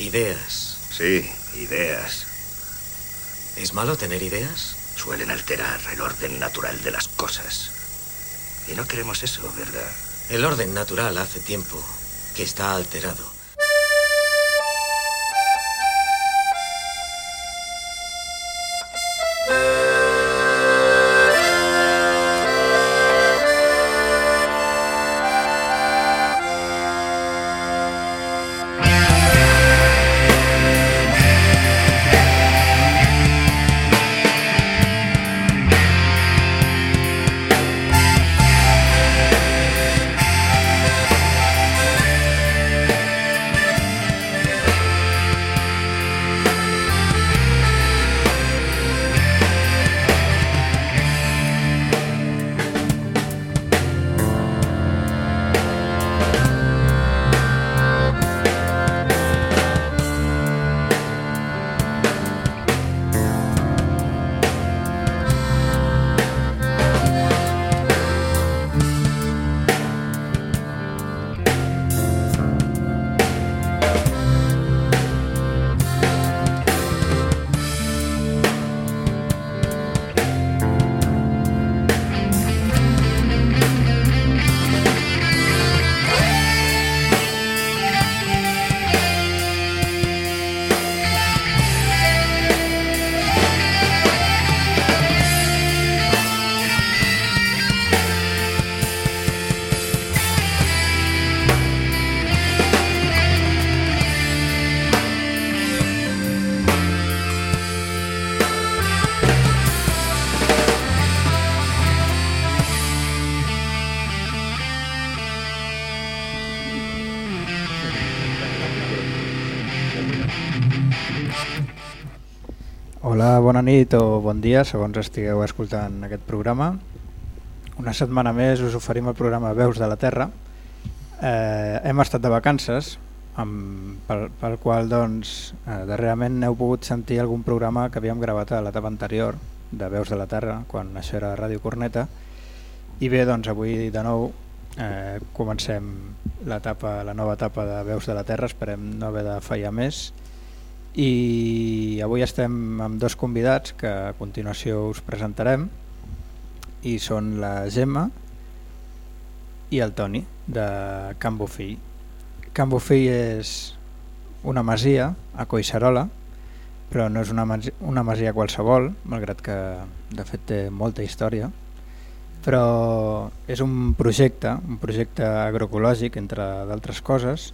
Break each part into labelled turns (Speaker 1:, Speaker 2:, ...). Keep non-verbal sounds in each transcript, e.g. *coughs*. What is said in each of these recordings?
Speaker 1: Ideas.
Speaker 2: Sí, ideas.
Speaker 1: ¿Es malo tener ideas?
Speaker 2: Suelen alterar el orden natural de las cosas. Y no queremos eso, ¿verdad?
Speaker 1: El orden natural hace tiempo que está alterado.
Speaker 3: Nit o bon dia, segons estigueu escoltant aquest programa. Una setmana més us oferim el programa Veus de la Terra. Eh, hem estat de vacances, amb, pel, pel qual doncs, eh, darrerament heu pogut sentir algun programa que havíem gravat a l'etapa anterior de Veus de la Terra, quan això era Ràdio Corneta. I bé, doncs avui de nou eh, comencem l'etapa, la nova etapa de Veus de la Terra, esperem no haver de fallar més i avui estem amb dos convidats que a continuació us presentarem i són la Gemma i el Toni de Can Bofill. Can Bofill és una masia a Coixarola però no és una masia, una masia qualsevol malgrat que de fet té molta història però és un projecte, un projecte agroecològic entre d'altres coses,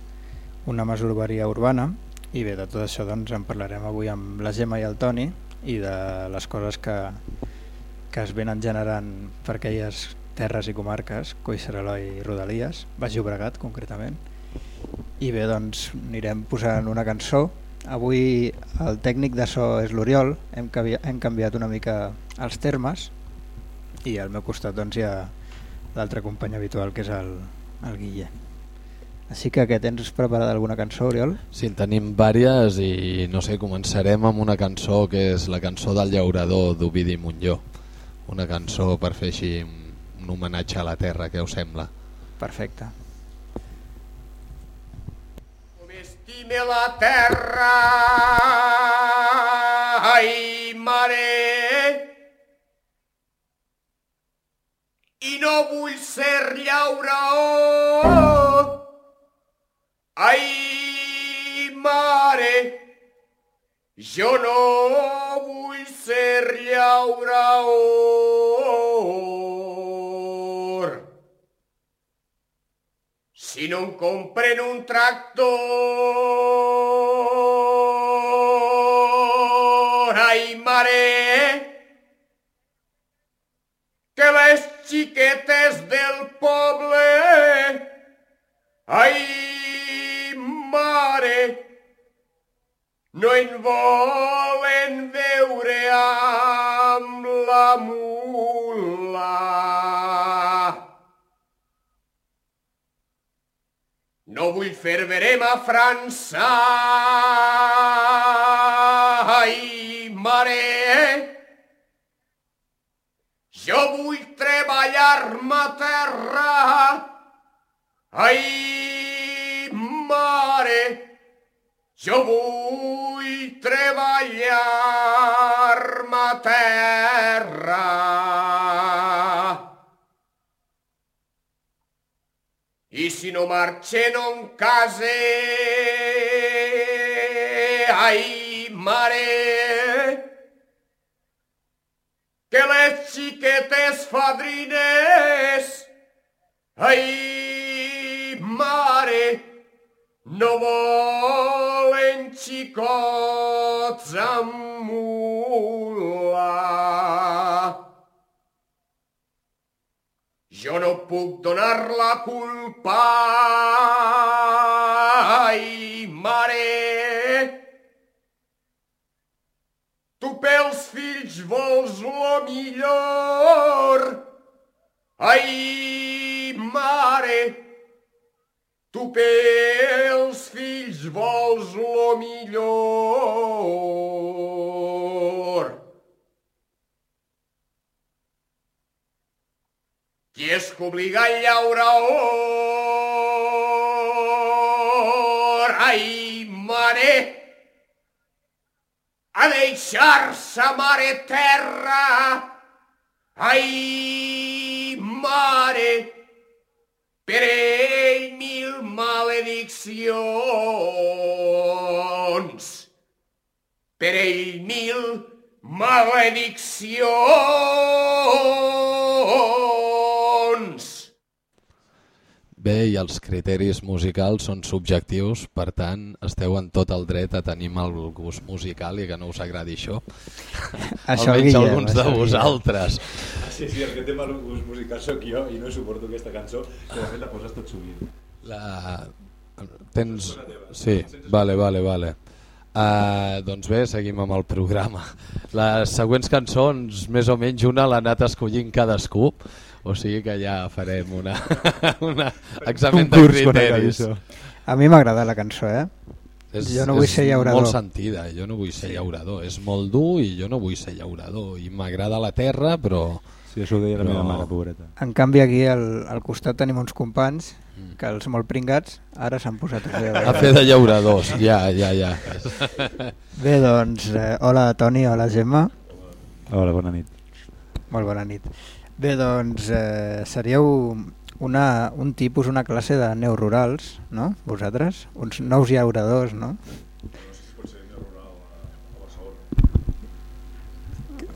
Speaker 3: una masoveria urbana i bé, de tot això doncs, en parlarem avui amb la Gemma i el Toni i de les coses que, que es venen generant per aquelles terres i comarques, Coixeraló i Rodalies, Baix Llobregat concretament. I bé, doncs anirem posant una cançó. Avui el tècnic de so és l'Oriol, hem, hem canviat una mica els termes i al meu costat doncs, hi ha l'altre company habitual que és el, el Guillem. Així que què, tens preparada alguna cançó, Oriol?
Speaker 4: Sí, en tenim vàries i no sé, començarem amb una cançó que és la cançó del llaurador d'Ovidi Montlló. Una cançó per fer així un homenatge a la terra, què us sembla?
Speaker 3: Perfecte.
Speaker 5: Com estime la terra, ai mare, i no vull ser llaurador. Ai, mare, jo no vull ser llaurador. Si no em compren un tractor, ai, mare, que les xiquetes del poble, ai, mare no en volen veure amb la mula. No vull fer verem a França, ai, mare, jo vull treballar-me a terra, ai, mare, Jo vull treballar ma terra. I si no marxe no em case, ai, mare, que les xiquetes fadrines, ai, mare, no volen xicots amb mula. Jo no puc donar la culpa, ai, mare. Tu pels fills vols lo millor, ai, mare. Tu pels fills vols lo millor. Qui és que obliga a llaure or, ai, mare, a deixar-se mare terra, ai, mare, per ell mil malediccions, per ell mil malediccions.
Speaker 4: Bé, i els criteris musicals són subjectius, per tant, esteu en tot el dret a tenir mal gust musical i que no us agradi això. *laughs*
Speaker 3: Això,
Speaker 4: Almenys
Speaker 3: Guillem,
Speaker 4: alguns
Speaker 3: això,
Speaker 4: de
Speaker 3: Guillem.
Speaker 4: vosaltres.
Speaker 6: Sí, sí, el que té mal gust musical sóc jo i no suporto aquesta cançó, que de fet la poses tot sovint.
Speaker 4: La... Tens... Sí, vale, vale, vale. Uh, doncs bé, seguim amb el programa. Les següents cançons, més o menys una l'ha anat escollint cadascú, o sigui que ja farem una, *laughs* una examen de
Speaker 6: quan acabi
Speaker 4: criteris.
Speaker 3: A mi m'agrada la cançó, eh?
Speaker 4: És,
Speaker 3: Jo no vull
Speaker 4: és
Speaker 3: ser llaurador.
Speaker 4: molt sentida, jo no vull ser llaurador. És molt dur i jo no vull ser llaurador. I m'agrada la terra, però...
Speaker 6: Sí, això ho deia la
Speaker 4: No.
Speaker 6: meva mare, pobreta.
Speaker 3: En canvi aquí al, al costat tenim uns companys
Speaker 4: Mm.
Speaker 3: que els molt pringats ara s'han posat a fer...
Speaker 4: A fer de llauradors, ja, ja, ja. *laughs*
Speaker 3: Bé, doncs, eh, hola Toni, hola Gemma,
Speaker 6: Hola, bona nit.
Speaker 3: molt bona nit. Bé, doncs, eh, seríeu una, un tipus, una classe de neorurals, no? Vosaltres? Uns nous llauradors, no?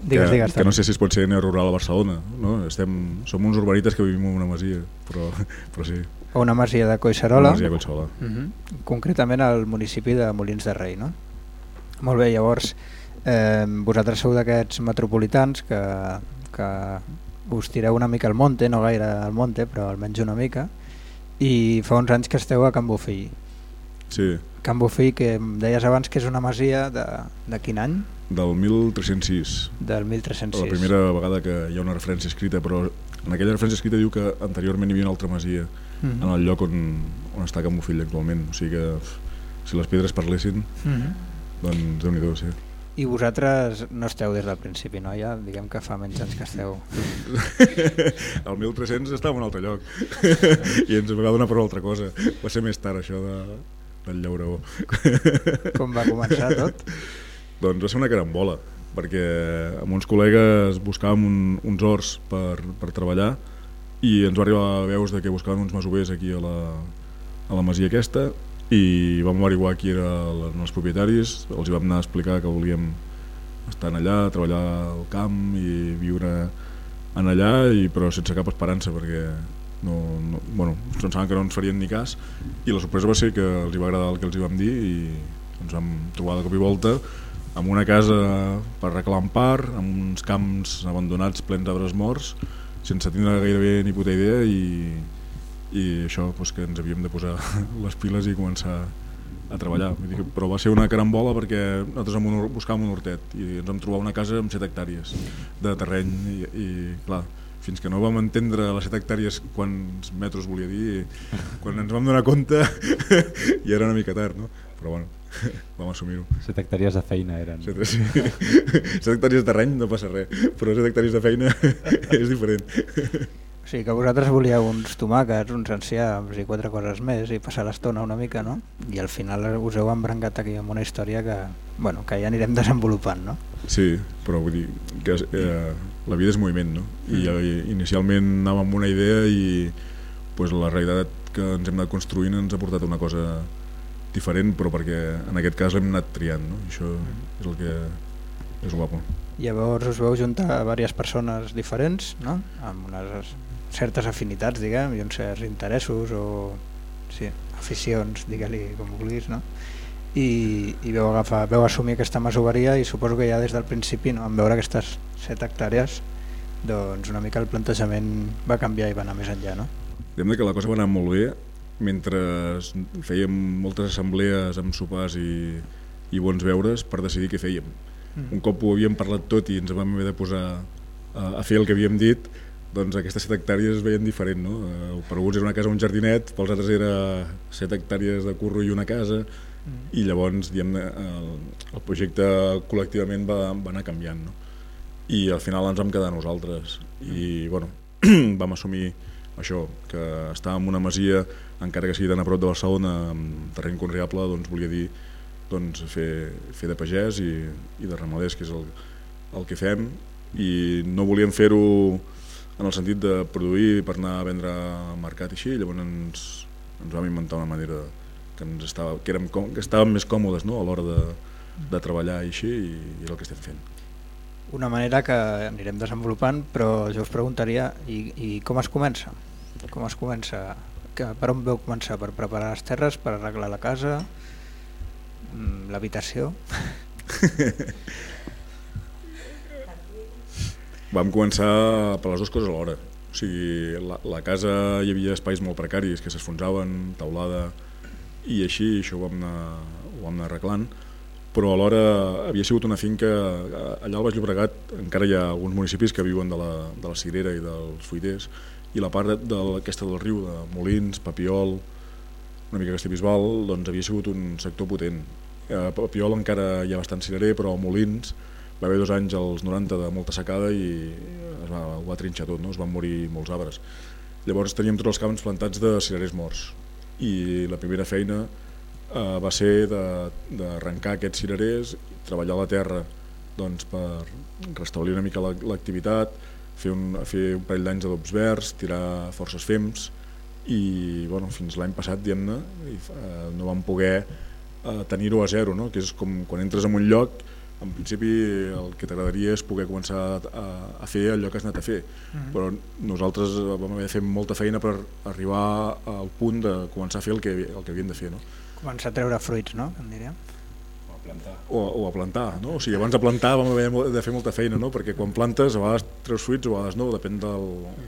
Speaker 3: Digues,
Speaker 7: que,
Speaker 3: digues.
Speaker 7: que no sé si es pot ser neorural a Barcelona. No? Estem, som uns urbanites que vivim en una masia, però, *laughs* però sí,
Speaker 3: O una masia de
Speaker 7: una masia a Collsola.
Speaker 3: Uh -huh. Concretament al municipi de Molins de Rei, no? Molt bé, llavors, eh, vosaltres sou d'aquests metropolitans que, que us tireu una mica al monte, no gaire al monte, però almenys una mica, i fa uns anys que esteu a Can Bofill.
Speaker 7: Sí,
Speaker 3: Can Bofill, que em deies abans que és una masia de, de quin any?
Speaker 7: del 1306,
Speaker 3: Del 1306.
Speaker 7: la primera vegada que hi ha una referència escrita, però en aquella referència escrita diu que anteriorment hi havia una altra masia
Speaker 3: Mhm.
Speaker 7: en el lloc on, on està Can Bofill actualment, o sigui que si les pedres parlessin,
Speaker 3: Mhm.
Speaker 7: doncs déu nhi sí.
Speaker 3: I vosaltres no esteu des del principi, no? Ja diguem que fa menys anys que esteu... *laughs*
Speaker 7: El 1300 estava en un altre lloc *laughs* i ens va donar per una altra cosa. Va ser més tard això de, del llaurador. *laughs*
Speaker 3: Com va començar tot?
Speaker 7: Doncs va ser una carambola, perquè amb uns col·legues buscàvem un, uns horts per, per treballar i ens va arribar veus de que buscaven uns masovers aquí a la, a la masia aquesta i vam averiguar qui eren els propietaris, els hi vam anar a explicar que volíem estar allà, treballar al camp i viure en allà, i, però sense cap esperança perquè no, no, bueno, pensaven que no ens farien ni cas. I la sorpresa va ser que els va agradar el que els hi vam dir i ens vam trobar de cop i volta amb una casa per reclampar, amb uns camps abandonats plens d'arbres morts, sense tindre gairebé ni puta idea i, i això doncs, que ens havíem de posar *laughs* les piles i començar a treballar. Vull dir que, però va ser una carambola perquè nosaltres un, buscàvem un hortet i ens vam trobar una casa amb 7 hectàrees de terreny i, i clar, fins que no vam entendre les 7 hectàrees quants metres volia dir, quan ens vam donar compte *laughs* ja era una mica tard, no? però bueno, *laughs* vam assumir-ho.
Speaker 6: 7 hectàrees de feina eren.
Speaker 7: 7, sí. 7 hectàrees de terreny no passa res, però 7 hectàrees de feina és diferent.
Speaker 3: Sigui que vosaltres volíeu uns tomàquets, uns enciams i quatre coses més i passar l'estona una mica, no? I al final us heu embrancat aquí amb una història que, bueno, que ja anirem *laughs* desenvolupant, no?
Speaker 7: Sí, però vull dir que eh, la vida és moviment, no? I
Speaker 3: Mm.
Speaker 7: eh, inicialment anàvem amb una idea i pues, la realitat que ens hem anat construint ens ha portat una cosa diferent, però perquè en aquest cas l'hem anat triant, no? I això és el que és guapo.
Speaker 3: Llavors us veu juntar a diverses persones diferents, no? amb unes certes afinitats, diguem, i uns certs interessos o sí, aficions, digue-li com vulguis, no? I, i veu, agafar, veu assumir aquesta masoveria i suposo que ja des del principi, no? en veure aquestes set hectàrees, doncs una mica el plantejament va canviar i va anar més enllà, no?
Speaker 7: Diguem que la cosa va anar molt bé mentre fèiem moltes assemblees amb sopars i, i bons veures per decidir què fèiem.
Speaker 3: Mm.
Speaker 7: Un cop ho havíem parlat tot i ens vam haver de posar a, a fer el que havíem dit, doncs aquestes 7 hectàrees es veien diferent, no? Eh, Per alguns era una casa un jardinet, pels altres era 7 hectàrees de curro i una casa,
Speaker 3: Mm.
Speaker 7: i llavors diguem, el, el projecte col·lectivament va, va anar canviant no? i al final ens vam quedar nosaltres i bueno, *clears throat* vam assumir això, que estar en una masia encara que sigui tan a prop de Barcelona amb terreny conreable, doncs volia dir doncs, fer, fer de pagès i, i de ramaders, que és el, el que fem i no volíem fer-ho en el sentit de produir per anar a vendre al mercat i així, llavors ens, ens vam inventar una manera que, ens estava, que, érem, com- que estàvem més còmodes no? a l'hora de, de treballar i així i, i és el que estem fent.
Speaker 3: Una manera que anirem desenvolupant, però jo us preguntaria, i, i com es comença? Com es comença? Que, per on veu començar? Per preparar les terres, per arreglar la casa, mm, l'habitació? *laughs*
Speaker 7: Vam començar per les dues coses alhora. O sigui, la, la casa hi havia espais molt precaris que s'esfonsaven, taulada, i així això ho vam anar, ho vam anar arreglant, però alhora havia sigut una finca, eh, allà al Baix Llobregat encara hi ha alguns municipis que viuen de la, de la Cigrera i dels Fruiters, i la part de, aquesta del riu, de Molins, Papiol, una mica Castellbisbal, doncs havia sigut un sector potent. A Papiol encara hi ha bastant cirerer, però a Molins va haver dos anys als 90 de molta secada i es va, ho va trinxar tot, no? es van morir molts arbres. Llavors teníem tots els camps plantats de cirerers morts i la primera feina eh, va ser d'arrencar aquests cirerers, treballar la terra doncs, per restablir una mica la- l'activitat, fer, un, fer un parell d'anys d'adobs verds, tirar forces fems i bueno, fins l'any passat diguem-ne i, eh, no vam poder eh, tenir-ho a zero, no? que és com quan entres en un lloc en principi el que t'agradaria és poder començar a, a fer allò que has anat a fer
Speaker 3: Mhm.
Speaker 7: però nosaltres vam haver de fer molta feina per arribar al punt de començar a fer el que, el que havíem de fer no?
Speaker 3: Començar a treure fruits, no? En diríem.
Speaker 7: O, o a plantar no? o sigui, abans de plantar vam haver de fer molta feina no? perquè quan plantes a vegades treus fruits o a vegades no, depèn del,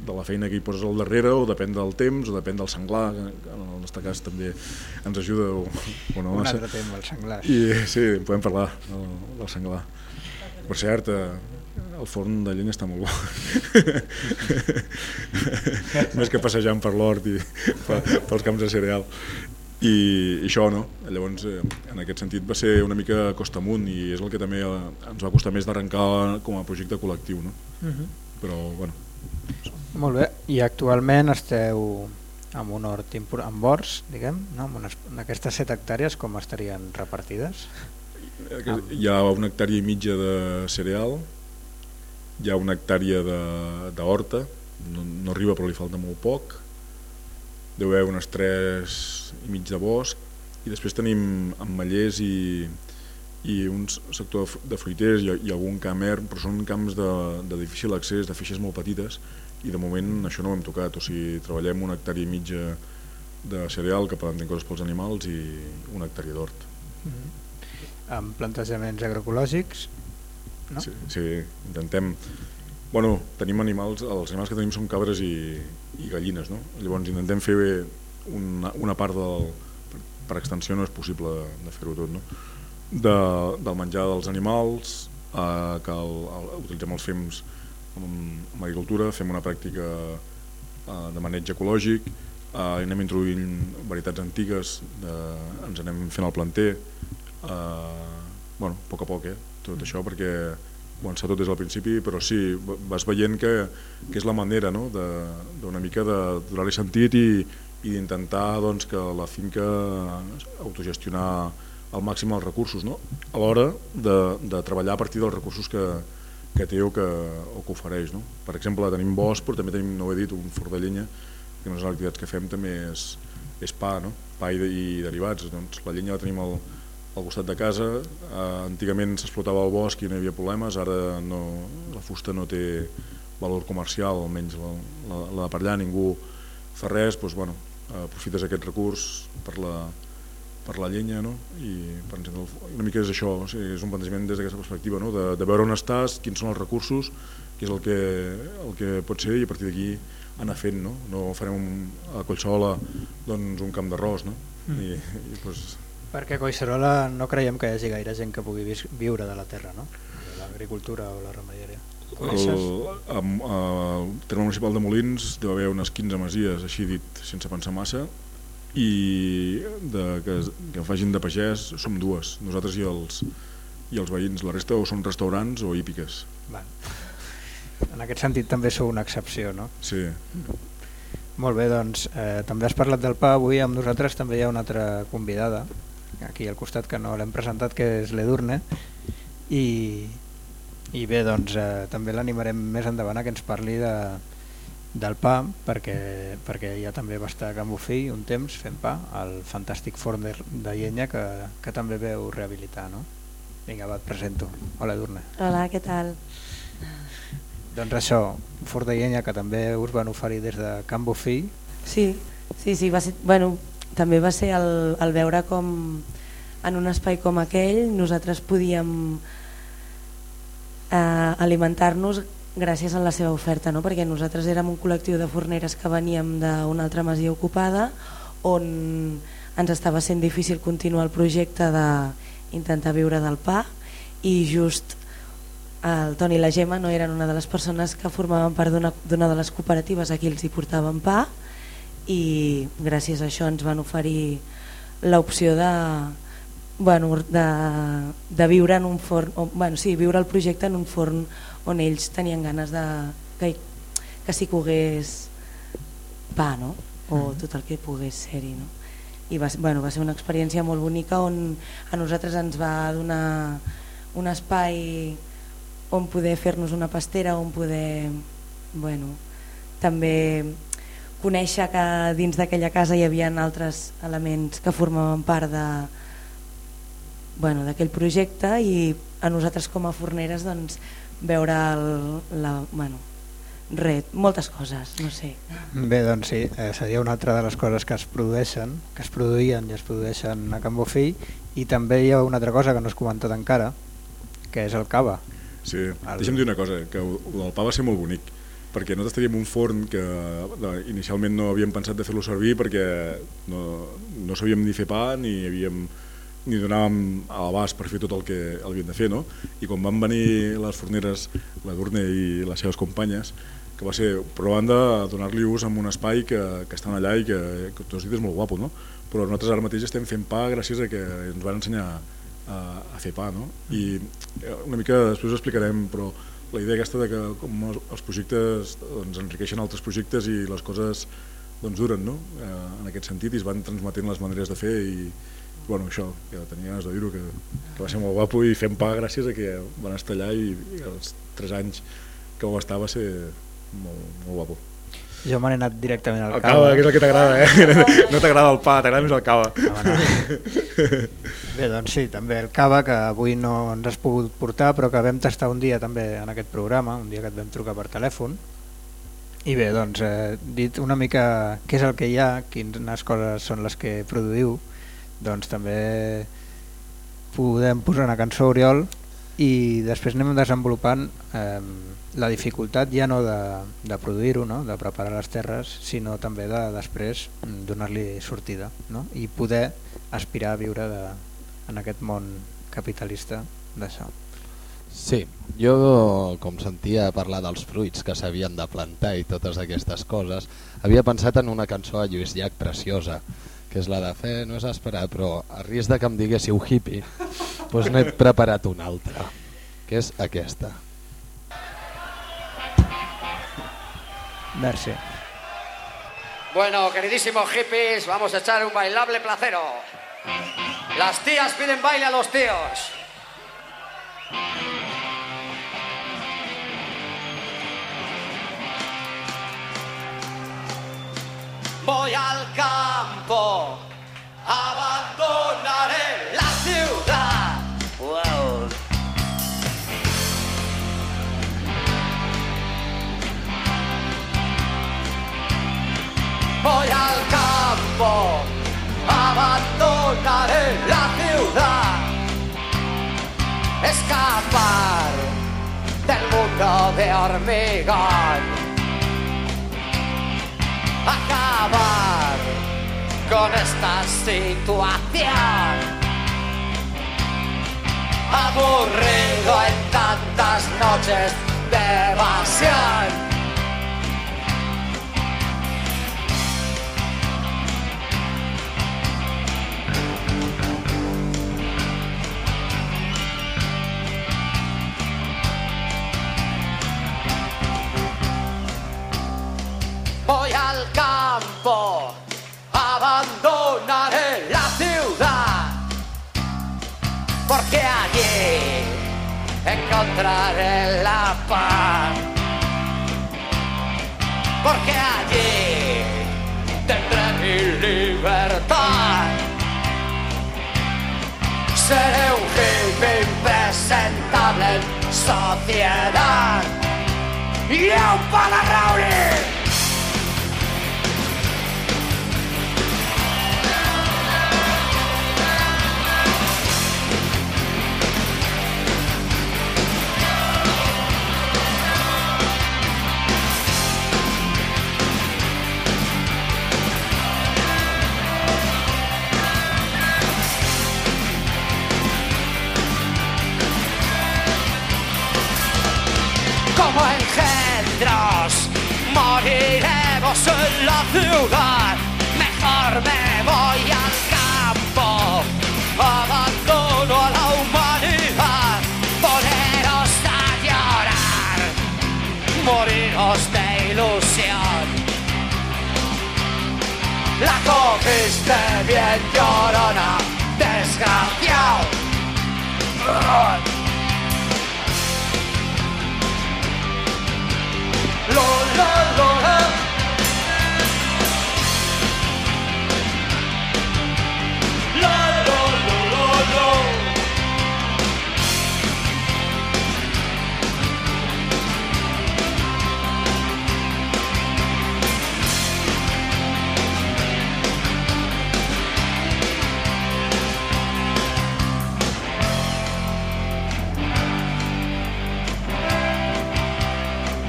Speaker 7: de la feina que hi poses al darrere o depèn del temps o depèn del senglar que en el nostre cas també ens ajuda o, o no,
Speaker 3: Un altre tema, el senglar.
Speaker 7: I sí, en podem parlar del, del senglar. Per cert, eh, el forn de llenya està molt bo. *laughs* Més que passejant per l'hort i *laughs* pe- pels camps de cereal. I, i això, no? Llavors, eh, en aquest sentit va ser una mica costa amunt i és el que també eh, ens va costar més d'arrencar com a projecte col·lectiu, no?
Speaker 3: Mhm.
Speaker 7: Però, bueno,
Speaker 3: Molt bé, i actualment esteu amb un hort amb horts, diguem, no? amb, unes, en aquestes 7 hectàrees com estarien repartides?
Speaker 7: eh, hi ha una hectàrea i mitja de cereal, hi ha una hectàrea de- d'horta, no, no arriba però li falta molt poc, deu haver unes 3 i mig de bosc, i després tenim ametllers i, i un sector de fru- de fruiters i, i algun camp erm, però són camps de, de difícil accés, de feixes molt petites, i de moment això no ho hem tocat, o sigui, treballem una hectàrea i mitja de cereal que planten coses pels animals i una hectàrea d'hort.
Speaker 3: Amb plantejaments agroecològics, no?
Speaker 7: Sí, sí, intentem... Bueno, tenim animals, els animals que tenim són cabres i, i gallines, no? Llavors intentem fer una, una part del... Per, per extensió no és possible de, fer-ho tot, no? De, del menjar dels animals, eh, que el, el, utilitzem els fems amb, amb agricultura, fem una pràctica eh, de maneig ecològic, eh, anem introduint varietats antigues, de, ens anem fent el planter, eh, bueno, a poc a poc, eh, tot això perquè començar tot des del principi, però sí, vas veient que, que és la manera no? d'una mica de donar-li sentit i, i d'intentar doncs, que la finca autogestionar al màxim els recursos, no? a l'hora de, de treballar a partir dels recursos que, que té o que, o que ofereix. No? Per exemple, tenim bosc, però també tenim, no ho he dit, un forn de llenya, que una de les activitats que fem també és, és pa, no? pa i, i derivats. Doncs la llenya la tenim al, al costat de casa, eh, antigament s'explotava el bosc i no hi havia problemes, ara no, la fusta no té valor comercial, almenys la, la, la de per allà, ningú fa res, doncs, bueno, aprofites aquest recurs per la, per la llenya no? i per exemple, una mica és això, o sigui, és un plantejament des d'aquesta perspectiva, no? de, de veure on estàs, quins són els recursos, què és el que, el que pot ser i a partir d'aquí anar fent, no? no farem un, a Collsola doncs, un camp d'arròs no? Mm. I, i, doncs...
Speaker 3: perquè a Collserola no creiem que hi hagi gaire gent que pugui viure de la terra no? de l'agricultura o la ramaderia
Speaker 7: el, al terme municipal de Molins deu haver unes 15 masies així dit sense pensar massa i de, que, que facin de pagès som dues, nosaltres i els, i els veïns, la resta o són restaurants o hípiques.
Speaker 3: Va. En aquest sentit també sou una excepció, no?
Speaker 7: Sí.
Speaker 3: Molt bé, doncs eh, també has parlat del pa, avui amb nosaltres també hi ha una altra convidada, aquí al costat que no l'hem presentat, que és l'Edurne, i, i bé, doncs eh, també l'animarem més endavant a que ens parli de, del pa perquè, perquè ja també va estar a Can Bufí un temps fent pa, el fantàstic forn de, de llenya que, que també veu rehabilitar no? vinga va et presento. Hola Edurne.
Speaker 8: Hola què tal?
Speaker 3: Doncs això, forn de llenya que també us van oferir des de Can Bufí
Speaker 8: sí, sí, sí va ser, bueno, també va ser el, el veure com en un espai com aquell nosaltres podíem eh, alimentar-nos gràcies a la seva oferta, no? perquè nosaltres érem un col·lectiu de forneres que veníem d'una altra masia ocupada on ens estava sent difícil continuar el projecte d'intentar viure del pa i just el Toni i la Gemma no eren una de les persones que formaven part d'una de les cooperatives a qui els hi portaven pa i gràcies a això ens van oferir l'opció de, bueno, de, de viure en un forn, o, bueno, sí, viure el projecte en un forn on ells tenien ganes de que, que s'hi cogués pa no? o mm-hmm. tot el que pogués ser-hi no? i va, bueno, va ser una experiència molt bonica on a nosaltres ens va donar un espai on poder fer-nos una pastera on poder bueno, també conèixer que dins d'aquella casa hi havia altres elements que formaven part de bueno, d'aquell projecte i a nosaltres com a forneres doncs, veure el, la, bueno, res, moltes coses, no sé.
Speaker 3: Bé, doncs sí, eh, seria una altra de les coses que es produeixen, que es produïen i es produeixen a Can Bofí i també hi ha una altra cosa que no has comentat encara, que és el cava.
Speaker 7: Sí, el... deixa'm dir una cosa, que el pa va ser molt bonic, perquè nosaltres teníem un forn que inicialment no havíem pensat de fer-lo servir perquè no, no sabíem ni fer pa ni havíem ni donàvem a l'abast per fer tot el que havíem de fer, no? I quan van venir les forneres, la Durne i les seves companyes, que va ser provant de donar-li ús en un espai que, que estan allà i que, que tot dit és molt guapo, no? Però nosaltres ara mateix estem fent pa gràcies a que ens van ensenyar a, a fer pa, no? I eh, una mica després ho explicarem, però la idea aquesta de que com els projectes doncs, enriqueixen altres projectes i les coses doncs, duren, no? Eh, en aquest sentit, i es van transmetent les maneres de fer i, bueno, això, que tenia ganes de dir-ho, que, que va ser molt guapo i fem pa gràcies a que van estar allà i, i els 3 anys que ho estar va ser molt, molt guapo.
Speaker 3: Jo me n'he anat directament al
Speaker 7: el
Speaker 3: cava.
Speaker 7: cava. que és el que t'agrada, eh? No t'agrada el pa, t'agrada més el cava.
Speaker 3: No. Bé, doncs sí, també el cava, que avui no ens has pogut portar, però que vam tastar un dia també en aquest programa, un dia que et vam trucar per telèfon. I bé, doncs, eh, dit una mica què és el que hi ha, quines coses són les que produïu, doncs també podem posar una cançó Oriol i després anem desenvolupant eh, la dificultat ja no de, de produir-ho, no? de preparar les terres, sinó també de després donar-li sortida no? i poder aspirar a viure de, en aquest món capitalista d'això.
Speaker 4: Sí, jo com sentia parlar dels fruits que s'havien de plantar i totes aquestes coses, havia pensat en una cançó a Lluís Llach preciosa, que és la de fer, no és esperar, però a risc de que em diguéssiu hippie, doncs n'he preparat una altra, que és aquesta.
Speaker 3: Merci.
Speaker 9: Bueno, queridísimos hippies, vamos a echar un bailable placero. Las tías piden baile a los tíos. Voy al campo, abandonaré la ciudad. Wow. Voy al campo, abandonaré la ciudad. Escapar del mundo de hormigón. Acabar con esta situación. Aburrido en tantas noches de evasión. Porque allí encontraré la paz, porque allí tendré mi libertad. Seré un hippie impresentable en sociedad y un palabrauris. Moriremos en la ciudad. Mejor me voy al campo, abandono a la humanidad. Poneros a llorar, moriros de ilusión. La cogiste bien llorona, desgraciado.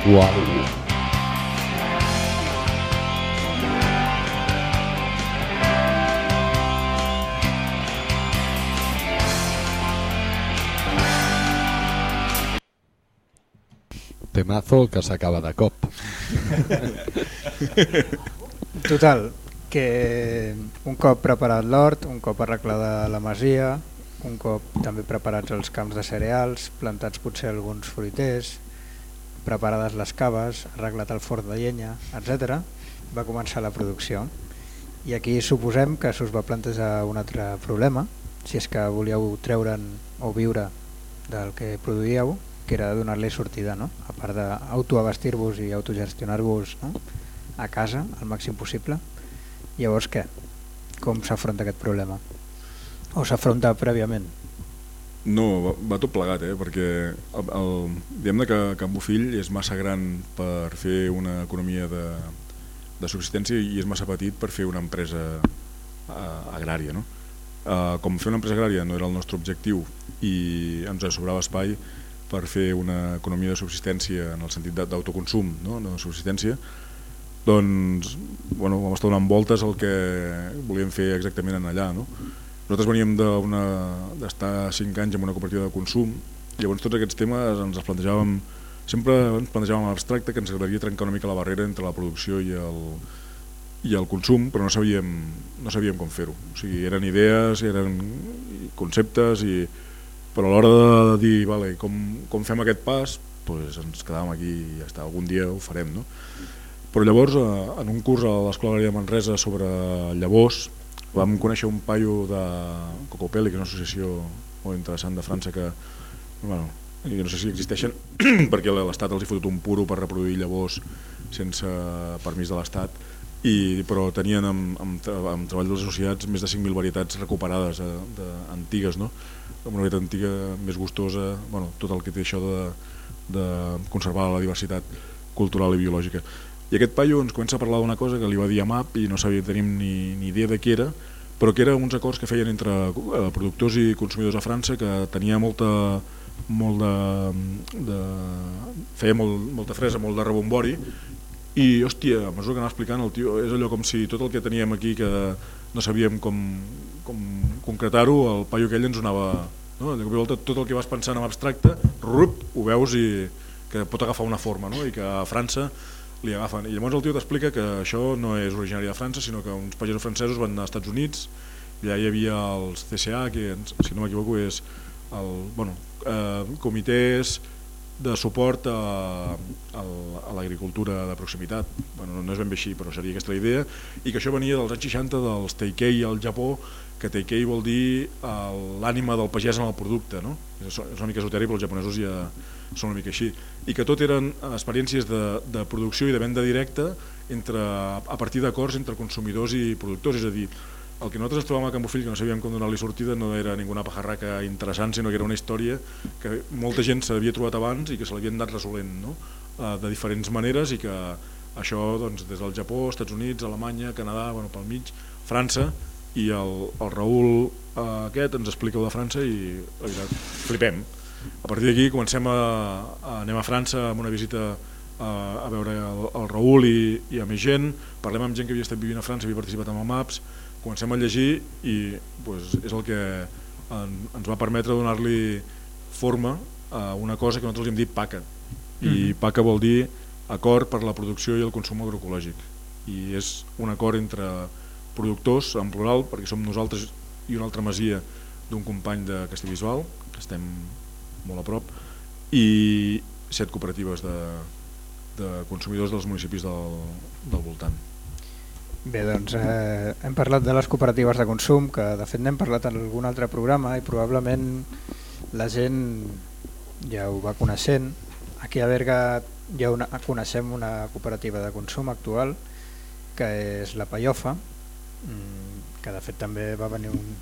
Speaker 4: Uau. Temazo que s'acaba de cop. *laughs*
Speaker 3: Total, que un cop preparat l'hort, un cop arreglada la masia, un cop també preparats els camps de cereals, plantats potser alguns fruiters, preparades les caves, arreglat el forn de llenya, etc., va començar la producció. I aquí suposem que s'us va plantejar un altre problema, si és que volíeu treure'n o viure del que produíeu, que era donar-li sortida, no? a part d'autoabastir-vos i autogestionar-vos no? a casa al màxim possible. Llavors què? Com s'afronta aquest problema? O s'afronta prèviament?
Speaker 7: No, va, va tot plegat, eh? perquè el, el, diguem que Can Bofill és massa gran per fer una economia de, de subsistència i és massa petit per fer una empresa uh, agrària. No? Uh, com fer una empresa agrària no era el nostre objectiu i ens sobrava espai per fer una economia de subsistència en el sentit d'autoconsum, no? de subsistència, doncs bueno, vam estar donant voltes al que volíem fer exactament en allà. No? Nosaltres veníem d'estar 5 anys en una cooperativa de consum, llavors tots aquests temes ens els plantejàvem, sempre ens plantejàvem abstracte que ens agradaria trencar una mica la barrera entre la producció i el, i el consum, però no sabíem, no sabíem com fer-ho. O sigui, eren idees, eren conceptes, i, però a l'hora de dir vale, com, com fem aquest pas, doncs ens quedàvem aquí i ja està, algun dia ho farem. No? Però llavors, eh, en un curs a l'Escola de Manresa sobre llavors, vam conèixer un paio de Cocopelli, que és una associació molt interessant de França que, bueno, jo no sé si existeixen *clears throat* perquè l'Estat els ha fotut un puro per reproduir llavors sense permís de l'Estat i, però tenien amb, amb, amb treball dels associats més de 5.000 varietats recuperades eh, de, antigues, no? una varietat antiga més gustosa, bueno, tot el que té això de, de conservar la diversitat cultural i biològica. I aquest paio ens comença a parlar d'una cosa que li va dir a MAP i no sabia, tenim ni, ni idea de què era, però que eren uns acords que feien entre eh, productors i consumidors a França que tenia molta, molt de, de feia molt, molta fresa, molt de rebombori i hòstia, a mesura que anava explicant el tio és allò com si tot el que teníem aquí que no sabíem com, com concretar-ho, el paio aquell ens anava no? de cop i volta tot el que vas pensant en abstracte rup, ho veus i que pot agafar una forma no? i que a França li agafen. I llavors el tio t'explica que això no és originari de França, sinó que uns pagesos francesos van anar als Estats Units i allà hi havia els CCA, que si no m'equivoco és el, bueno, eh, comitès de suport a, a, l'agricultura de proximitat. Bueno, no és ben bé així, però seria aquesta la idea, i que això venia dels anys 60 dels Teikei al Japó, que Teikei vol dir l'ànima del pagès en el producte, no? és una mica esotèric, però els japonesos ja són una mica així. I que tot eren experiències de, de producció i de venda directa entre, a partir d'acords entre consumidors i productors, és a dir, el que nosaltres trobàvem a Campo Fill, que no sabíem com donar-li sortida, no era ninguna pajarraca interessant, sinó que era una història que molta gent s'havia trobat abans i que se l'havien anat resolent no? Eh, de diferents maneres i que això doncs, des del Japó, Estats Units, Alemanya, Canadà, bueno, pel mig, França, i el, el Raül eh, aquest ens explica de França i la veritat, flipem. A partir d'aquí comencem a, a, anem a França amb una visita a, a veure el, el Raül i, i a més gent, parlem amb gent que havia estat vivint a França, havia participat en el MAPS, comencem a llegir i pues, és el que en, ens va permetre donar-li forma a una cosa que nosaltres li hem dit PACA. I mm -hmm. PACA vol dir acord per la producció i el consum agroecològic. I és un acord entre productors en plural perquè som nosaltres i una altra masia d'un company de Castellvisual que estem molt a prop i set cooperatives de, de consumidors dels municipis del, del voltant
Speaker 3: Bé, doncs eh, hem parlat de les cooperatives de consum, que de fet n'hem parlat en algun altre programa i probablement la gent ja ho va coneixent. Aquí a Berga ja una, coneixem una cooperativa de consum actual, que és la Paiofa, mm, que de fet també va venir un,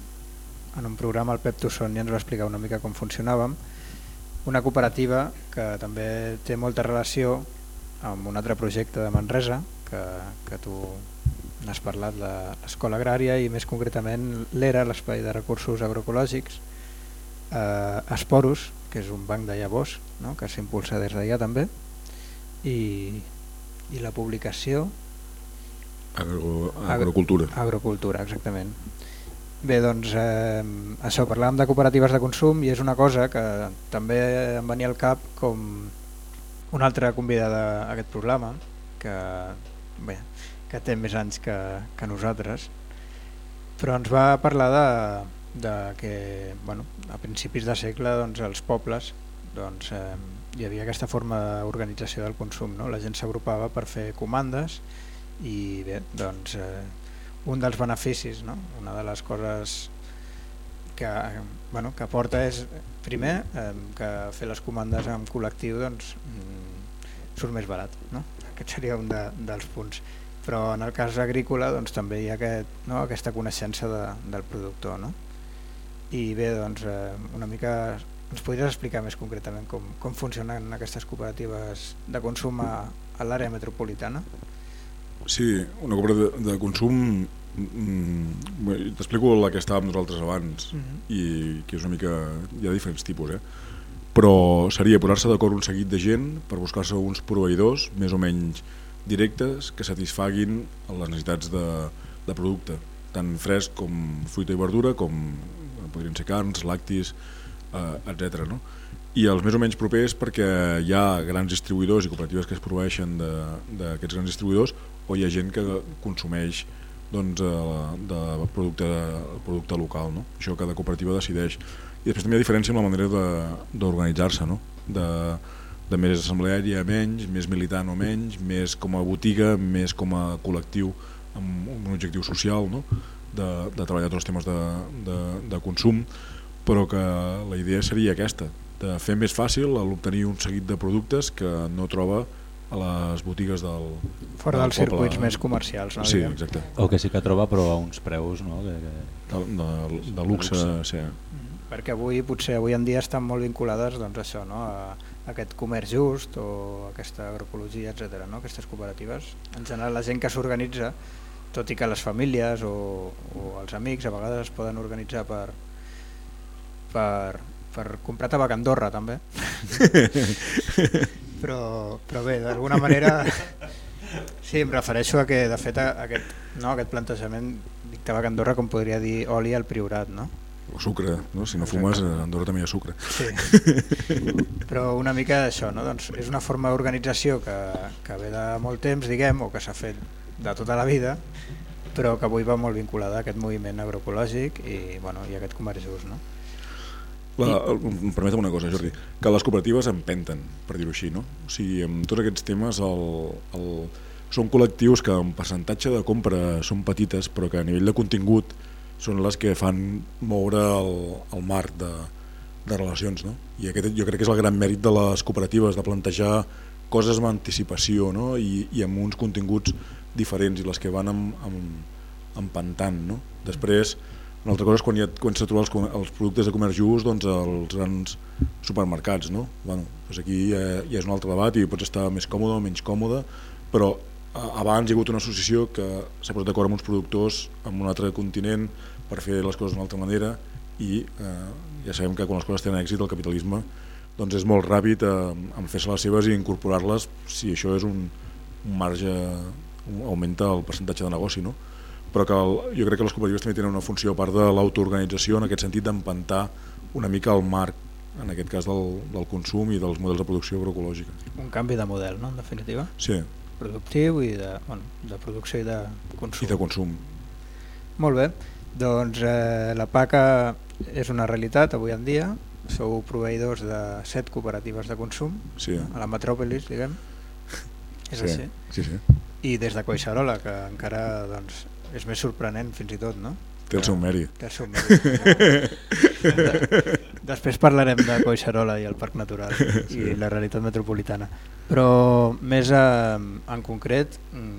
Speaker 3: en un programa el Pep Tusson i ens va explicar una mica com funcionàvem. Una cooperativa que també té molta relació amb un altre projecte de Manresa, que, que tu n'has parlat de l'escola agrària i més concretament l'ERA, l'espai de recursos agroecològics, eh, Esporus, que és un banc de llavors no? que s'impulsa des d'allà també, i, i la publicació...
Speaker 7: Agro, agrocultura.
Speaker 3: Agrocultura, exactament. Bé, doncs eh, això, parlàvem de cooperatives de consum i és una cosa que també em venia al cap com una altra convidada a aquest programa, que bé, que té més anys que, que nosaltres, però ens va parlar de, de que bueno, a principis de segle doncs, els pobles doncs, eh, hi havia aquesta forma d'organització del consum, no? la gent s'agrupava per fer comandes i bé, doncs, eh, un dels beneficis, no? una de les coses que, bueno, que porta és primer eh, que fer les comandes en col·lectiu doncs, mm, surt més barat, no? aquest seria un de, dels punts però en el cas agrícola doncs, també hi ha aquest, no, aquesta coneixença de, del productor. No? I bé, doncs, eh, una mica ens podries explicar més concretament com, com funcionen aquestes cooperatives de consum a, a l'àrea metropolitana?
Speaker 7: Sí, una cooperativa de, de consum mm, t'explico la que estàvem nosaltres abans uh mhm. -huh. i que és una mica hi ha diferents tipus eh? però seria posar-se d'acord un seguit de gent per buscar-se uns proveïdors més o menys directes que satisfaguin les necessitats de, de producte, tant fresc com fruita i verdura, com podrien ser carns, lactis, eh, etc. No? I els més o menys propers perquè hi ha grans distribuïdors i cooperatives que es proveeixen d'aquests grans distribuïdors o hi ha gent que consumeix doncs, eh, de producte, de producte local. No? Això cada cooperativa decideix. I després també hi ha diferència amb la manera d'organitzar-se, no? de, de més assembleària a menys, més militant o menys, més com a botiga, més com a col·lectiu amb un objectiu social no? de, de treballar tots els temes de, de, de consum però que la idea seria aquesta de fer més fàcil l'obtenir un seguit de productes que no troba a les botigues del
Speaker 3: Fora dels circuits més comercials, no?
Speaker 7: Sí, exacte.
Speaker 10: O que sí que troba però a uns preus no? que, que...
Speaker 7: De, de, de luxe, sí.
Speaker 3: Perquè avui, potser avui en dia estan molt vinculades doncs, això, no? a aquest comerç just o aquesta agroecologia, etc. No? Aquestes cooperatives. En general, la gent que s'organitza, tot i que les famílies o, o els amics a vegades es poden organitzar per, per, per comprar tabac a Andorra també *laughs* però, però bé, d'alguna manera sí, em refereixo a que de fet a, a aquest, no, aquest plantejament dic tabac a Andorra com podria dir oli al Priorat no?
Speaker 7: O sucre, no? si no fumes a Andorra també hi ha sucre
Speaker 3: sí. *laughs* però una mica això no? doncs és una forma d'organització que, que ve de molt temps diguem, o que s'ha fet de tota la vida però que avui va molt vinculada a aquest moviment agroecològic i, bueno, i aquest comerç just no?
Speaker 7: La, em permetem una cosa, Jordi, que les cooperatives empenten, per dir-ho així, no? O sigui, amb tots aquests temes el, el, són col·lectius que en percentatge de compra són petites, però que a nivell de contingut són les que fan moure el, el marc de, de relacions, no? I aquest jo crec que és el gran mèrit de les cooperatives, de plantejar coses amb anticipació no? I, i amb uns continguts diferents i les que van amb, amb, empantant, no? Després, una altra cosa és quan, hi ha, quan s'ha trobat els, els productes de comerç just doncs, als grans supermercats. No? Bueno, doncs aquí ja, ja és un altre debat i pots estar més còmode o menys còmode, però abans hi ha hagut una associació que s'ha posat d'acord amb uns productors en un altre continent per fer les coses d'una altra manera i eh, ja sabem que quan les coses tenen èxit el capitalisme doncs és molt ràpid eh, en fer-se les seves i incorporar-les si això és un, un marge un, augmenta el percentatge de negoci no? però que el, jo crec que les cooperatives també tenen una funció a part de l'autoorganització en aquest sentit d'empantar una mica el marc en aquest cas del, del consum i dels models de producció agroecològica.
Speaker 3: Un canvi de model, no? en definitiva?
Speaker 7: Sí.
Speaker 3: Productiu i de, bueno, de producció i de consum.
Speaker 7: I de consum.
Speaker 3: Molt bé, doncs eh, la PACA és una realitat avui en dia, sou proveïdors de set cooperatives de consum
Speaker 7: sí.
Speaker 3: a la metròpolis, diguem. És
Speaker 7: sí,
Speaker 3: així?
Speaker 7: Sí, sí.
Speaker 3: I des de Coixarola, que encara doncs, és més sorprenent fins i tot, no?
Speaker 7: Té el seu mèrit.
Speaker 3: Té el seu mèrit. *laughs* Després parlarem de Coixarola i el Parc Natural i la realitat metropolitana. Però més a, en concret,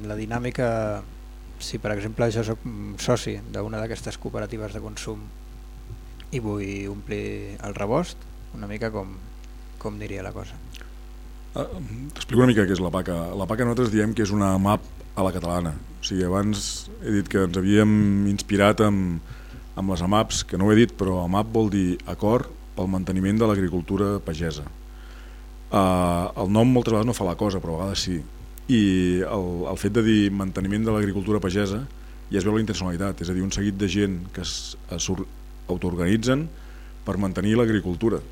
Speaker 3: la dinàmica, si per exemple jo soc soci d'una d'aquestes cooperatives de consum i vull omplir el rebost, una mica com, com diria la cosa.
Speaker 7: Uh, T'explico una mica què és la PACA. La PACA nosaltres diem que és una MAP a la catalana. O sigui, abans he dit que ens havíem inspirat amb, amb les AMAPs, que no ho he dit, però AMAP vol dir Acord pel manteniment de l'agricultura pagesa. Uh, el nom moltes vegades no fa la cosa, però a vegades sí. I el, el fet de dir manteniment de l'agricultura pagesa ja es veu la intencionalitat, és a dir, un seguit de gent que es, es autoorganitzen per mantenir l'agricultura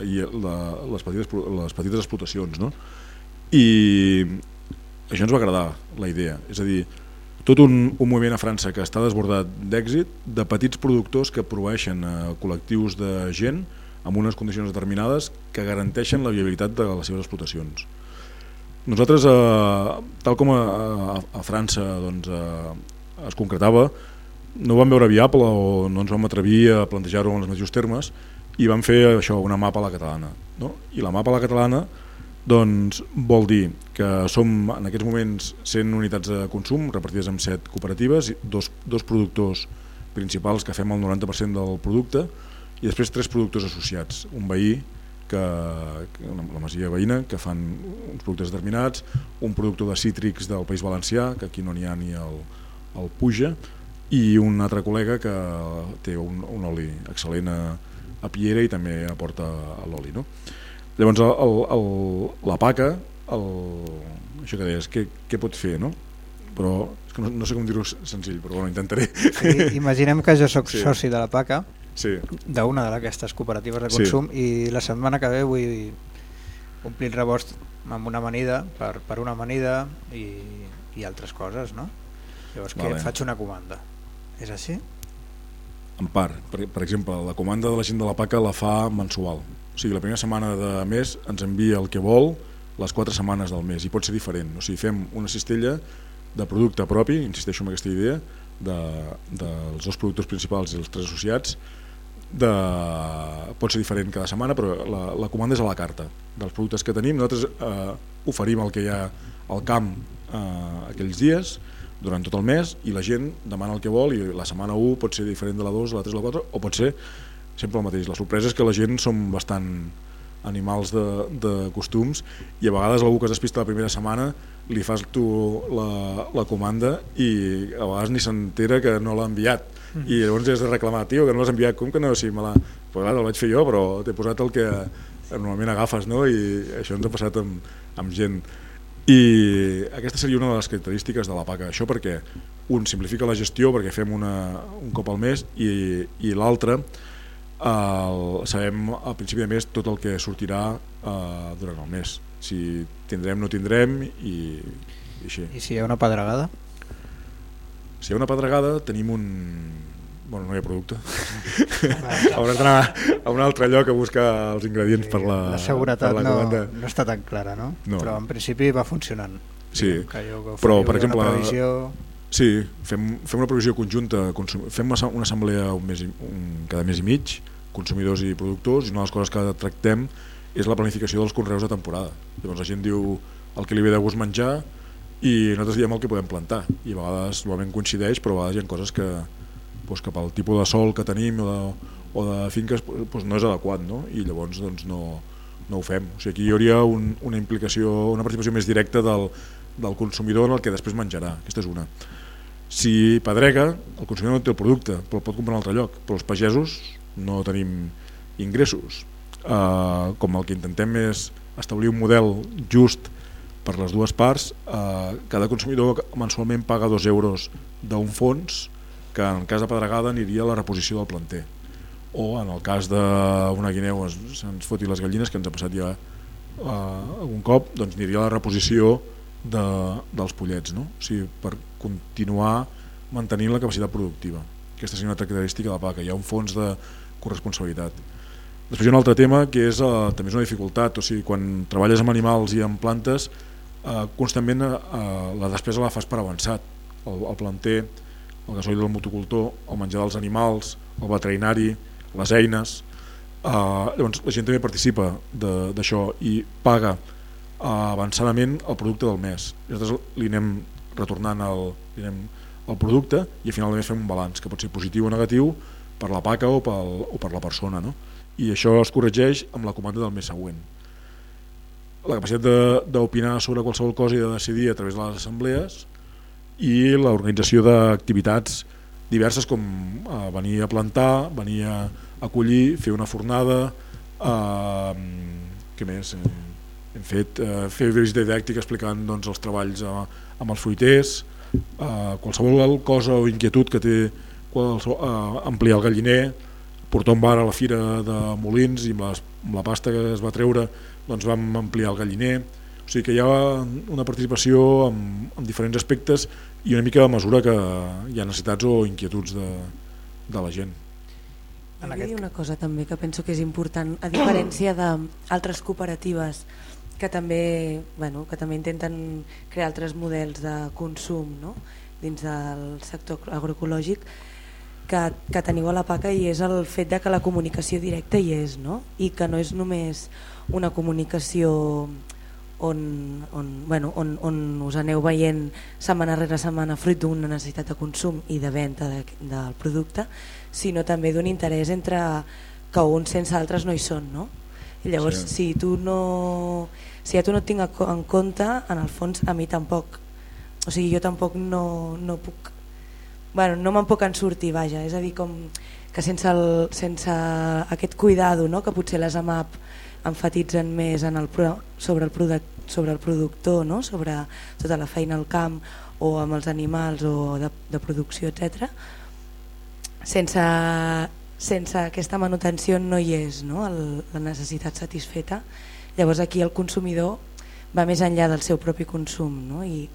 Speaker 7: i la, les, petites, les petites explotacions. No? I això ens va agradar, la idea. És a dir, tot un, un moviment a França que està desbordat d'èxit, de petits productors que proveeixen a col·lectius de gent amb unes condicions determinades que garanteixen la viabilitat de les seves explotacions. Nosaltres, eh, tal com a, a, a França doncs, eh, es concretava, no vam veure viable o no ens vam atrevir a plantejar-ho en els mateixos termes i vam fer això, una mapa a la catalana. No? I la mapa a la catalana doncs, vol dir que som en aquests moments 100 unitats de consum repartides en 7 cooperatives, dos, dos productors principals que fem el 90% del producte i després tres productors associats, un veí que, la masia veïna que fan uns productes determinats, un productor de cítrics del País Valencià, que aquí no n'hi ha ni el, el Puja, i un altre col·lega que té un, un oli excel·lent a, a Piera i també aporta l'oli. No? Llavors el, el, el, la PACA, el, això que deies, què, què pot fer? No? Però és que no, no sé com dir-ho senzill, però bueno, intentaré.
Speaker 3: Sí, imaginem que jo sóc sí. soci de la PACA,
Speaker 7: sí.
Speaker 3: d'una d'aquestes cooperatives de consum, sí. i la setmana que ve vull omplir el rebost amb una amanida, per, per una amanida i, i altres coses, no? Llavors que vale. faig una comanda. És així?
Speaker 7: En part. Per, per exemple, la comanda de la gent de la PACA la fa mensual. O sigui, la primera setmana de mes ens envia el que vol les quatre setmanes del mes i pot ser diferent, o sigui, fem una cistella de producte propi, insisteixo en aquesta idea, de, dels dos productors principals i els tres associats, de, pot ser diferent cada setmana, però la, la comanda és a la carta dels productes que tenim. Nosaltres eh, oferim el que hi ha al camp eh, aquells dies, durant tot el mes, i la gent demana el que vol, i la setmana 1 pot ser diferent de la 2, la 3, la 4, o pot ser sempre el mateix. La sorpresa és que la gent som bastant animals de, de costums i a vegades algú que es despista la primera setmana li fas tu la, la comanda i a vegades ni s'entera que no l'ha enviat. I llavors has de reclamar, tio, que no l'has enviat com que no, si me la... Pues, clar, el vaig fer jo però t'he posat el que normalment agafes no? i això ens ha passat amb, amb gent. I aquesta seria una de les característiques de la PACA això perquè un simplifica la gestió perquè fem una, un cop al mes i, i l'altre el, sabem al principi de mes tot el que sortirà eh, durant el mes. Si tindrem, no tindrem i, i així.
Speaker 3: I si hi ha una pedregada?
Speaker 7: Si hi ha una pedregada tenim un bueno, no hi ha producte. *laughs* Hauràs d'anar a un altre lloc a buscar els ingredients sí, per la
Speaker 3: la seguretat
Speaker 7: per la
Speaker 3: no, no està tan clara no?
Speaker 7: no?
Speaker 3: però en principi va funcionant.
Speaker 7: Sí,
Speaker 3: jo,
Speaker 7: però per exemple
Speaker 3: previsió...
Speaker 7: sí, fem, fem una previsió conjunta fem una assemblea un mes, un, cada mes i mig consumidors i productors i una de les coses que tractem és la planificació dels conreus de temporada. Llavors la gent diu el que li ve de gust menjar i nosaltres diem el que podem plantar. I a vegades normalment coincideix però a vegades hi ha coses que, doncs, que pel tipus de sol que tenim o de, o de finques doncs no és adequat no? i llavors doncs, no, no ho fem. O sigui, aquí hi hauria un, una implicació una participació més directa del, del consumidor en el que després menjarà, aquesta és una. Si pedrega, el consumidor no té el producte però pot comprar en un altre lloc. Però els pagesos no tenim ingressos. Uh, com el que intentem és establir un model just per les dues parts uh, cada consumidor mensualment paga dos euros d'un fons que en cas de pedregada aniria a la reposició del planter o en el cas d'una guineu se'ns foti les gallines que ens ha passat ja uh, algun cop doncs aniria a la reposició de, dels pollets no? o sigui, per continuar mantenint la capacitat productiva aquesta és una característica de la PACA hi ha un fons de corresponsabilitat. Després hi ha un altre tema que és, eh, també és una dificultat, o sigui, quan treballes amb animals i amb plantes, eh, constantment eh, la despesa la fas per avançat. El, el planter, el gasoil del motocultor, el menjar dels animals, el veterinari, les eines... Eh, llavors la gent també participa d'això i paga eh, avançadament el producte del mes. Nosaltres li anem retornant el, li anem el producte i al final fem un balanç que pot ser positiu o negatiu per la paca o, pel, o per la persona no? i això es corregeix amb la comanda del mes següent la capacitat d'opinar sobre qualsevol cosa i de decidir a través de les assemblees i l'organització d'activitats diverses com eh, venir a plantar, venir a acollir, fer una fornada eh, què més? Eh, hem fet eh, fer visita didàctica explicant doncs, els treballs eh, amb els fruiters eh, qualsevol cosa o inquietud que té eh, ampliar el galliner, portar un bar a la fira de Molins i amb, les, amb la pasta que es va treure doncs vam ampliar el galliner, o sigui que hi ha una participació en, en diferents aspectes i una mica a mesura que hi ha necessitats o inquietuds de, de la gent.
Speaker 8: En aquest... una cosa també que penso que és important, a diferència d'altres cooperatives que també, bueno, que també intenten crear altres models de consum no? dins del sector agroecològic, que, que teniu a la PACA i és el fet de que la comunicació directa hi és no? i que no és només una comunicació on, on, bueno, on, on us aneu veient setmana rere setmana fruit d'una necessitat de consum i de venda de, del producte, sinó també d'un interès entre que uns sense altres no hi són. No? I llavors, sí. si, tu no, si ja tu no et tinc en compte, en el fons a mi tampoc. O sigui, jo tampoc no, no puc bueno, no me'n puc en sortir, vaja, és a dir, com que sense, el, sense aquest cuidado no? que potser les AMAP enfatitzen més en el, sobre, el product, sobre el productor, no? sobre tota la feina al camp o amb els animals o de, de producció, etc. Sense, sense aquesta manutenció no hi és no? el, la necessitat satisfeta. Llavors aquí el consumidor va més enllà del seu propi consum no? i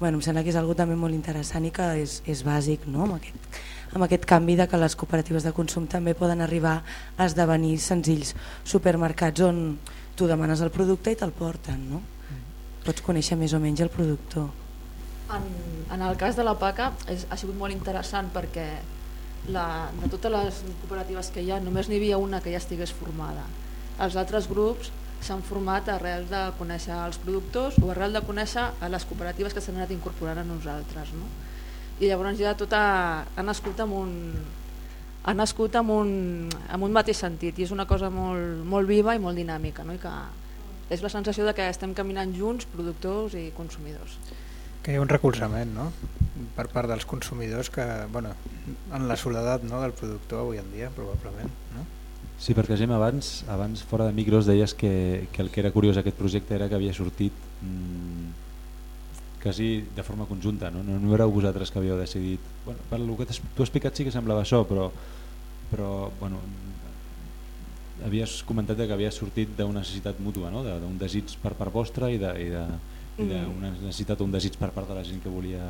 Speaker 8: bueno, em sembla que és algo també molt interessant i que és, és bàsic no? amb, aquest, amb aquest canvi de que les cooperatives de consum també poden arribar a esdevenir senzills supermercats on tu demanes el producte i te'l porten. No? pots conèixer més o menys el productor.
Speaker 11: En, en el cas de la PACA és, ha sigut molt interessant perquè la, de totes les cooperatives que hi ha només n'hi havia una que ja estigués formada. Els altres grups s'han format arrel de conèixer els productors o arrel de conèixer les cooperatives que s'han anat incorporant a nosaltres. No? I llavors ja tot ha, ha nascut amb un, ha nascut amb un, amb un mateix sentit i és una cosa molt, molt viva i molt dinàmica no? I que és la sensació de que estem caminant junts productors i consumidors
Speaker 3: que hi ha un recolzament no? per part dels consumidors que, bueno, en la soledat no, del productor avui en dia probablement no?
Speaker 10: Sí, perquè Gemma, abans, abans fora de micros deies que, que el que era curiós aquest projecte era que havia sortit mmm, quasi de forma conjunta, no? no, no éreu vosaltres que havíeu decidit bueno, per el que tu has explicat sí que semblava això però, però bueno, havies comentat que havia sortit d'una necessitat mútua, no? d'un desig per part vostra i de, i de, d'una mm. necessitat o un desig per part de la gent que volia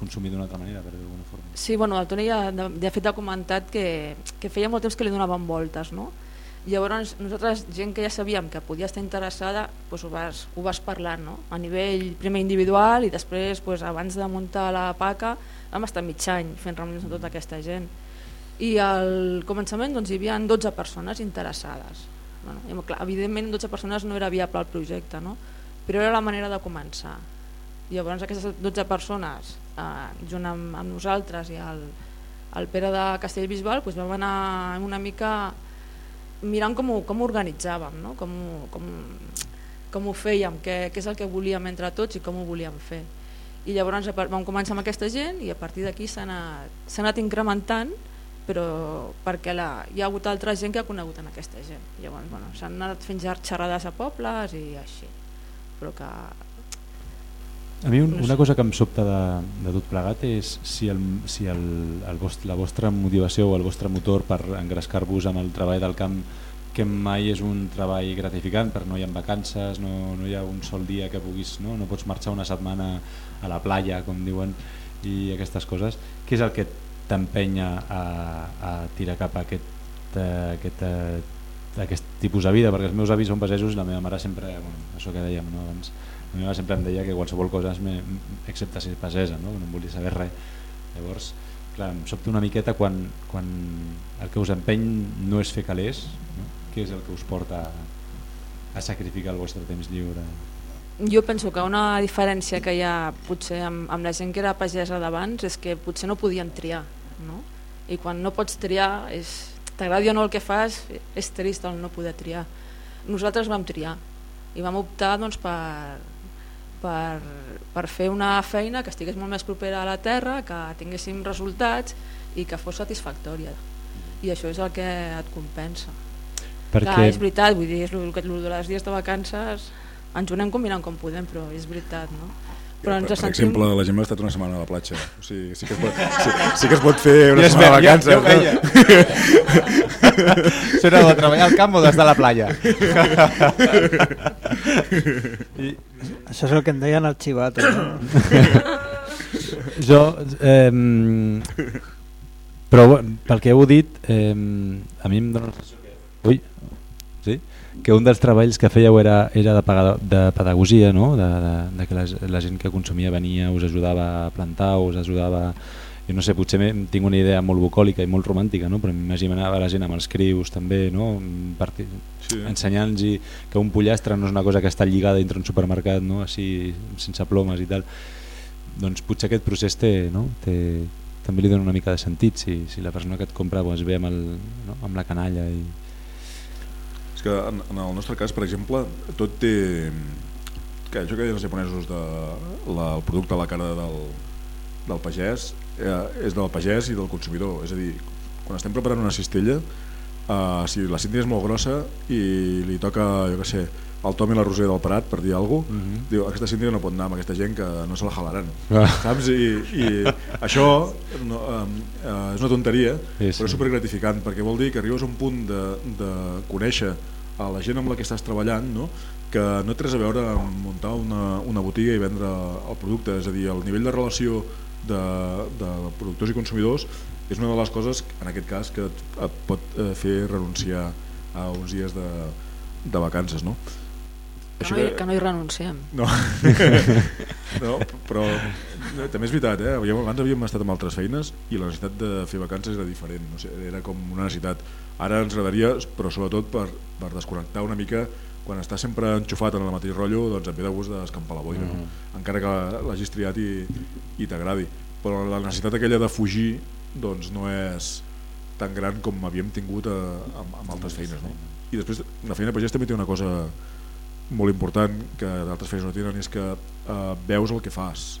Speaker 10: consumir d'una altra manera, per d'alguna forma.
Speaker 11: Sí, bueno, el Toni ja, de, de fet ha comentat que, que feia molt temps que li donaven voltes, no? Llavors nosaltres, gent que ja sabíem que podia estar interessada, doncs ho, vas, ho vas parlant, no? a nivell primer individual i després doncs, abans de muntar la PACA vam estar mig any fent reunions amb tota aquesta gent. I al començament doncs, hi havia 12 persones interessades. Bueno, clar, evidentment 12 persones no era viable el projecte, no? però era la manera de començar. Llavors aquestes 12 persones, eh, junt amb, amb nosaltres i el, el Pere de Castellbisbal, doncs vam anar una mica mirant com ho, com ho organitzàvem, no? com, com, com ho fèiem, què, què és el que volíem entre tots i com ho volíem fer. I llavors vam començar amb aquesta gent i a partir d'aquí s'ha anat, anat incrementant però perquè la, hi ha hagut altra gent que ha conegut en aquesta gent. Llavors bueno, s'han anat fent xerrades a pobles i així però que...
Speaker 10: A mi un, una cosa que em sobta de, de tot plegat és si, el, si el, el vostre, la vostra motivació o el vostre motor per engrescar-vos amb el treball del camp que mai és un treball gratificant però no hi ha vacances, no, no hi ha un sol dia que puguis, no, no pots marxar una setmana a la playa com diuen i aquestes coses, què és el que t'empenya a, a tirar cap a aquest, a aquest d'aquest tipus de vida, perquè els meus avis són pagesos i la meva mare sempre, bueno, això que dèiem no, abans, la meva sempre em deia que qualsevol cosa me, excepte ser pagesa, no? no em volia saber res. Llavors, clar, em sobta una miqueta quan, quan el que us empeny no és fer calés, no? què és el que us porta a, a sacrificar el vostre temps lliure?
Speaker 11: Jo penso que una diferència que hi ha potser amb, amb la gent que era pagesa d'abans és que potser no podien triar, no? i quan no pots triar t'agradi o no el que fas, és trist el no poder triar. Nosaltres vam triar i vam optar doncs, per, per, per fer una feina que estigués molt més propera a la terra, que tinguéssim resultats i que fos satisfactòria. I això és el que et compensa. Perquè... Clar, és veritat, vull dir, és el que el de les dies de vacances ens ho anem combinant com podem, però és veritat, no?
Speaker 7: Però ens per, per exemple, la gent ha estat una setmana a la platja. O sigui, sí que es pot, sí, sí que es pot fer una ja setmana de vacances. Ja, ja ho veia.
Speaker 3: Serà de treballar al camp o des de la platja? I... Això és el que em deien al xivat. No?
Speaker 10: jo, eh, però pel que heu dit, eh, a mi em dóna la sensació que... Ui? Que un dels treballs que fèieu era, era de, de pedagogia, no? de, de, de que la, la gent que consumia venia, us ajudava a plantar, us ajudava... Jo no sé, potser tinc una idea molt bucòlica i molt romàntica, no? però m'imaginava la gent amb els crius també, no? Partir, sí. ensenyant-los que un pollastre no és una cosa que està lligada dintre un supermercat, no? així sense plomes i tal. Doncs potser aquest procés té, no? té, també li dona una mica de sentit si, si la persona que et compra es ve amb, el, no? amb la canalla i,
Speaker 7: que en, en el nostre cas, per exemple, tot té... Que això que deien els japonesos de la, el producte a la cara del, del pagès eh, és del pagès i del consumidor. És a dir, quan estem preparant una cistella, eh, si la cistella és molt grossa i li toca, jo què sé, el Tom i la Roser del Prat, per dir alguna cosa, uh -huh. diu, aquesta cistella no pot anar amb aquesta gent que no se la jalaran. Ah. Saps? I, I això no, eh, és una tonteria, sí, sí. però és supergratificant, perquè vol dir que arribes a un punt de, de conèixer a la gent amb la que estàs treballant no? que no té res a veure amb muntar una, una botiga i vendre el producte, és a dir, el nivell de relació de, de productors i consumidors és una de les coses, en aquest cas, que et, et pot eh, fer renunciar a uns dies de, de vacances. No?
Speaker 11: Que no, hi, que no hi renunciem.
Speaker 7: No, *laughs* no però no, també és veritat, eh? abans havíem estat amb altres feines i la necessitat de fer vacances era diferent, no sé, era com una necessitat. Ara ens agradaria, però sobretot per, per desconnectar una mica quan estàs sempre enxufat en el mateix rotllo doncs et ve de gust d'escampar la boira, mm -hmm. no? Encara que l'hagis triat i, i t'agradi. Però la necessitat aquella de fugir doncs no és tan gran com havíem tingut a, eh, amb, amb altres feines. No? I després la feina de pagès també té una cosa molt important que d'altres feines no tenen és que eh, veus el que fas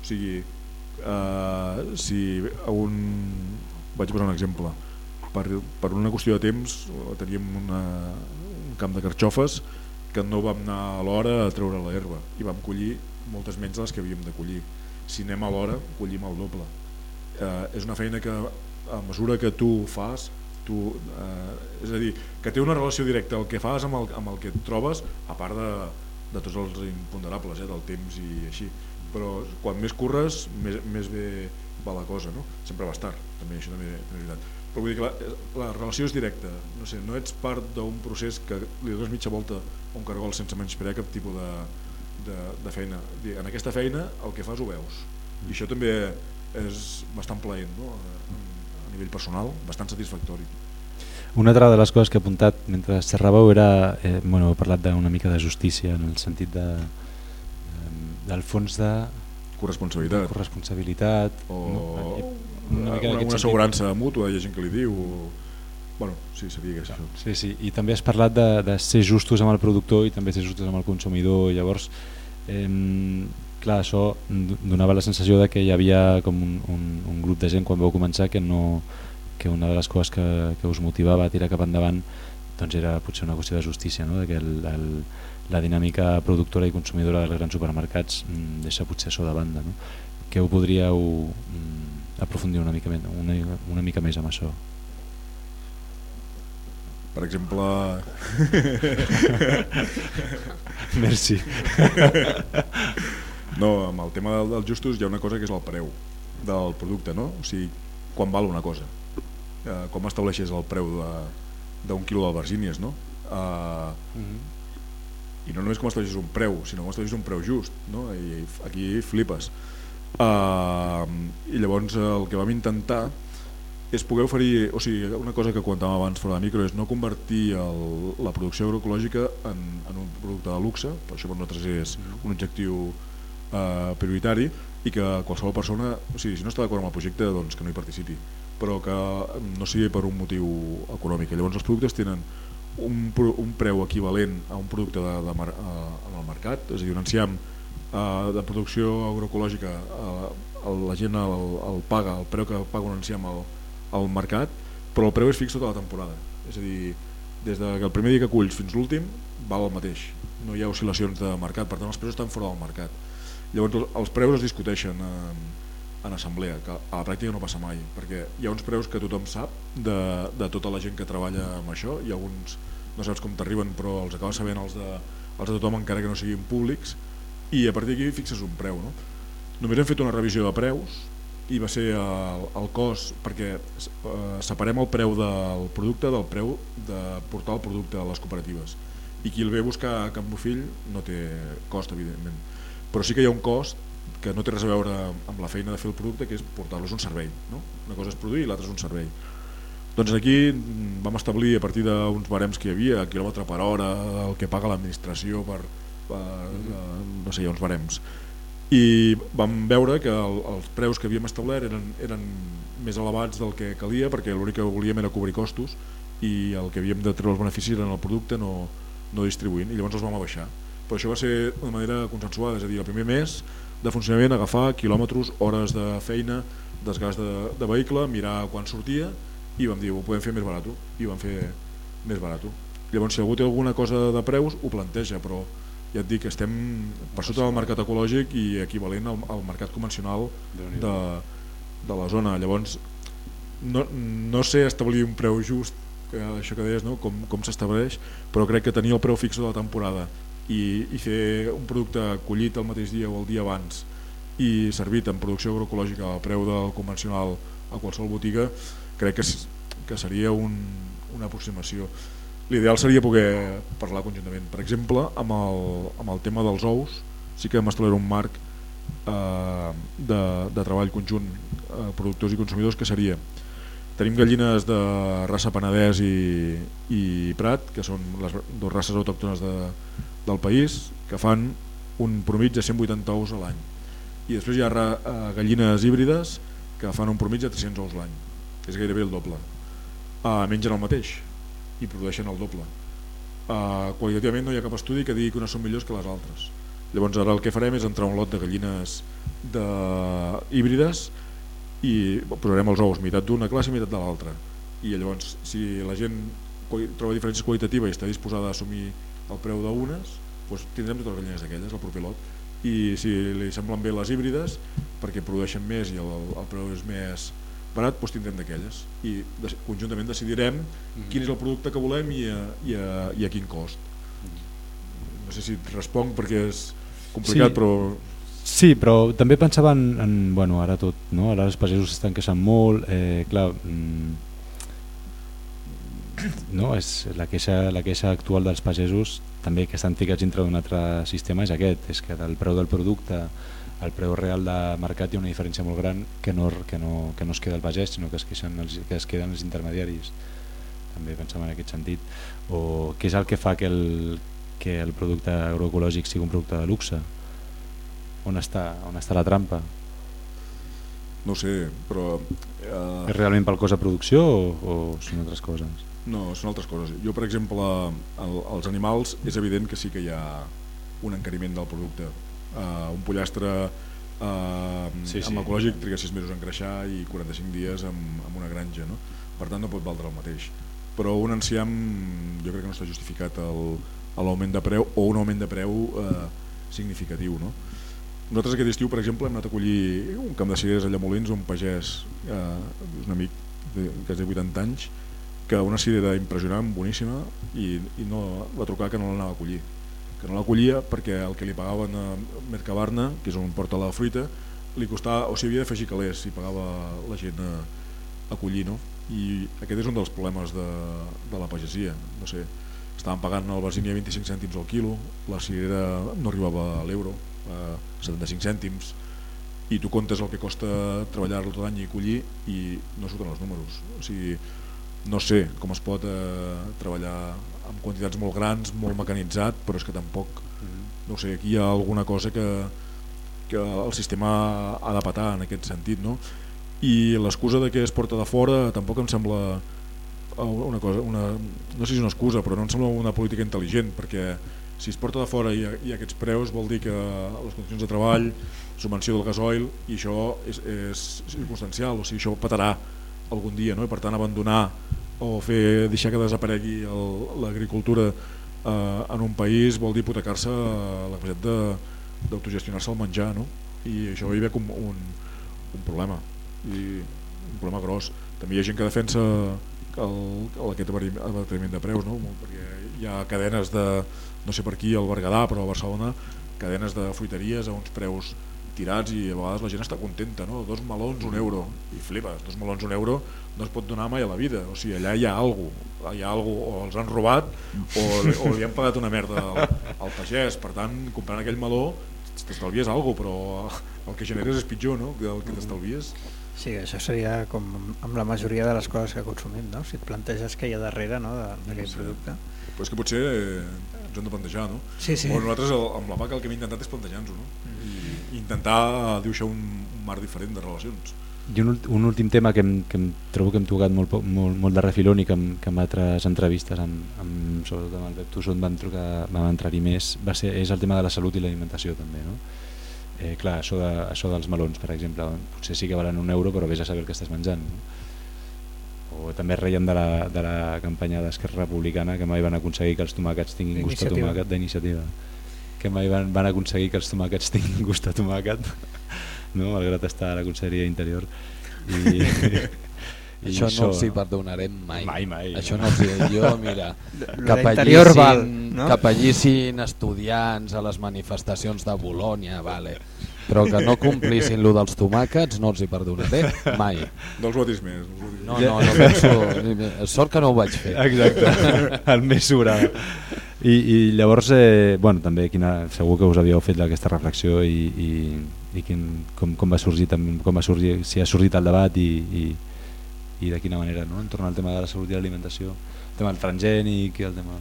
Speaker 7: o sigui eh, si un vaig posar un exemple. Per, per una qüestió de temps teníem una, un camp de carxofes que no vam anar a l'hora a treure la herba i vam collir moltes menys de les que havíem de collir. Si anem a l'hora collim el doble. Eh, és una feina que a mesura que tu fas tu, eh, és a dir, que té una relació directa el que fas amb el, amb el que et trobes a part de, de tots els imponderables eh, del temps i així però quan més curres més, més bé va la cosa no? sempre va estar, també això també, és veritat. Però vull dir que la, la relació és directa. No, sé, no ets part d'un procés que li dones mitja volta a un cargol sense menysprear cap tipus de, de, de feina. En aquesta feina el que fas ho veus. I això també és bastant plaent no? a nivell personal bastant satisfactori.
Speaker 10: Una altra de les coses que he apuntat mentre xerràveu era, eh, bueno, he parlat d'una mica de justícia en el sentit de, del fons de
Speaker 7: corresponsabilitat,
Speaker 10: de corresponsabilitat
Speaker 7: o no? una, una, una assegurança mútua, hi ha gent que li diu o... bueno, sí, sabia que és això
Speaker 10: sí, sí. i també has parlat de, de ser justos amb el productor i també ser justos amb el consumidor llavors eh, clar, això donava la sensació de que hi havia com un, un, un grup de gent quan vau començar que no, que una de les coses que, que us motivava a tirar cap endavant doncs era potser una qüestió de justícia, no? de que el, el, la dinàmica productora i consumidora dels grans supermercats mm, deixa potser això de banda. No? Que ho podríeu mm, aprofundir una mica, una, una mica més amb això?
Speaker 7: Per exemple... *laughs*
Speaker 10: Merci. *laughs*
Speaker 7: no, amb el tema del, del justos hi ha una cosa que és el preu del producte, no? O sigui, quan val una cosa eh, com estableixes el preu d'un quilo d'albergínies, no? Uh, uh -huh. I no només com estableixes un preu, sinó com estableixes un preu just, no? I aquí flipes. Uh, I llavors el que vam intentar és poder oferir, o sigui, una cosa que comentàvem abans fora de micro és no convertir el, la producció agroecològica en, en un producte de luxe, per això per nosaltres és un objectiu eh, prioritari i que qualsevol persona, o sigui, si no està d'acord amb el projecte, doncs que no hi participi però que no sigui per un motiu econòmic. Llavors els productes tenen un, un preu equivalent a un producte de, de, de, en el mercat, és a dir, un enciam eh, de producció agroecològica eh, la gent el, el paga, el preu que paga un enciam al, al mercat, però el preu és fix tota la temporada. És a dir, des de que el primer dia que culls fins l'últim val el mateix, no hi ha oscil·lacions de mercat, per tant els preus estan fora del mercat. Llavors els preus es discuteixen eh, en assemblea, que a la pràctica no passa mai, perquè hi ha uns preus que tothom sap de, de tota la gent que treballa amb això, i alguns no saps com t'arriben però els acabes sabent els de, els de tothom encara que no siguin públics, i a partir d'aquí fixes un preu. No? Només hem fet una revisió de preus i va ser el, el cost, perquè eh, separem el preu del producte del preu de portar el producte a les cooperatives i qui el ve a buscar a Camp Bofill no té cost evidentment però sí que hi ha un cost que no té res a veure amb la feina de fer el producte, que és portar-los un servei. No? Una cosa és produir i l'altra és un servei. Doncs aquí vam establir a partir d'uns barems que hi havia, quilòmetre per hora, el que paga l'administració per, per eh, no sé, uns barems. I vam veure que el, els preus que havíem establert eren, eren més elevats del que calia perquè l'únic que volíem era cobrir costos i el que havíem de treure els beneficis en el producte no, no distribuint i llavors els vam abaixar. Però això va ser de manera consensuada, és a dir, el primer mes de funcionament, agafar quilòmetres, hores de feina, desgast de, de vehicle, mirar quan sortia i vam dir, ho podem fer més barat i vam fer més barat. Llavors, si algú té alguna cosa de preus, ho planteja, però ja et dic que estem per sota del mercat ecològic i equivalent al, al mercat convencional de, de la zona. Llavors, no, no sé establir un preu just, que això que deies, no? com, com s'estableix, però crec que tenir el preu fix de la temporada i, i fer un producte collit el mateix dia o el dia abans i servit en producció agroecològica a preu del convencional a qualsevol botiga crec que, que seria un, una aproximació l'ideal seria poder parlar conjuntament. Per exemple, amb el, amb el tema dels ous, sí que hem establert un marc eh, de, de treball conjunt eh, productors i consumidors que seria tenim gallines de raça Penedès i, i Prat, que són les dues races autòctones de, del país, que fan un promig de 180 ous a l'any. I després hi ha eh, gallines híbrides que fan un promig de 300 ous l'any. És gairebé el doble. Eh, mengen el mateix i produeixen el doble. Eh, qualitativament no hi ha cap estudi que digui que unes són millors que les altres. Llavors ara el que farem és entrar un lot de gallines de híbrides i posarem els ous meitat d'una classe i meitat de l'altra i llavors si la gent troba diferències qualitatives i està disposada a assumir el preu d'unes doncs tindrem totes les gallines d'aquelles el proper lot i si li semblen bé les híbrides perquè produeixen més i el, el preu és més barat doncs tindrem d'aquelles i de, conjuntament decidirem mm -hmm. quin és el producte que volem i a, i a, i a quin cost no sé si et responc perquè és complicat
Speaker 10: sí.
Speaker 7: però
Speaker 10: Sí, però també pensava en, en bueno, ara tot, no? ara els pagesos estan queixant molt, eh, clar, mm, no? és la queixa, la queixa actual dels pagesos també que estan ficats dintre d'un altre sistema és aquest, és que del preu del producte al preu real de mercat hi ha una diferència molt gran que no, que no, que no es queda el pagès sinó que es, queixen els, que es queden els intermediaris també pensava en aquest sentit o què és el que fa que el, que el producte agroecològic sigui un producte de luxe on està, on està la trampa?
Speaker 7: No sé, però...
Speaker 10: Eh... És realment pel cost de producció o, o són altres coses?
Speaker 7: No, són altres coses. Jo, per exemple, el, els animals és evident que sí que hi ha un encariment del producte. Uh, un pollastre uh, sí, sí. amb ecològic triga 6 mesos a engreixar i 45 dies amb, amb una granja. No? Per tant, no pot valdre el mateix. Però un enciam jo crec que no està justificat l'augment de preu o un augment de preu uh, significatiu. No? Nosaltres aquest estiu, per exemple, hem anat a collir un camp de cireres a Llamolins, un pagès, eh, un amic de, de 80 anys, que una cirera impressionant, boníssima, i, i no, va trucar que no l'anava a collir. Que no la collia perquè el que li pagaven a Mercabarna, que és on porta la fruita, li costava, o sigui, havia de fer calés i pagava la gent a, a collir, no? I aquest és un dels problemes de, de la pagesia, no sé, estaven pagant el Basini a 25 cèntims al quilo, la cirera no arribava a l'euro, eh, 75 cèntims i tu comptes el que costa treballar-lo tot l'any i collir i no surten els números o sigui, no sé com es pot eh, treballar amb quantitats molt grans, molt mecanitzat però és que tampoc no sé, aquí hi ha alguna cosa que, que el sistema ha de patar en aquest sentit no? i l'excusa de que es porta de fora tampoc em sembla una cosa, una, no sé si és una excusa però no em sembla una política intel·ligent perquè si es porta de fora i, i aquests preus vol dir que les condicions de treball, subvenció del gasoil i això és, és circumstancial, o sigui, això patarà algun dia no? i per tant abandonar o fer deixar que desaparegui l'agricultura eh, en un país vol dir hipotecar-se la capacitat d'autogestionar-se el menjar no? i això hi ve com un, un problema i un problema gros també hi ha gent que defensa el, aquest abaratiment de preus no? perquè hi ha cadenes de no sé per aquí al Berguedà però a Barcelona cadenes de fruiteries a uns preus tirats i a vegades la gent està contenta no? dos melons un euro i flipes, dos melons un euro no es pot donar mai a la vida o sigui, allà hi ha alguna cosa hi ha algú, o els han robat o, o li han pagat una merda al, al pagès per tant, comprant aquell meló t'estalvies alguna però el que generes és pitjor no? del que t'estalvies
Speaker 3: Sí, això seria com amb la majoria de les coses que consumim, no? si et planteges què hi ha darrere no, d'aquell sí. producte.
Speaker 7: Però és que potser ens hem de plantejar, no?
Speaker 3: Sí, sí.
Speaker 7: O nosaltres amb la PAC el que hem intentat és plantejar-nos-ho, no? Mm. I intentar dibuixar un, un mar diferent de relacions.
Speaker 10: I un, un últim tema que em, que em trobo que hem tocat molt, molt, molt de refilón i que, amb, que amb altres entrevistes, amb, amb, sobretot amb el Pep Tussó, vam, trucar, vam entrar-hi més, va ser, és el tema de la salut i l'alimentació també, no? eh, clar, això, de, això dels melons, per exemple, potser sí que valen un euro, però vés a saber el que estàs menjant. No? O també reiem de la, de la campanya d'Esquerra Republicana que mai van aconseguir que els tomàquets tinguin gust a tomàquet d'iniciativa que mai van, van aconseguir que els tomàquets tinguin gust a tomàquet no? malgrat estar a la Conselleria Interior i, *laughs*
Speaker 4: I això, això no els hi perdonarem mai.
Speaker 10: Mai, mai.
Speaker 4: Això no els hi... Jo, mira, capellissin, val, no? capellissin estudiants a les manifestacions de Bolònia, vale. Però que no complissin lo dels tomàquets no els hi perdonaré mai.
Speaker 7: No els votis més. Votis
Speaker 4: no, no, no penso... Sort que no ho vaig fer.
Speaker 10: Exacte, el més sobrada. I, I llavors, eh, bueno, també quina, segur que us havíeu fet aquesta reflexió i, i, i quin, com, com, va sorgir, com va sorgir, si ha sorgit el debat i, i, i de quina manera, no? en torno al tema de la salut i l'alimentació, el tema del transgènic i el tema...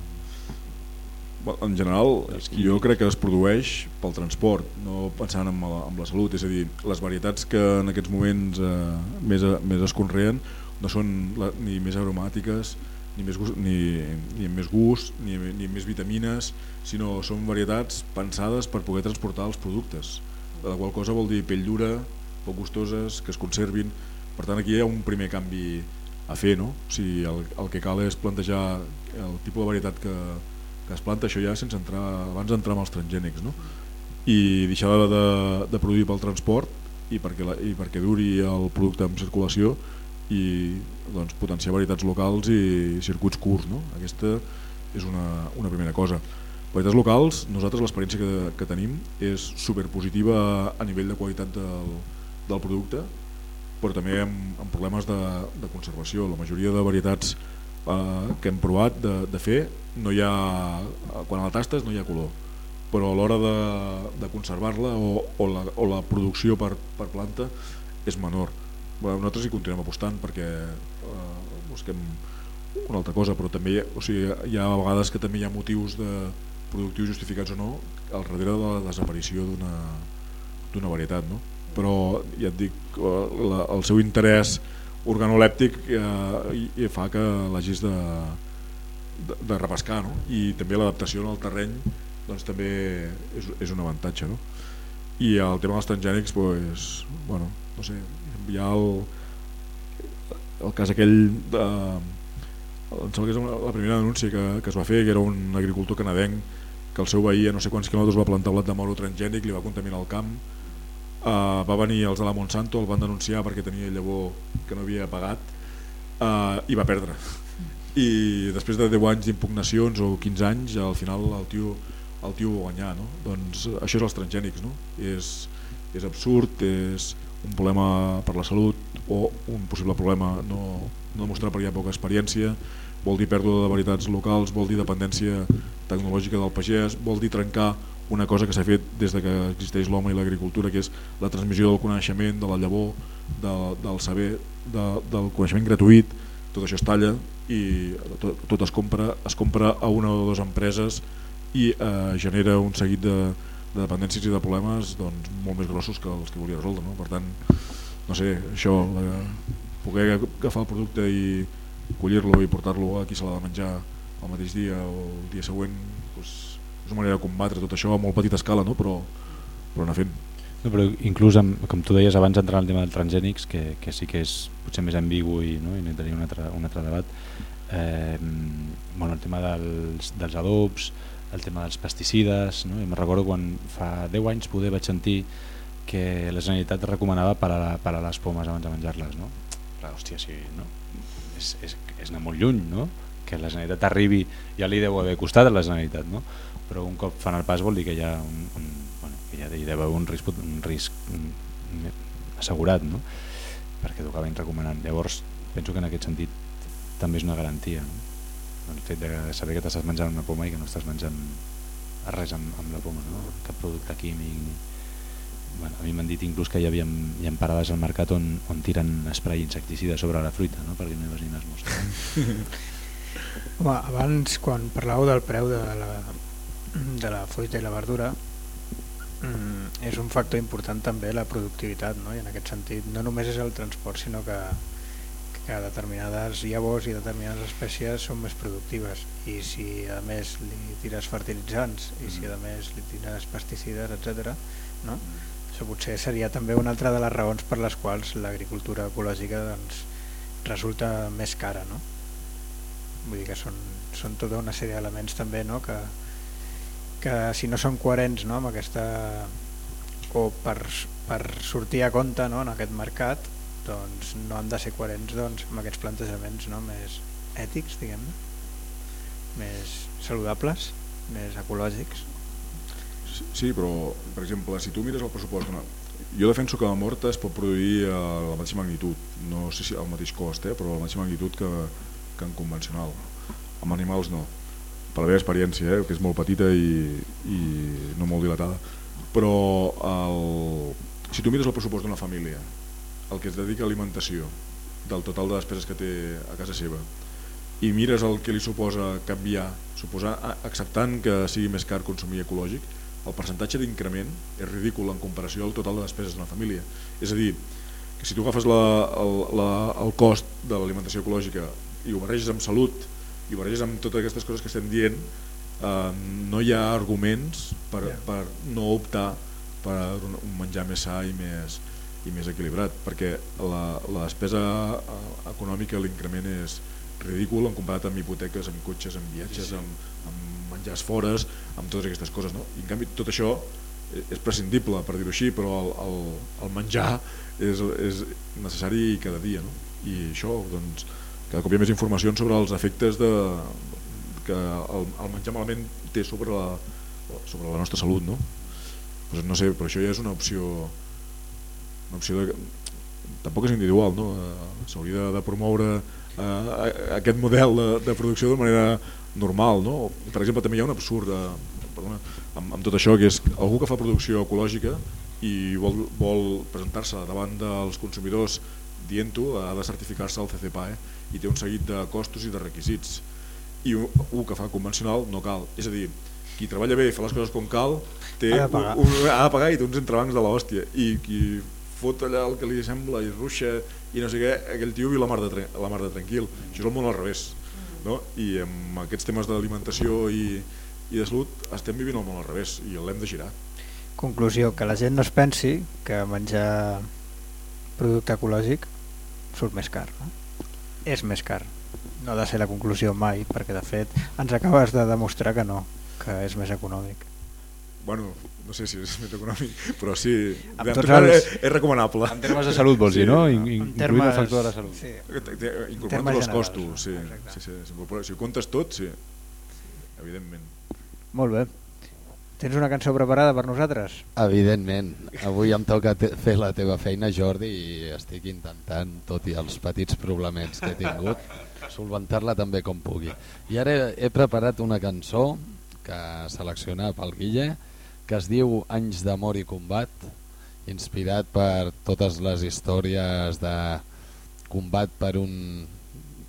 Speaker 7: En general, jo crec que es produeix pel transport, no pensant en la, en la salut, és a dir, les varietats que en aquests moments eh, més, més es conreen no són la, ni més aromàtiques, ni més gust, ni, ni amb més gust, ni, ni amb més vitamines, sinó són varietats pensades per poder transportar els productes, la qual cosa vol dir pell dura, poc gustoses, que es conservin, per tant aquí hi ha un primer canvi a fer, no? O sigui, el, el que cal és plantejar el tipus de varietat que, que es planta això ja sense entrar, abans d'entrar amb els transgènics no? i deixar de, de, de produir pel transport i perquè, la, i perquè duri el producte en circulació i doncs, potenciar varietats locals i circuits curts no? aquesta és una, una primera cosa varietats locals, nosaltres l'experiència que, que tenim és superpositiva a nivell de qualitat del, del producte però també amb, amb problemes de, de conservació la majoria de varietats eh, que hem provat de, de fer no hi ha, quan la tastes no hi ha color però a l'hora de, de conservar-la o, o, la, o la producció per, per planta és menor bueno, nosaltres hi continuem apostant perquè eh, busquem una altra cosa però també o sigui, hi ha vegades que també hi ha motius de productius justificats o no al darrere de la desaparició d'una varietat no? però ja et dic la, el seu interès organolèptic eh, i, fa que l'hagis de, de, de repescar no? i també l'adaptació al terreny doncs també és, és un avantatge no? i el tema dels transgènics pues, bueno, no sé, hi ha el, el cas aquell de, em sembla que és la primera denúncia que, que es va fer que era un agricultor canadenc que el seu veí a no sé quants quilòmetres va plantar blat de moro transgènic li va contaminar el camp Uh, va venir els de la Monsanto, el van denunciar perquè tenia llavor que no havia pagat uh, i va perdre i després de 10 anys d'impugnacions o 15 anys al final el tio, el tio va guanyar no? doncs això és els transgènics no? és, és absurd és un problema per la salut o un possible problema no, no demostrar perquè hi ha poca experiència vol dir pèrdua de varietats locals vol dir dependència tecnològica del pagès vol dir trencar una cosa que s'ha fet des de que existeix l'home i l'agricultura, que és la transmissió del coneixement, de la llavor, de, del saber, de, del coneixement gratuït, tot això es talla i tot, tot es, compra, es compra a una o dues empreses i eh, genera un seguit de, de dependències i de problemes doncs, molt més grossos que els que volia resoldre. No? Per tant, no sé, això, la, poder agafar el producte i collir-lo i portar-lo a qui se l'ha de menjar el mateix dia o el dia següent és una manera de combatre tot això a molt petita escala, no? però, però anar fent.
Speaker 10: No, però inclús, amb, com tu deies abans d'entrar al tema dels transgènics, que, que sí que és potser més ambigu i, no? i no tenir un altre, un altre debat, eh, bueno, el tema dels, dels adobs, el tema dels pesticides, no? I me recordo quan fa 10 anys poder vaig sentir que la Generalitat recomanava parar, parar les pomes abans de menjar-les. No? Hòstia, sí, no? és, és, és anar molt lluny, no? que la Generalitat arribi, ja li deu haver costat a la Generalitat, no? Però un cop fan el pas vol dir que hi ha un, un, bueno, que hi, ha, hi deu haver un risc, un risc assegurat no? perquè tocava recomanant llavors penso que en aquest sentit també és una garantia no? el fet de saber que t'estàs menjant una poma i que no estàs menjant res amb, amb la poma no? cap producte químic bueno, a mi m'han dit inclús que hi havia, hi ha parades al mercat on, on tiren spray insecticida sobre la fruita no? perquè no hi vagin les mosques *laughs*
Speaker 3: Home, abans quan parlàveu del preu de la, de la fruita i la verdura mm, és un factor important també la productivitat no? i en aquest sentit no només és el transport sinó que, que determinades llavors i determinades espècies són més productives i si a més li tires fertilitzants i si a més li tires pesticides etc no? això potser seria també una altra de les raons per les quals l'agricultura ecològica doncs, resulta més cara no? vull dir que són, són tota una sèrie d'elements també no? que, que si no són coherents no, amb aquesta o per, per sortir a compte no, en aquest mercat doncs no han de ser coherents doncs, amb aquests plantejaments no, més ètics diguem-ne més saludables més ecològics
Speaker 7: Sí, però, per exemple, si tu mires el pressupost d'una... Jo defenso que la mort es pot produir a la mateixa magnitud, no sé si al mateix cost, eh, però a la mateixa magnitud que, que en convencional. Amb animals no, per la meva experiència, eh, que és molt petita i, i no molt dilatada. Però el, si tu mires el pressupost d'una família, el que es dedica a alimentació, del total de despeses que té a casa seva, i mires el que li suposa canviar, suposar, acceptant que sigui més car consumir ecològic, el percentatge d'increment és ridícul en comparació al total de despeses d'una família. És a dir, que si tu agafes la, el, la, el cost de l'alimentació ecològica i ho barreges amb salut i barreges amb totes aquestes coses que estem dient, eh, no hi ha arguments per, yeah. per no optar per un, un menjar més sa i més, i més equilibrat, perquè la, la despesa eh, econòmica, l'increment és ridícul en comparat amb hipoteques, amb cotxes, amb viatges, sí, sí. amb, amb menjars fores, amb totes aquestes coses. No? I en canvi tot això és prescindible, per dir-ho així, però el, el, el menjar és, és necessari cada dia. No? I això, doncs, cada cop hi ha més informació sobre els efectes de, que el, el menjar malament té sobre la, sobre la nostra salut. No? Pues no sé, però això ja és una opció, una opció de, tampoc és individual, no? Eh, s'hauria de, de promoure eh, aquest model de, de producció de manera normal. No? Per exemple, també hi ha un absurd eh, perdona, amb, amb tot això, que és algú que fa producció ecològica i vol, vol presentar-se davant dels consumidors dient-ho, ha de certificar-se al CCPAE i té un seguit de costos i de requisits. I un, un que fa convencional no cal. És a dir, qui treballa bé i fa les coses com cal té, ha, de pagar. Un, un, ha de pagar i té uns entrebancs de l'hòstia. I qui fot allà el que li sembla i ruixa i no sé què, aquell tio viu la mar de, la mar de tranquil. Això és el món al revés no? i amb aquests temes d'alimentació i, i de salut estem vivint el món al revés i l'hem de girar.
Speaker 3: Conclusió, que la gent no es pensi que menjar producte ecològic surt més car. No? És més car. No ha de ser la conclusió mai, perquè de fet ens acabes de demostrar que no, que és més econòmic.
Speaker 7: Bueno, no sé si és més econòmic, però sí, tots els... és, és recomanable.
Speaker 10: En termes de salut vols dir, sí. no? In, in, termes... el factor de salut. Sí.
Speaker 7: Incorporant tots els costos, sí, sí, sí, sí, si ho comptes tot, sí, evidentment.
Speaker 3: Molt bé. Tens una cançó preparada per nosaltres?
Speaker 4: Evidentment. Avui em toca fer la teva feina, Jordi, i estic intentant, tot i els petits problemets que he tingut, *laughs* solventar-la també com pugui. I ara he, he preparat una cançó que selecciona pel Guille, que es diu Anys d'amor i combat, inspirat per totes les històries de combat per un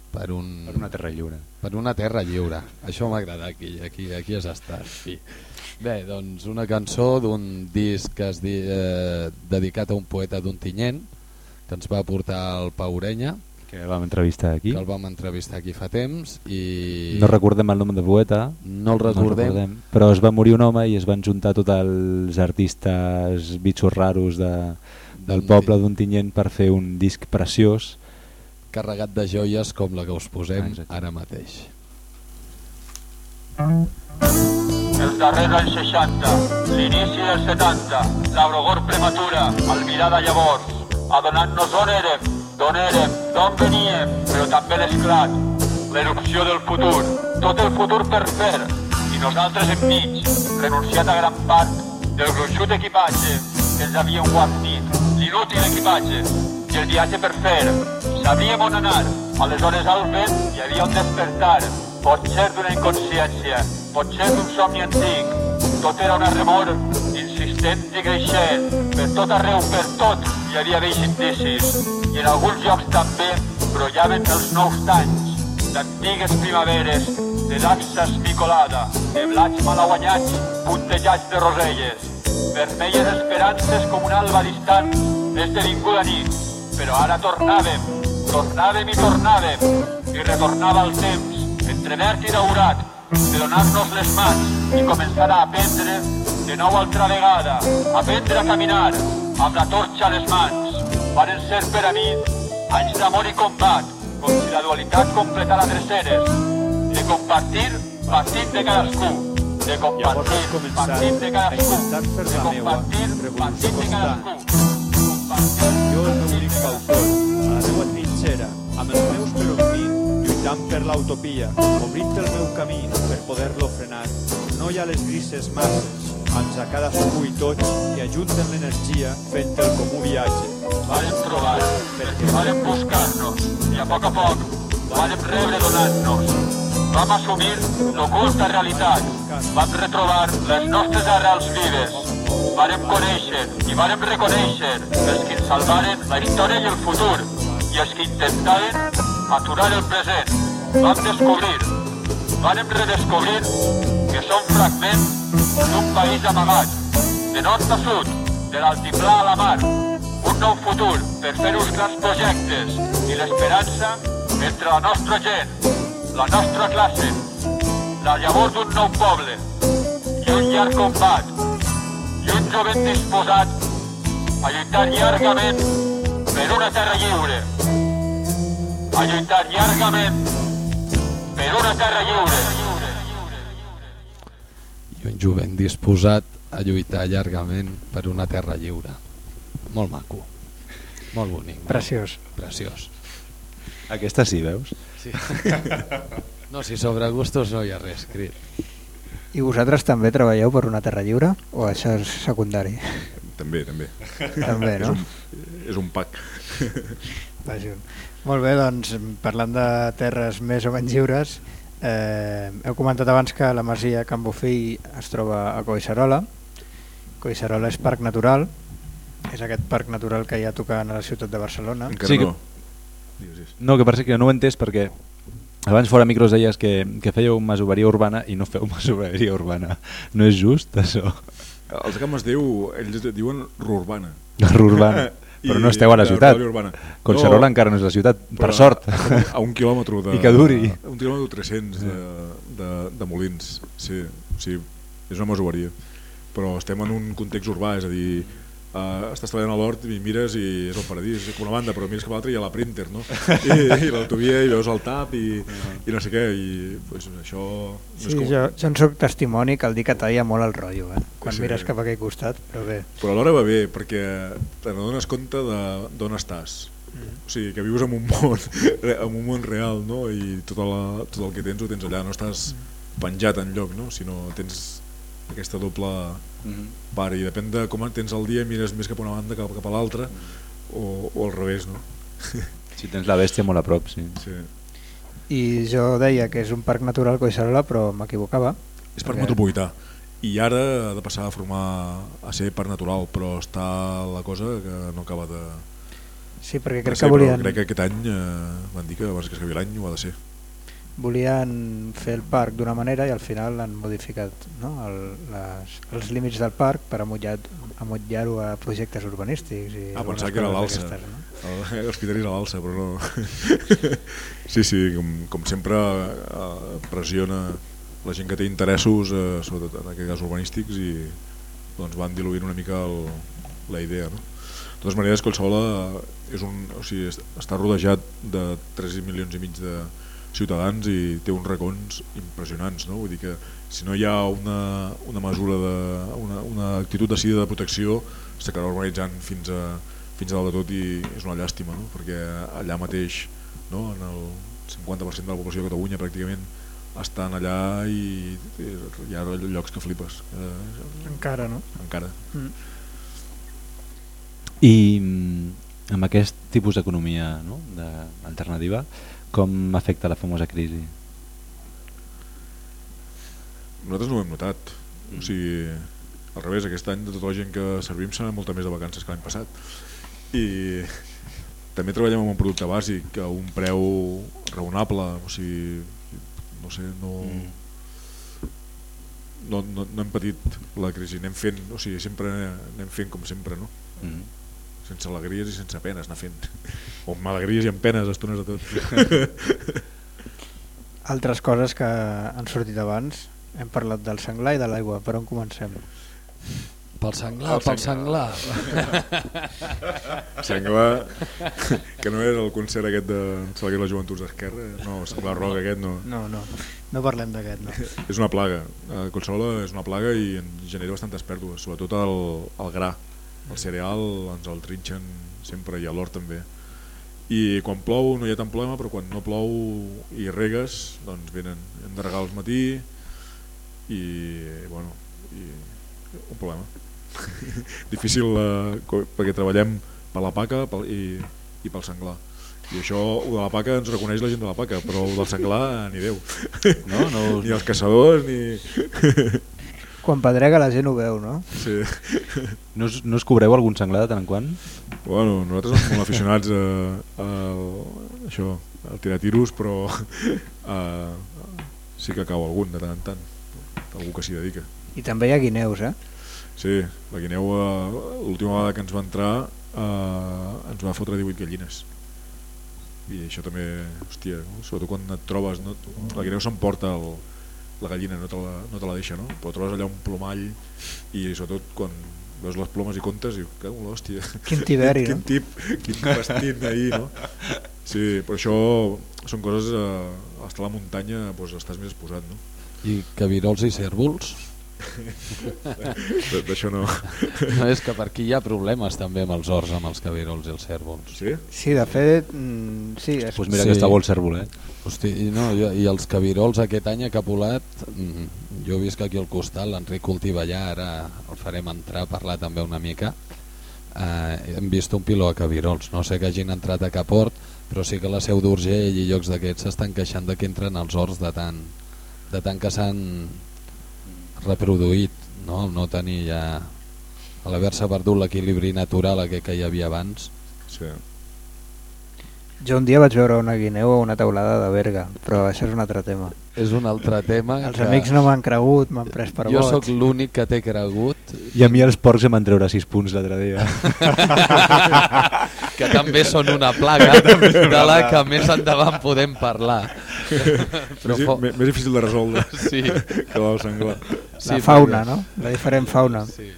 Speaker 10: per, un, per una terra lliure.
Speaker 4: Per una terra lliure. Això m'agrada aquí, aquí, aquí has estat. Sí. Bé, doncs una cançó d'un disc que es di, eh, dedicat a un poeta d'un tinyent que ens va portar el Pau Orenya
Speaker 10: que vam entrevistar aquí.
Speaker 4: Que el vam entrevistar aquí fa temps i...
Speaker 10: No recordem el nom de poeta.
Speaker 4: No el recordem. No el recordem.
Speaker 10: Però es va morir un home i es van juntar tots els artistes bitxos raros de, del poble d'Ontinyent per fer un disc preciós.
Speaker 4: Carregat de joies com la que us posem ah, ara mateix.
Speaker 12: Els darrers anys 60, l'inici dels 70, l'abrogor prematura, el mirada llavors, adonant-nos on érem, d'on érem, d'on veníem, però també l'esclat, l'erupció del futur, tot el futur per fer, i nosaltres enmig, renunciat a gran part del gruixut equipatge que ens havíem guarnit, l'inútil equipatge i el viatge per fer. Sabíem on anar, aleshores al vent hi havia un despertar, pot ser d'una inconsciència, pot ser d'un somni antic, tot era una remor insistent i creixent, per tot arreu, per tot, hi havia vells indicis, i en alguns llocs també brollaven els nous tanys, d'antigues primaveres, de dansa esmicolada, de blats malaguanyats puntejats de roselles, vermelles esperances com una alba distant esdevinguda nit, però ara tornàvem, tornàvem i tornàvem, i retornava el temps, entrevert i daurat, de donar-nos les mans i començar a aprendre de nou altra vegada, aprendre a caminar amb la torxa a les mans, Varen ser per a mi anys d'amor i combat, com si la dualitat completara dreceres, de compartir partint de cadascú, de compartir partint de cadascú, de compartir partint de cadascú.
Speaker 6: Jo, el meu únic cautor, a la meva trinxera, amb els meus perofins, lluitant per l'utopia, obrint el meu camí per poder-lo frenar. No hi ha les grises masses, ens a cadascú i tots que ajunten l'energia fent el comú viatge.
Speaker 12: Vàrem trobar, perquè vàrem buscar-nos i a poc a poc vàrem rebre donant-nos. Vam assumir l'oculta realitat, vam retrobar les nostres arrels vives, vàrem conèixer i vàrem reconèixer els que ens salvaren la història i el futur i els que intentaven aturar el present. Vam descobrir, vàrem redescobrir que som fragment d'un país amagat, de nord a sud, de l'altiplà a la mar, un nou futur per fer uns grans projectes i l'esperança entre la nostra gent, la nostra classe, la llavor d'un nou poble i un llarg combat i un jovent disposat a lluitar llargament per una terra lliure. A lluitar llargament per una terra lliure.
Speaker 4: I un jovent disposat a lluitar llargament per una terra lliure. Molt maco. Molt bonic. no?
Speaker 3: Preciós.
Speaker 4: Preciós.
Speaker 10: Aquesta sí, veus?
Speaker 4: Sí. *laughs* No, si sobre gustos no hi ha res escrit.
Speaker 3: I vosaltres també treballeu per una terra lliure o això és secundari?
Speaker 7: També, també.
Speaker 3: També, no?
Speaker 7: És un, és un pack.
Speaker 3: Vaja. Molt bé, doncs parlant de terres més o menys lliures, eh, heu comentat abans que la masia Can Bofill es troba a Collserola. Collserola és parc natural, és aquest parc natural que hi ha tocant a la ciutat de Barcelona.
Speaker 7: Encara
Speaker 10: Sí,
Speaker 7: no.
Speaker 10: No, que passa que no ho he entès perquè abans fora micros deies que, que fèieu masoveria urbana i no feu *laughs* masoveria urbana. No és just, això?
Speaker 7: Els de Can Masdeu, ells diuen rurbana.
Speaker 10: Rurbana. *laughs* Però no esteu a la ciutat. Collserola encara no és la ciutat, per sort.
Speaker 7: A un quilòmetre de...
Speaker 10: I que duri.
Speaker 7: A un quilòmetre 300 de, de, de Molins. Sí, sí, és una masoveria. Però estem en un context urbà, és a dir, uh, estàs treballant a l'hort i mires i és el paradís, és una banda, però mires cap a l'altra i hi ha la printer, no? *laughs* I, i l'autovia i veus el tap i, i no sé què, i pues, això... No
Speaker 3: Sí,
Speaker 7: és com...
Speaker 3: jo, jo en soc testimoni que el dir que talla molt el rotllo, eh? quan
Speaker 7: Sí.
Speaker 3: mires cap a aquell costat, però bé.
Speaker 7: Però alhora va bé, perquè te n'adones compte de d'on estàs.
Speaker 3: Mm.
Speaker 7: O sigui, que vius en un món, *laughs* en un món real, no? I tot, la, tot el que tens ho tens allà, no estàs
Speaker 3: Mm.
Speaker 7: penjat en lloc, no? Sinó tens aquesta doble
Speaker 10: Mhm.
Speaker 7: part i depèn de com tens el dia mires més cap a una banda que cap a l'altra o, o al revés, no? *laughs*
Speaker 10: Si tens la bèstia molt a prop, sí.
Speaker 7: sí.
Speaker 3: I jo deia que és un parc natural Collserola, però m'equivocava.
Speaker 7: És parc
Speaker 3: perquè-
Speaker 7: metropolità i ara ha de passar a formar a ser parc natural, però està la cosa que no acaba de...
Speaker 3: Sí, perquè
Speaker 7: de
Speaker 3: crec
Speaker 7: ser,
Speaker 3: que volien...
Speaker 7: crec que aquest any eh, van dir que abans que es acabi l'any ho ha de ser.
Speaker 3: Volien fer el parc d'una manera i al final han modificat no? el, les, els límits del parc per amotllar-ho a projectes urbanístics i
Speaker 7: Ah, pensava que era l'alça.
Speaker 3: No?
Speaker 7: El, els criteris a l'alça, però no. *laughs* sí, sí, com, com sempre eh, pressiona la gent que té interessos, eh, sobretot en aquest cas urbanístics, i doncs van diluint una mica el, la idea. No? De totes maneres, Collserola és un, o sigui, est- està rodejat de 3 milions i mig de ciutadans i té uns racons impressionants. No? Vull dir que si no hi ha una, una mesura, de, una, una actitud decidida de protecció, s'acabarà urbanitzant fins a, fins a dalt de tot i és una llàstima, no? perquè allà mateix, no? en el 50% de la població de Catalunya pràcticament estan allà i, i hi ha llocs que flipes. Eh,
Speaker 3: Encara, no?
Speaker 7: Encara.
Speaker 3: Mm.
Speaker 10: I mm, amb aquest tipus d'economia no? de, alternativa, com afecta la famosa crisi?
Speaker 7: Nosaltres no ho hem notat. O sigui, al revés, aquest any de tota la gent que servim s'ha anat molta més de vacances que l'any passat. I també treballem amb un producte bàsic a un preu raonable, o sigui, no sé, no... No, no, no hem patit la crisi, anem fent, o sigui, sempre anem fent com sempre, no?
Speaker 10: Mm.
Speaker 7: Sense alegries i sense penes anar fent. O amb alegries i amb penes, estones de tot. *laughs*
Speaker 3: Altres coses que han sortit abans, hem parlat del senglar i de l'aigua, per on comencem?
Speaker 4: Pel senglar, pel senglar.
Speaker 7: Senglar, *laughs* que no era el concert aquest de Salguer les Joventuts d'Esquerra, no, Senglar Rock aquest no.
Speaker 3: No, no, no parlem d'aquest, no. *laughs*
Speaker 7: És una plaga, a Collserola és una plaga i en genera bastantes pèrdues, sobretot el, el gra, el cereal ens el trinxen sempre i a l'hort també. I quan plou no hi ha tant problema, però quan no plou i regues, doncs venen, hem de regar al matí i, bueno, i un problema. *laughs* Difícil eh, perquè treballem per la paca pel, i, i pel senglar. I això, ho de la paca ens reconeix la gent de la paca, però el del senglar ni Déu.
Speaker 10: No, no. *laughs*
Speaker 7: ni els caçadors, ni... *laughs*
Speaker 3: Quan pedrega la gent ho veu, no?
Speaker 7: Sí.
Speaker 10: No us, no us cobreu algun senglar de tant en quant?
Speaker 7: Bueno, nosaltres som molt aficionats a, a, a això, a tirar tiros, però a, sí que cau algun de tant en tant, algú que s'hi dedica.
Speaker 3: I també hi ha guineus, eh?
Speaker 7: Sí, la guineu, eh, l'última vegada que ens va entrar eh, ens va fotre 18 gallines. I això també, hòstia, no? sobretot quan et trobes, no? la guineu s'emporta el, la gallina, no te la, no te la deixa, no? però trobes allà un plomall i sobretot quan veus les plomes i comptes i cago l'hòstia.
Speaker 3: Quin tiberi,
Speaker 7: quin, *laughs*
Speaker 3: no?
Speaker 7: quin tip, quin vestit ahir, no? Sí, però això són coses, eh, estar a la muntanya doncs, estàs més exposat, no?
Speaker 4: I cabirols i cèrvols?
Speaker 7: D'això no.
Speaker 4: no. És que per aquí hi ha problemes també amb els horts, amb els cabirols i els cèrvols.
Speaker 7: Sí?
Speaker 3: Sí, de fet, mm, sí. És...
Speaker 10: Pues mira que està bo el cèrvol, eh?
Speaker 4: Hosti, i, no, i, i els cabirols aquest any a Capolat, mm, jo he vist que aquí al costat l'Enric cultiva allà, ara el farem entrar a parlar també una mica. Eh, hem vist un piló a cabirols, no sé que hagin entrat a Caport, però sí que la Seu d'Urgell i llocs d'aquests s'estan queixant de que entren als horts de tant, de tant que s'han reproduït, no? El no tenir ja... l'haver-se perdut l'equilibri natural aquest que hi havia abans.
Speaker 7: Sí.
Speaker 3: Jo un dia vaig veure una guineu a una teulada de Berga, però això és un altre tema.
Speaker 4: És un altre tema.
Speaker 3: Els
Speaker 4: que-
Speaker 3: amics no m'han cregut, m'han pres per
Speaker 4: Jo
Speaker 3: boig.
Speaker 4: sóc l'únic que t'he cregut.
Speaker 10: I a mi els porcs em van treure 6 punts l'altre dia. *laughs*
Speaker 4: que també són una plaga de la
Speaker 10: plaga.
Speaker 4: que més endavant podem parlar. *laughs*
Speaker 7: Més,
Speaker 4: fo-
Speaker 7: més, difícil de resoldre
Speaker 4: Sí.
Speaker 7: que el senglar.
Speaker 3: La fauna, no? La diferent fauna.
Speaker 4: Sí.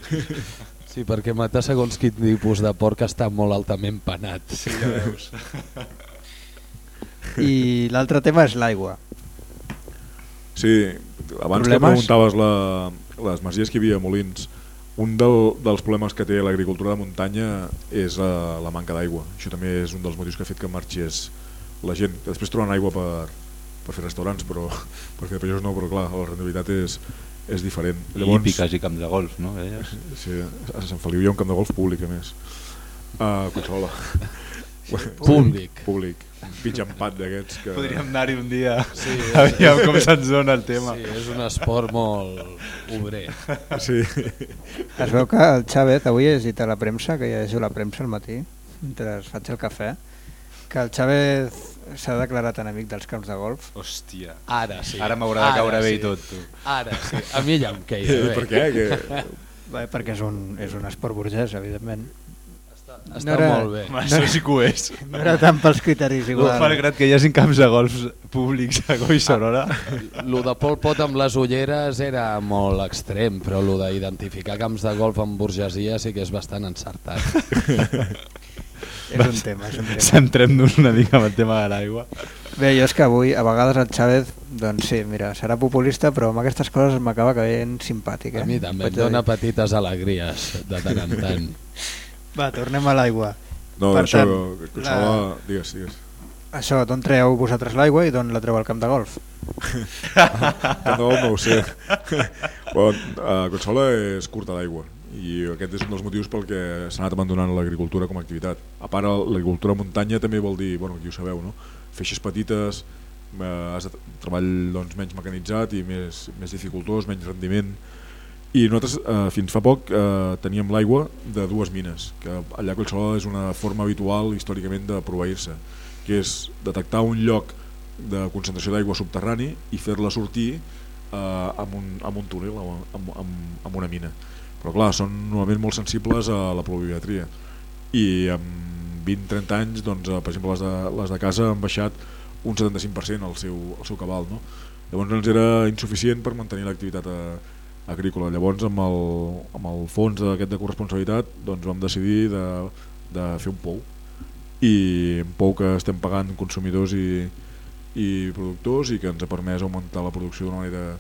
Speaker 4: Sí, perquè matar segons quin tipus de porc està molt altament penat.
Speaker 10: Sí, ja veus.
Speaker 3: I l'altre tema és l'aigua.
Speaker 7: Sí, abans
Speaker 3: Problemes?
Speaker 7: que preguntaves la, les masies que hi havia a Molins, un del, dels problemes que té l'agricultura de muntanya és uh, la manca d'aigua. Això també és un dels motius que ha fet que marxés la gent. Que després troben aigua per, per fer restaurants, però *laughs* per fer peixos no, però clar, la rendibilitat és, és diferent.
Speaker 10: I hípiques i camp de golf, no?
Speaker 7: Sí, a Sant Feliu hi ha un camp de golf públic, a més. A Consola. *laughs*
Speaker 4: Públic.
Speaker 7: Públic. Un pitjampat d'aquests que...
Speaker 10: Podríem anar-hi un dia.
Speaker 4: Sí, *laughs*
Speaker 10: Aviam com se'ns dona el tema.
Speaker 4: Sí, és un esport molt obrer.
Speaker 7: Sí.
Speaker 3: Es veu que el Chávez, avui he llegit a la premsa, que ja llegeixo la premsa al matí, mentre faig el cafè, que el Chávez s'ha declarat enemic dels camps de golf.
Speaker 10: Hòstia.
Speaker 4: Ara sí.
Speaker 10: Ara m'haurà de
Speaker 4: Ara
Speaker 10: caure bé
Speaker 4: sí.
Speaker 10: i tot, tu.
Speaker 4: Ara sí. A mi ja em *laughs* queia bé.
Speaker 7: Per què? Que...
Speaker 3: Bé, perquè és un, és un esport burgès, evidentment.
Speaker 4: Està molt bé.
Speaker 10: Això sí que ho és.
Speaker 3: No era tant pels criteris
Speaker 10: No,
Speaker 3: igual.
Speaker 10: malgrat que hi hagi camps de golf públics a Collserola.
Speaker 4: Lo de Pol Pot amb les ulleres era molt extrem, però lo d'identificar camps de golf amb burgesia sí que és bastant encertat. *laughs*
Speaker 3: És un tema, és un tema.
Speaker 10: Centrem-nos una mica amb el tema de l'aigua.
Speaker 3: Bé, jo és que avui, a vegades el Chávez, doncs sí, mira, serà populista, però amb aquestes coses m'acaba caient simpàtic. Eh?
Speaker 4: A mi també
Speaker 3: Vaig
Speaker 4: em dona
Speaker 3: dir.
Speaker 4: petites alegries de tant en tant. *laughs*
Speaker 3: Va, tornem a l'aigua.
Speaker 7: No,
Speaker 3: Per
Speaker 7: això,
Speaker 3: tant,
Speaker 7: que
Speaker 3: la-
Speaker 7: la... Digues, digues.
Speaker 3: Això, d'on treu vosaltres l'aigua i d'on la treu al camp de golf?
Speaker 7: Camp de golf no ho sé. *laughs* bueno, a Consola és curta d'aigua i aquest és un dels motius pel que s'ha anat abandonant l'agricultura com a activitat. A part, l'agricultura muntanya també vol dir, bueno, aquí ho sabeu, no? feixes petites, eh, treball doncs, menys mecanitzat i més, més dificultós, menys rendiment. I nosaltres eh, fins fa poc eh, teníem l'aigua de dues mines, que allà Collserola és una forma habitual històricament de proveir-se, que és detectar un lloc de concentració d'aigua subterrani i fer-la sortir eh, amb, un, amb un túnel, amb, amb, amb una mina. Però clar, són normalment molt sensibles a la pluviometria i amb 20-30 anys, doncs, eh, per exemple, les de, les de casa han baixat un 75% el seu, el seu cabal. No? Llavors ens era insuficient per mantenir l'activitat eh, agrícola. Llavors amb el, amb el fons d'aquest de corresponsabilitat doncs, vam decidir de, de fer un pou i un pou que estem pagant consumidors i, i productors i que ens ha permès augmentar la producció d'una manera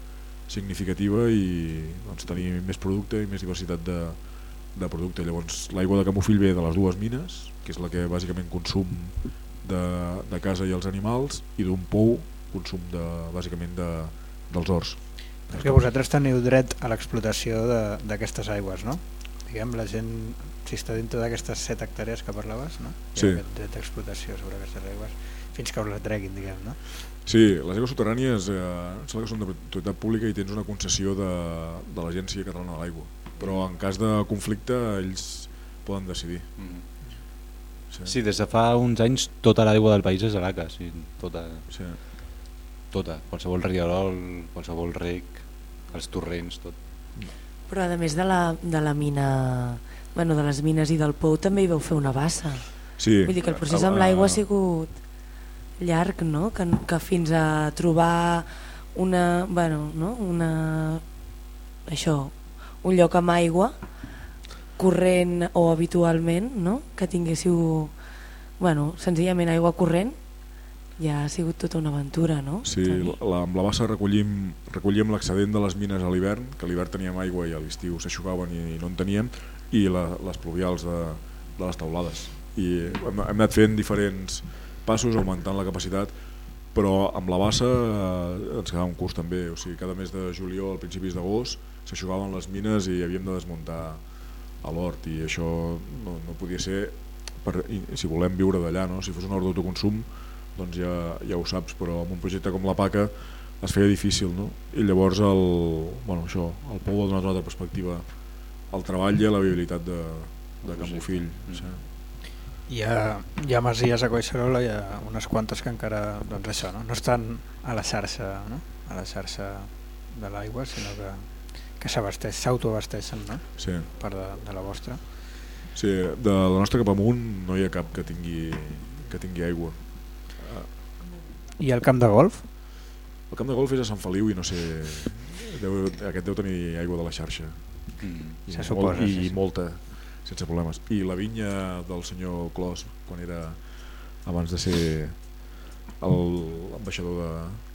Speaker 7: significativa i doncs, tenir més producte i més diversitat de, de producte. Llavors l'aigua de Camufill ve de les dues mines, que és la que bàsicament consum de, de casa i els animals, i d'un pou consum de, bàsicament de, dels horts.
Speaker 3: Perquè vosaltres teniu dret a l'explotació de- d'aquestes aigües, no? Diguem, la gent, si està dintre d'aquestes 7 hectàrees que parlaves, no? Hi ha
Speaker 7: Sí.
Speaker 3: dret d'explotació sobre aquestes aigües, fins que us la treguin, diguem, no?
Speaker 7: Sí, les aigües subterrànies eh, em sembla que són de propietat pública i tens una concessió de, de l'Agència Catalana de l'Aigua. Però en cas de conflicte ells poden decidir.
Speaker 10: Sí. sí, des de fa uns anys tota l'aigua del país és a l'ACA, sí, tota,
Speaker 7: sí.
Speaker 10: tota, qualsevol rierol, qualsevol rec, els torrents, tot.
Speaker 8: Però a més de la, de la mina, bueno, de les mines i del pou també hi vau fer una bassa.
Speaker 7: Sí.
Speaker 8: Vull dir que el procés amb l'aigua ha sigut llarg, no? Que, que fins a trobar una, bueno, no? una, això, un lloc amb aigua corrent o habitualment, no? Que tinguéssiu, bueno, senzillament aigua corrent, ja ha sigut tota una aventura, no?
Speaker 7: Sí, la, amb la bassa recollim, recollíem l'excedent de les mines a l'hivern, que a l'hivern teníem aigua i a l'estiu s'aixugaven i, i no en teníem, i la, les pluvials de, de les taulades. I hem, hem anat fent diferents passos, augmentant la capacitat, però amb la bassa eh, ens quedava un curs també, o sigui, cada mes de juliol, al principis d'agost, s'aixugaven les mines i havíem de desmuntar a l'hort i això no, no podia ser per, si volem viure d'allà, no? si fos un hort d'autoconsum doncs ja, ja ho saps, però amb un projecte com la PACA es feia difícil no? i llavors el, bueno, això, el Pou ha donat una altra perspectiva al treball i a la viabilitat de, de Can Bofill sí.
Speaker 3: Hi ha, hi ha masies a Collserola, hi ha unes quantes que encara doncs això, no? no estan a la xarxa, no? a la xarxa de l'aigua, sinó que, que s'autoabasteixen no?
Speaker 7: Sí.
Speaker 3: per de, de la vostra.
Speaker 7: Sí, de la nostra cap amunt no hi ha cap que tingui, que tingui aigua.
Speaker 3: I el camp de golf?
Speaker 7: El camp de golf és a Sant Feliu i no sé, deu, aquest deu tenir aigua de la xarxa.
Speaker 10: Mm.
Speaker 7: I,
Speaker 3: Se
Speaker 7: molt,
Speaker 3: suposa,
Speaker 7: i
Speaker 3: sí, sí.
Speaker 7: molta, sense problemes. I la vinya del senyor Clos, quan era abans de ser l'ambaixador de,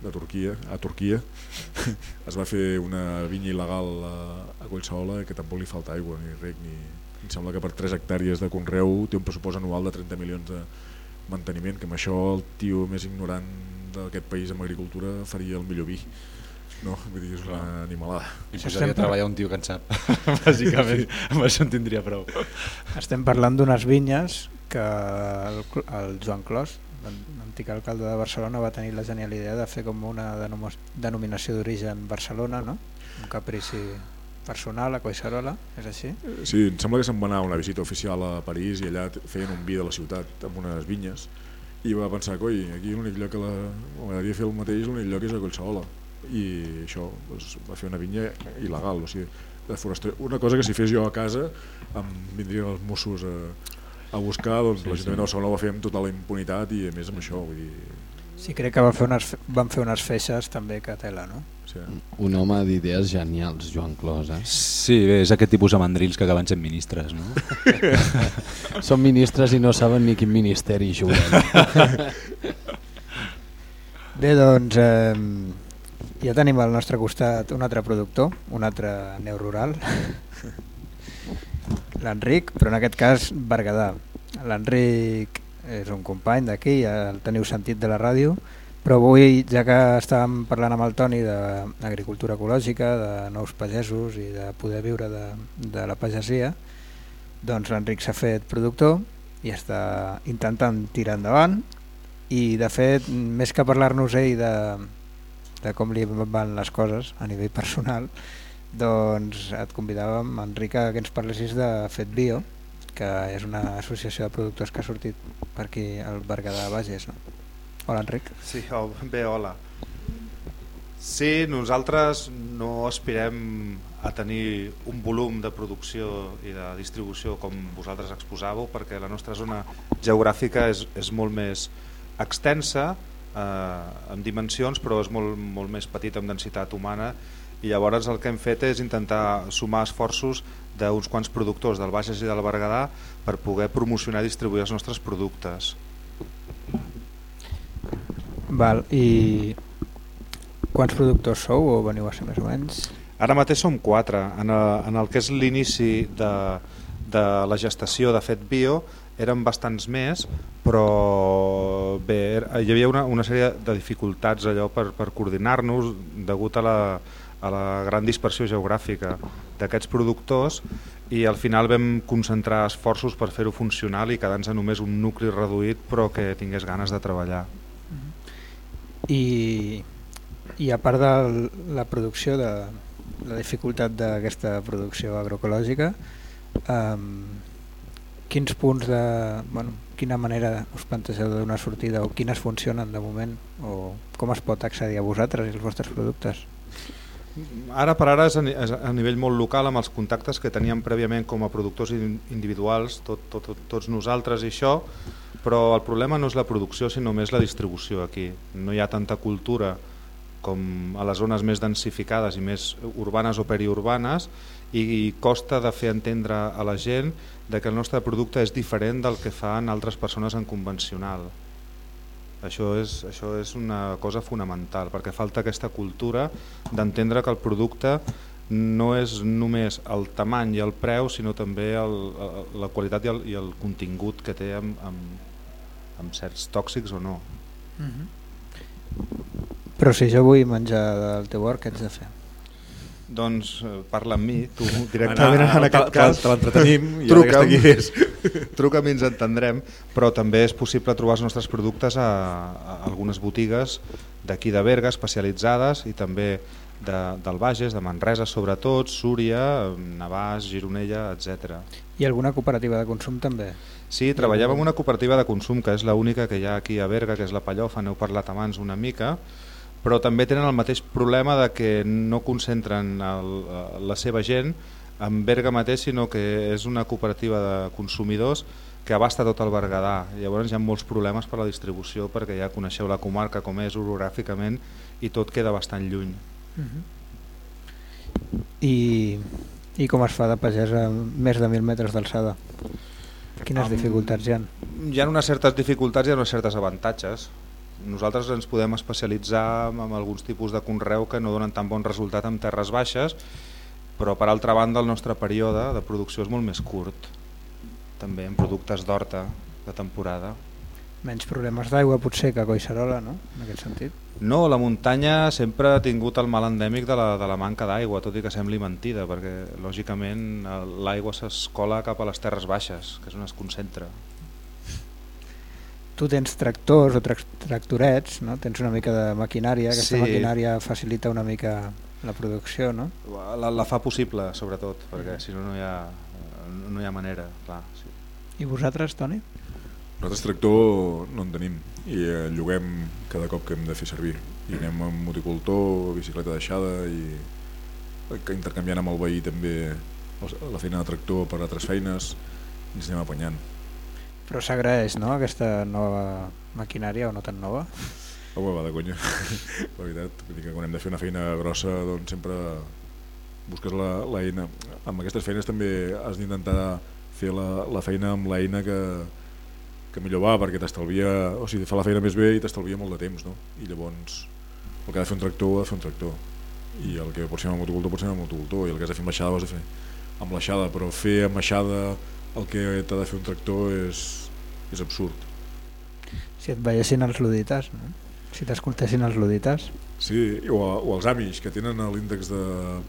Speaker 7: de Turquia, a Turquia, *laughs* es va fer una vinya il·legal a, a Collserola que tampoc li falta aigua ni rec ni... Em sembla que per 3 hectàrees de conreu té un pressupost anual de 30 milions de manteniment, que amb això el tio més ignorant d'aquest país en agricultura faria el millor vi. No, vull dir, és una animalada.
Speaker 10: I posaria a treballar un tio que en sap, *laughs* bàsicament, amb això en tindria prou.
Speaker 3: Estem parlant d'unes vinyes que el, el Joan Clos, l'antic alcalde de Barcelona, va tenir la genial idea de fer com una denom- denominació d'origen Barcelona, no? un caprici personal a Collserola, és així?
Speaker 7: Sí, em sembla que se'n va anar una visita oficial a París i allà feien un vi de la ciutat amb unes vinyes i va pensar, coi, aquí l'únic lloc que la... m'agradaria fer el mateix, l'únic lloc és a Collserola i això doncs, va fer una vinya il·legal, o sigui, de. Una cosa que si fes jo a casa em vindrien els Mossos a, a buscar, doncs
Speaker 10: Sí,
Speaker 7: l'Ajuntament
Speaker 10: sí.
Speaker 7: de Barcelona ho va fer amb tota la impunitat i a més amb això, vull dir...
Speaker 3: Sí, crec que va fer unes, van fer unes feixes també que tela, no?
Speaker 7: Sí.
Speaker 4: Un home d'idees genials, Joan Clos. Eh?
Speaker 10: Sí, bé, és aquest tipus de mandrils que acaben sent ministres, no? *laughs*
Speaker 4: Són ministres i no saben ni quin ministeri juguen.
Speaker 3: Bé, doncs eh, ja tenim al nostre costat un altre productor, un altre neorural, *laughs* l'Enric, però en aquest cas Berguedà. L'Enric és un company d'aquí, ja el teniu sentit de la ràdio, però avui, ja que estàvem parlant amb el Toni d'agricultura ecològica, de nous pagesos i de poder viure de, de la pagesia, doncs l'Enric s'ha fet productor i està intentant tirar endavant i de fet, més que parlar-nos ell de, de com li van les coses a nivell personal, doncs et convidàvem, a que ens parlessis de Fet Bio, que és una associació de productors que ha sortit per aquí al Berguedà Bages. No? Hola, Enric.
Speaker 13: Sí, oh, bé, hola. Sí, nosaltres no aspirem a tenir un volum de producció i de distribució com vosaltres exposàveu, perquè la nostra zona geogràfica és, és molt més extensa eh, en dimensions, però és molt, molt més petita en densitat humana i llavors el que hem fet és intentar sumar esforços d'uns quants productors del Bages i del Berguedà per poder promocionar i distribuir els nostres productes.
Speaker 3: Val, i quants productors sou o veniu a ser més o menys?
Speaker 13: Ara mateix som quatre. En el, en el que és l'inici de, de la gestació de Fet Bio eren bastants més, però bé, hi havia una, una sèrie de dificultats allò per, per coordinar-nos degut a la, a la gran dispersió geogràfica d'aquests productors i al final vam concentrar esforços per fer-ho funcional i quedar-nos només un nucli reduït però que tingués ganes de treballar.
Speaker 3: I, i a part de la producció, de la dificultat d'aquesta producció agroecològica, eh, quins punts de... Bueno, quina manera us plantegeu de donar sortida o quines funcionen de moment o com es pot accedir a vosaltres i els vostres productes?
Speaker 13: Ara per ara és a nivell molt local amb els contactes que teníem prèviament com a productors individuals, tot, tot, tots nosaltres i això, però el problema no és la producció sinó més la distribució aquí. No hi ha tanta cultura com a les zones més densificades i més urbanes o periurbanes i costa de fer entendre a la gent de que el nostre producte és diferent del que fan altres persones en convencional. Això és, això és una cosa fonamental, perquè falta aquesta cultura d'entendre que el producte no és només el tamany i el preu, sinó també el, la qualitat i el, i el contingut que té amb, amb, amb certs tòxics o no. Mm -hmm.
Speaker 3: Però si jo vull menjar del teu hort, què haig de fer?
Speaker 13: Doncs eh, parla amb mi, tu directament
Speaker 7: Anar,
Speaker 13: en aquest cas.
Speaker 7: Te l'entretenim i
Speaker 13: truca'm, *laughs* truca'm i ens entendrem, però també és possible trobar els nostres productes a, a algunes botigues d'aquí de Berga especialitzades i també de, del Bages, de Manresa sobretot, Súria, Navàs, Gironella, etc.
Speaker 3: I alguna cooperativa de consum també?
Speaker 13: Sí, treballem amb una cooperativa de consum que és l'única que hi ha aquí a Berga, que és la Pallofa, n'heu parlat abans una mica, però també tenen el mateix problema de que no concentren el, la seva gent en Berga mateix, sinó que és una cooperativa de consumidors que abasta tot el Berguedà. Llavors hi ha molts problemes per la distribució perquè ja coneixeu la comarca com és orogràficament i tot queda bastant lluny. Uh
Speaker 3: -huh. I, I com es fa de pagès a més de 1.000 metres d'alçada? Quines um, dificultats hi ha?
Speaker 13: Hi ha unes certes dificultats i unes certes avantatges nosaltres ens podem especialitzar en alguns tipus de conreu que no donen tan bon resultat en terres baixes, però per altra banda el nostre període de producció és molt més curt, també en productes d'horta de temporada.
Speaker 3: Menys problemes d'aigua potser que a Coixarola, no? en aquest sentit?
Speaker 13: No, la muntanya sempre ha tingut el mal endèmic de la, de la manca d'aigua, tot i que sembli mentida, perquè lògicament l'aigua s'escola cap a les terres baixes, que és on es concentra
Speaker 3: tu tens tractors o tractorets, no? tens una mica de maquinària, aquesta sí. maquinària facilita una mica la producció, no?
Speaker 13: La, la fa possible, sobretot, perquè si no no hi ha, no hi ha manera. Clar, sí.
Speaker 3: I vosaltres, Toni?
Speaker 7: Nosaltres tractor no en tenim i eh, lloguem cada cop que hem de fer servir. I anem amb moticultor, bicicleta deixada i que intercanviant amb el veí també la feina de tractor per altres feines i ens anem apanyant.
Speaker 3: Però s'agraeix, no?, aquesta nova maquinària o no tan nova?
Speaker 7: Oh, va de conya, *laughs* la veritat. Vull dir que quan hem de fer una feina grossa, doncs sempre busques l'eina. Amb aquestes feines també has d'intentar fer la, la feina amb l'eina que, que millor va, perquè t'estalvia, o sigui, fa la feina més bé i t'estalvia molt de temps, no? I llavors, el que ha de fer un tractor, ha de fer un tractor. I el que pot ser el motocultor, pot ser el motocultor, i el que has de fer amb l'aixada, ho has de fer amb l'aixada, però fer amb l'aixada el que t'ha de fer un tractor és, és absurd.
Speaker 3: Si et veiessin els ludites, no? si t'escoltessin els ludites...
Speaker 7: Sí, o, o els Amish, que tenen l'índex de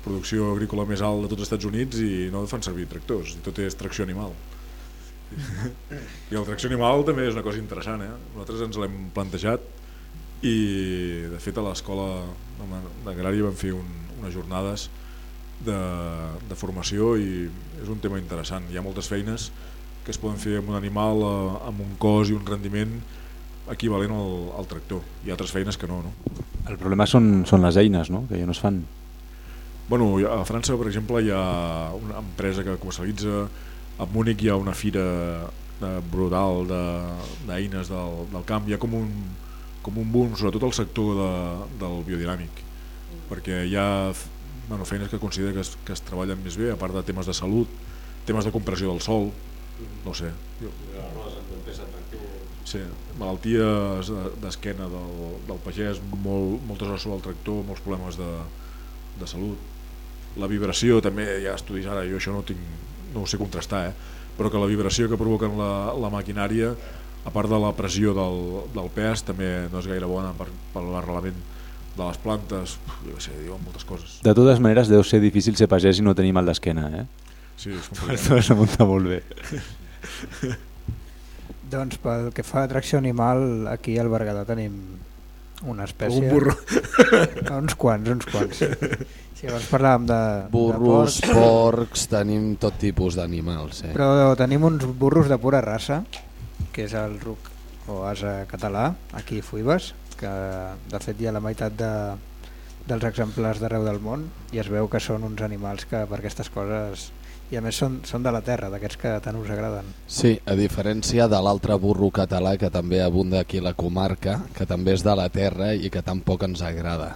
Speaker 7: producció agrícola més alt de tots els Estats Units i no fan servir tractors, i tot és tracció animal. I la tracció animal també és una cosa interessant, eh? nosaltres ens l'hem plantejat i de fet a l'escola d'agrària vam fer un, unes jornades de, de formació i és un tema interessant. Hi ha moltes feines que es poden fer amb un animal eh, amb un cos i un rendiment equivalent al, al tractor. Hi ha altres feines que no. no?
Speaker 10: El problema són, són les eines, no? que ja no es fan.
Speaker 7: Bueno, a França, per exemple, hi ha una empresa que comercialitza, a Múnich hi ha una fira brutal d'eines de, del, del camp, hi ha com un, com un boom, sobretot el sector de, del biodinàmic, perquè hi ha bueno, feines que considera que es, que es treballen més bé, a part de temes de salut, temes de compressió del sol, no sé. Jo... Sí, malalties d'esquena del, del pagès, molt, moltes hores sobre el tractor, molts problemes de, de salut. La vibració també, ha estudis ara, jo això no, tinc, no ho sé contrastar, eh? però que la vibració que provoquen la, la maquinària, a part de la pressió del, del pes, també no és gaire bona per, per l'arrelament de les plantes, jo què sé, diuen moltes coses.
Speaker 10: De totes maneres, deu ser difícil ser pagès i no tenir mal d'esquena, eh?
Speaker 7: Sí, és
Speaker 10: complicat. T'ho has de muntar molt bé. *laughs*
Speaker 3: Doncs pel que fa a atracció animal, aquí al Berguedà tenim una espècie...
Speaker 7: Un burro. *laughs*
Speaker 3: uns quants, uns quants. Si abans parlàvem de...
Speaker 4: Burros,
Speaker 3: de
Speaker 4: porcs, tenim tot tipus d'animals. Eh?
Speaker 3: Però tenim uns burros de pura raça, que és el ruc o asa català, aquí a Fuibes, que de fet hi ha la meitat de, dels exemplars d'arreu del món i es veu que són uns animals que per aquestes coses i a més són, són de la terra, d'aquests que tant us agraden.
Speaker 4: Sí, a diferència de l'altre burro català que també abunda aquí a la comarca, que també és de la terra i que tampoc ens agrada.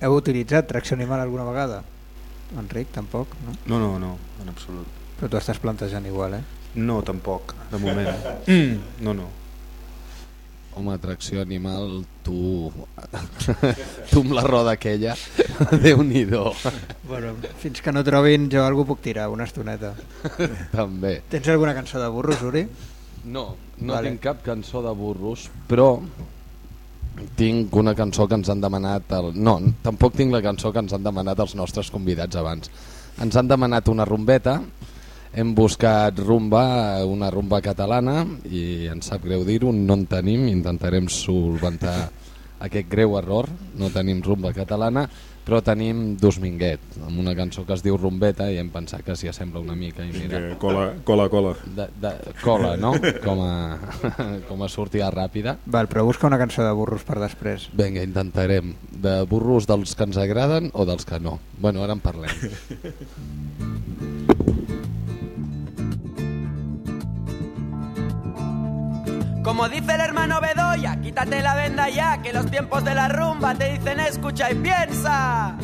Speaker 3: Heu utilitzat tracció animal alguna vegada? Enric, tampoc? No,
Speaker 13: no, no, no en absolut.
Speaker 3: Però tu estàs plantejant igual, eh?
Speaker 13: No, tampoc, de moment. Mm. *laughs* No, no.
Speaker 4: Home, atracció animal, tu... tu amb la roda aquella, Déu-n'hi-do.
Speaker 3: Bueno, fins que no trobin jo algú puc tirar una estoneta.
Speaker 4: També.
Speaker 3: Tens alguna cançó de burros, Uri?
Speaker 4: No, no vale. tinc cap cançó de burros, però tinc una cançó que ens han demanat... El... No, tampoc tinc la cançó que ens han demanat els nostres convidats abans. Ens han demanat una rombeta hem buscat rumba, una rumba catalana i ens sap greu dir-ho, no en tenim, intentarem solventar aquest greu error, no tenim rumba catalana, però tenim Dosminguet, amb una cançó que es diu Rumbeta i hem pensat que s'hi assembla una mica. I mira,
Speaker 7: que cola, cola, cola.
Speaker 4: De, de, cola, no? Com a, *laughs* com a sortida ràpida.
Speaker 3: Val, però busca una cançó de burros per després.
Speaker 4: Vinga, intentarem. De burros dels que ens agraden o dels que no? Bueno, ara en parlem. *laughs*
Speaker 14: Como dice el hermano Bedoya, quítate la venda ya, que los tiempos de la rumba te dicen escucha y piensa.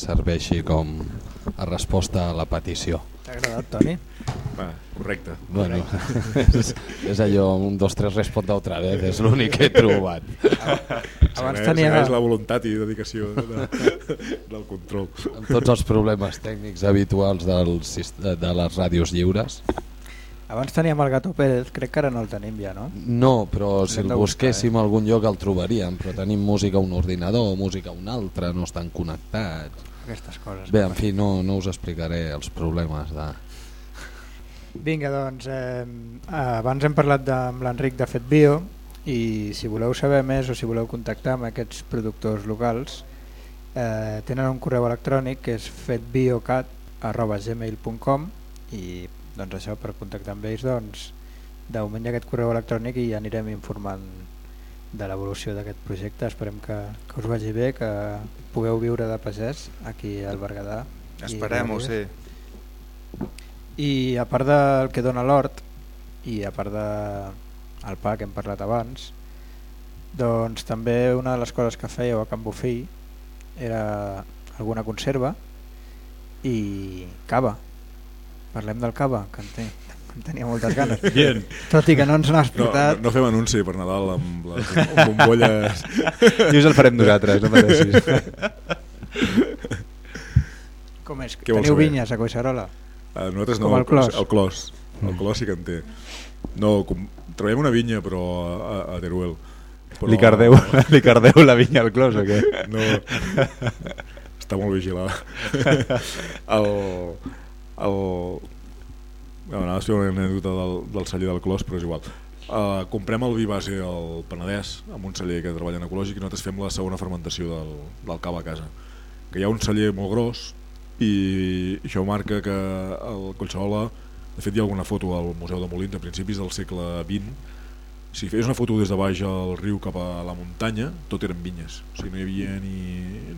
Speaker 4: Serveixi com a resposta a la petició.
Speaker 3: T'ha agradat, Toni?
Speaker 7: Va, correcte.
Speaker 4: Bueno, *laughs* és, és allò, un, dos, tres, responde otra vez, és l'únic que he trobat.
Speaker 3: Abans tenia-
Speaker 7: S'agraeix la voluntat i dedicació de, del control.
Speaker 4: Amb tots els problemes tècnics habituals del, sis- de les ràdios lliures.
Speaker 3: Abans teníem el Gato Pérez, crec que ara no el tenim ja, no?
Speaker 4: No, però si el
Speaker 3: buscar,
Speaker 4: busquéssim a algun lloc el trobaríem, però tenim música a un ordinador, música a un altre, no estan connectats.
Speaker 3: Aquestes coses.
Speaker 4: Bé, en fi, no, no us explicaré els problemes de...
Speaker 3: Vinga, doncs, eh, abans hem parlat de, amb l'Enric de FetBio i si voleu saber més o si voleu contactar amb aquests productors locals eh, tenen un correu electrònic que és fetbiocat.gmail.com i doncs això per contactar amb ells doncs d'augment aquest correu electrònic i anirem informant de l'evolució d'aquest projecte. Esperem que, que us vagi bé que pugueu viure de pagès aquí al Berguedà
Speaker 13: Esperem-ho, sí.
Speaker 3: i a part del que dona l'hort i a part de el pa que hem parlat abans doncs també una de les coses que fèieu a Can Bufí era alguna conserva i cava parlem del cava que en, té, en tenia moltes ganes
Speaker 7: Bien.
Speaker 3: tot i que no ens n'has
Speaker 7: No,
Speaker 3: portat
Speaker 7: no, no fem anunci per Nadal amb les bombolles. *laughs*
Speaker 10: I us el farem nosaltres, no pateixis.
Speaker 3: com és?
Speaker 7: Què
Speaker 3: teniu
Speaker 7: saber?
Speaker 3: vinyes a Collserola?
Speaker 7: Uh, nosaltres no,
Speaker 3: com el clos?
Speaker 7: El clos, el clos sí que en té. No, com, treballem una vinya però a, a Teruel. Però...
Speaker 10: Li cardeu, *laughs* li cardeu la vinya al clos o què?
Speaker 7: No, està molt vigilat. *laughs* El, el, anava a fer una anècdota del, del celler del clos, però és igual. Uh, comprem el vi base al Penedès amb un celler que treballa en ecològic i nosaltres fem la segona fermentació del, del cava a casa. Que hi ha un celler molt gros i això marca que el Collserola de fet hi ha alguna foto al Museu de Molins a principis del segle XX si feies una foto des de baix al riu cap a la muntanya tot eren vinyes. O sigui, no hi havia ni,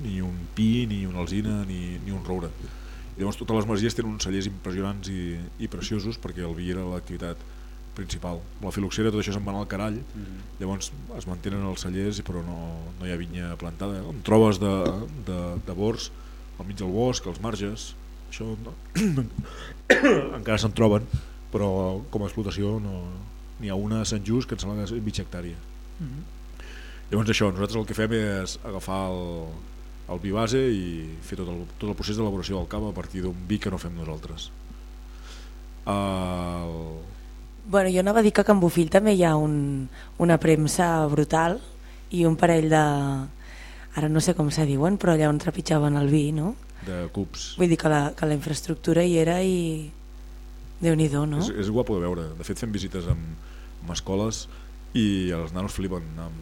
Speaker 7: ni un pi, ni una alzina ni, ni un roure llavors totes les masies tenen uns cellers impressionants i, i preciosos perquè el vi era l'activitat principal amb la filoxera tot això se'n va anar al carall
Speaker 10: Mm.
Speaker 7: llavors es mantenen els cellers però no, no hi ha vinya plantada en trobes de, de, de bors al mig del bosc, als marges això no, *coughs* encara se'n troben però com a explotació no, n'hi ha una a Sant Just que em sembla que és mitja hectàrea
Speaker 3: Mhm.
Speaker 7: llavors això, nosaltres el que fem és agafar el, el vi base i fer tot el, tot el procés d'elaboració del cava a partir d'un vi que no fem nosaltres el,
Speaker 8: Bueno, jo anava a dir que a Can Bofill també hi ha un, una premsa brutal i un parell de... Ara no sé com se diuen, però allà on trepitjaven el vi, no?
Speaker 7: de cubs
Speaker 8: Vull dir que la, que la infraestructura hi era i... déu nhi no?
Speaker 7: És, és guapo de veure. De fet, fem visites amb, amb escoles i els nanos flipen amb,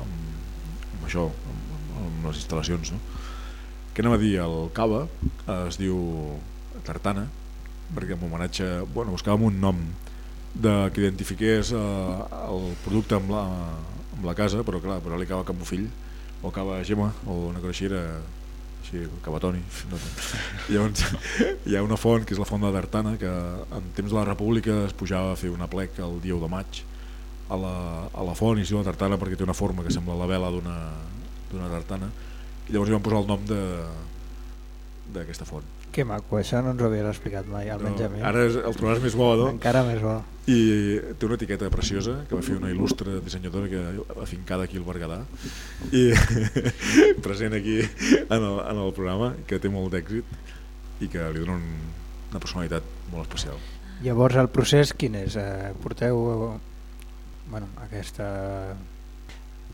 Speaker 7: amb, amb això, amb, amb les instal·lacions. No? Què anem a dir? El cava es diu tartana, perquè en homenatge... Bueno, buscàvem un nom de, que identifiqués eh, el producte amb la, amb la casa, però clar, però li cava Can Bofill, o cava Gemma, o una cosa així era així, Cavatoni no, *laughs* llavors hi ha una font que és la font de Tartana que en temps de la república es pujava a fer una plec el dia 1 de maig a la, a la font i es diu la tartana perquè té una forma que sembla la vela d'una tartana i llavors hi van posar el nom d'aquesta font
Speaker 3: que maco, això no ens ho havies explicat mai almenys
Speaker 7: no,
Speaker 3: a mi
Speaker 7: ara és, el trobaràs més bo no?
Speaker 3: encara més bo
Speaker 7: i té una etiqueta preciosa que va fer una il·lustre dissenyadora que afincada aquí al Berguedà i *laughs* present aquí en el, en el programa que té molt d'èxit i que li dona un, una personalitat molt especial
Speaker 3: Llavors el procés quin és? Eh, porteu bueno, aquesta...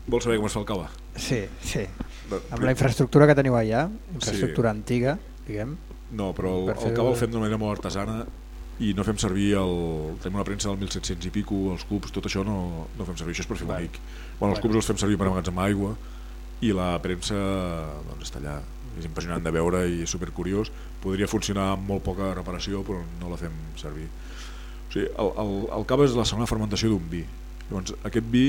Speaker 7: Vols saber com es fa el cava?
Speaker 3: Sí, sí. Amb la infraestructura que teniu allà, infraestructura
Speaker 7: Sí.
Speaker 3: antiga, diguem.
Speaker 7: No, però el, el cava el fem d'una manera molt artesana i no fem servir el... Tenim una premsa del 1700 i pico, els cubs, tot això no, no fem servir, això és per fer bonic. Bueno, els
Speaker 3: Bueno.
Speaker 7: cubs els fem servir per emmagatzemar aigua i la premsa doncs, està allà. És impressionant de veure i és supercuriós. Podria funcionar amb molt poca reparació, però no la fem servir. O sigui, el, el, el cava és la segona fermentació d'un vi. Llavors, aquest vi,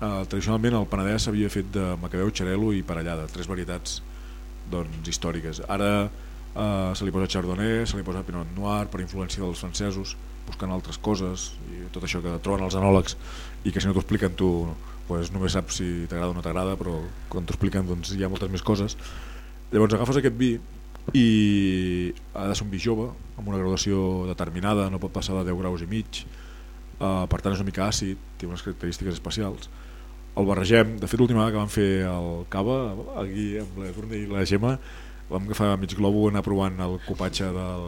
Speaker 7: eh, tradicionalment al Penedès s'havia fet de macabeu, xarel·lo i parellada, tres varietats doncs, històriques. Ara eh, se li posa chardonnay, se li posa pinot noir per influència dels francesos, buscant altres coses i tot això que troben els anòlegs i que si no t'ho expliquen tu pues, només saps si t'agrada o no t'agrada, però quan t'ho expliquen doncs, hi ha moltes més coses. Llavors agafes aquest vi i ha de ser un vi jove, amb una graduació determinada, no pot passar de 10 graus i mig, uh, per tant és una mica àcid, té unes característiques especials. El barregem, de fet l'última vegada que vam fer el cava, aquí amb la Turna i la Gemma, vam agafar mig globo anar provant el copatge del,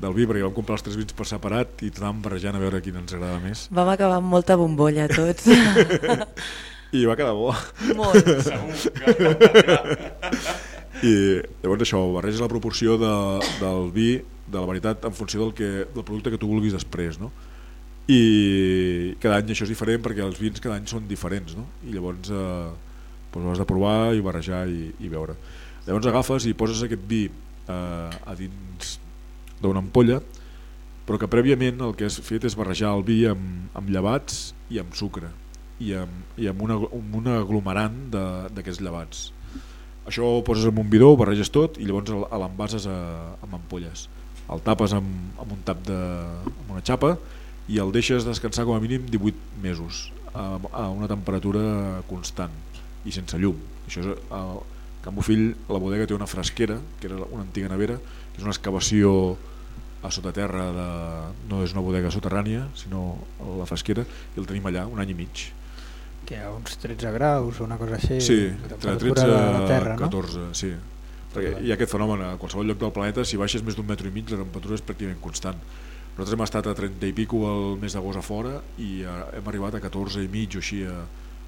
Speaker 7: del vi perquè vam comprar els tres vins per separat i anàvem barrejant a veure quin ens agrada més
Speaker 8: Vam acabar amb molta bombolla tots. *laughs*
Speaker 7: i va quedar bo
Speaker 8: Molt. *laughs* *laughs*
Speaker 7: i llavors això, barreges la proporció de, del vi de la veritat en funció del, que, del producte que tu vulguis després no? I cada any això és diferent perquè els vins cada any són diferents no? i llavors eh, doncs ho has de provar i barrejar i, i veure. Llavors agafes i poses aquest vi eh, a dins d'una ampolla però que prèviament el que has fet és barrejar el vi amb, amb llevats i amb sucre i amb, i amb, una, amb un aglomerant d'aquests llevats. Això ho poses en un bidó, ho barreges tot i llavors l'envases amb ampolles. El tapes amb, amb un tap de, amb una xapa i el deixes descansar com a mínim 18 mesos a, a una temperatura constant i sense llum això és el, Can Bofill, la bodega té una fresquera, que era una antiga nevera, que és una excavació a sota terra, de, no és una bodega soterrània, sinó la fresquera, i el tenim allà un any i mig.
Speaker 3: Que a uns 13 graus o una cosa així?
Speaker 7: Sí, entre 13 i
Speaker 3: terra,
Speaker 7: 14, no? sí. Perquè hi ha aquest fenomen, a qualsevol lloc del planeta, si baixes més d'un metro i mig, la temperatura és pràcticament constant. Nosaltres hem estat a 30 i pico el mes d'agost a fora i hem arribat a 14 i mig o així a,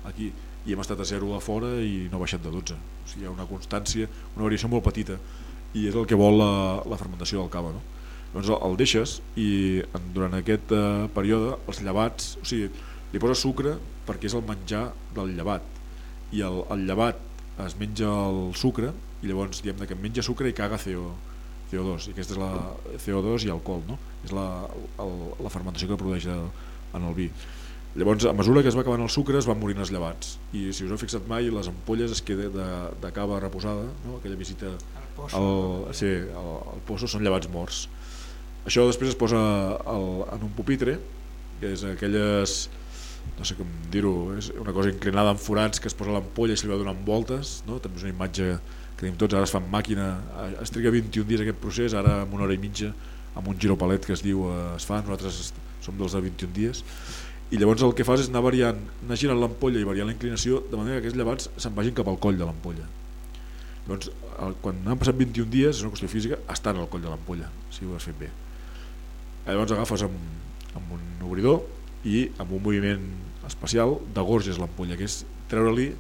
Speaker 7: aquí. I hem estat a 0 a fora i no ha baixat de 12 o sigui, hi ha una constància, una variació molt petita i és el que vol la, la fermentació del cava no? doncs el deixes i en, durant aquest uh, període els llevats o sigui, li poses sucre perquè és el menjar del llevat. I el, el llevat es menja el sucre i llavors diem que menja sucre i caga CO, CO2 i aquesta és la CO2 i alcohol no? és la, el, la fermentació que produeix el, en el vi Llavors, a mesura que es va acabant el sucre, es van morint els llevats. I si us heu fixat mai, les ampolles es queda de, de cava reposada, no? aquella visita al, sí, al, al poço, són llevats morts. Això després es posa al, en un pupitre, que és aquelles, no sé com dir-ho, és una cosa inclinada en forats que es posa l'ampolla i se li va donant voltes, no? també és una imatge tenim tots, ara es fa en màquina, es triga 21 dies aquest procés, ara en una hora i mitja, amb un giropalet que es diu eh, es fa, nosaltres som dels de 21 dies, i llavors el que fas és anar variant, anar girant l'ampolla i variant la inclinació de manera que aquests llevats se'n vagin cap al coll de l'ampolla. Llavors el, quan han passat 21 dies és una qüestió física, estan al coll de l'ampolla si ho has fet bé. Llavors agafes amb, amb un obridor i amb un moviment especial degorges l'ampolla que és treure-li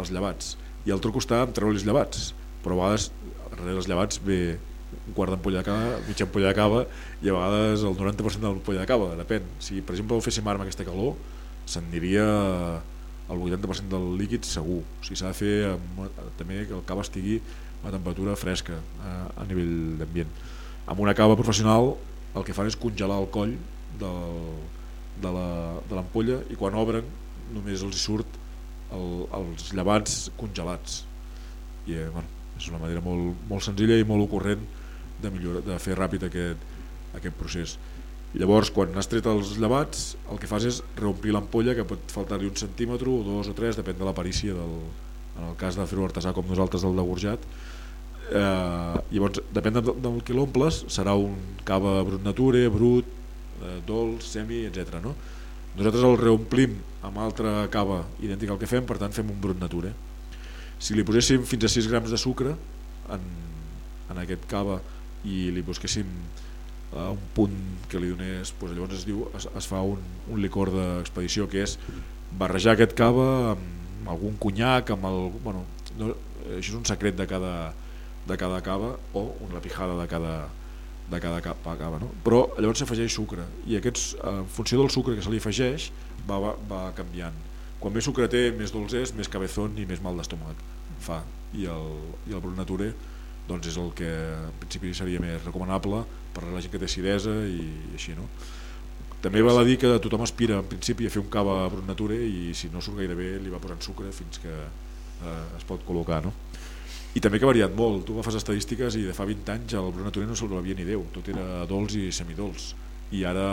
Speaker 7: els llevats. I al està amb treure-li els llevats però a vegades darrere dels llevats ve un quart d'ampolla de cava, mitja ampolla de cava i a vegades el 90% de l'ampolla de cava, depèn. Si per exemple ho féssim ara amb aquesta calor, s'aniria el 80% del líquid segur. O sigui, s'ha de fer amb, també que el cava estigui a temperatura fresca a, a nivell d'ambient. Amb una cava professional el que fan és congelar el coll del, de l'ampolla i quan obren només els surt el, els llevats congelats. I eh, bueno, és una manera molt, molt senzilla i molt ocorrent de, millorar, de fer ràpid aquest, aquest procés. Llavors, quan has tret els llevats, el que fas és reomplir l'ampolla, que pot faltar-li un centímetre o dos o tres, depèn de la perícia del, en el cas de fer-ho artesà com nosaltres del de Gorjat. Eh, llavors, depèn del, del que l'omples, serà un cava brut nature, brut, eh, dolç, semi, etc. No? Nosaltres el reomplim amb altra cava idèntica al que fem, per tant fem un brut nature. Si li poséssim fins a 6 grams de sucre en, en aquest cava i li busquéssim uh, un punt que li donés doncs llavors es, diu, es, es fa un, un licor d'expedició que és barrejar aquest cava amb algun conyac amb el, bueno, no, això és un secret de cada, de cada cava o una pijada de cada, de cada capa, cava no? però llavors s'afegeix sucre i aquests, en funció del sucre que se li afegeix va, va, va canviant quan més sucre té, més dolç és, més cabezón i més mal d'estómac fa. I el, i el Brut Nature doncs és el que en principi seria més recomanable per a la gent que té acidesa i, així no? També val a dir que tothom aspira en principi a fer un cava a Brut Nature i si no surt gaire bé li va posant sucre fins que eh, es pot col·locar no? i també que ha variat molt. Tu agafes estadístiques i de fa 20 anys el Brut Nature no se'l havia ni Déu. Tot era dolç i semidolç. I ara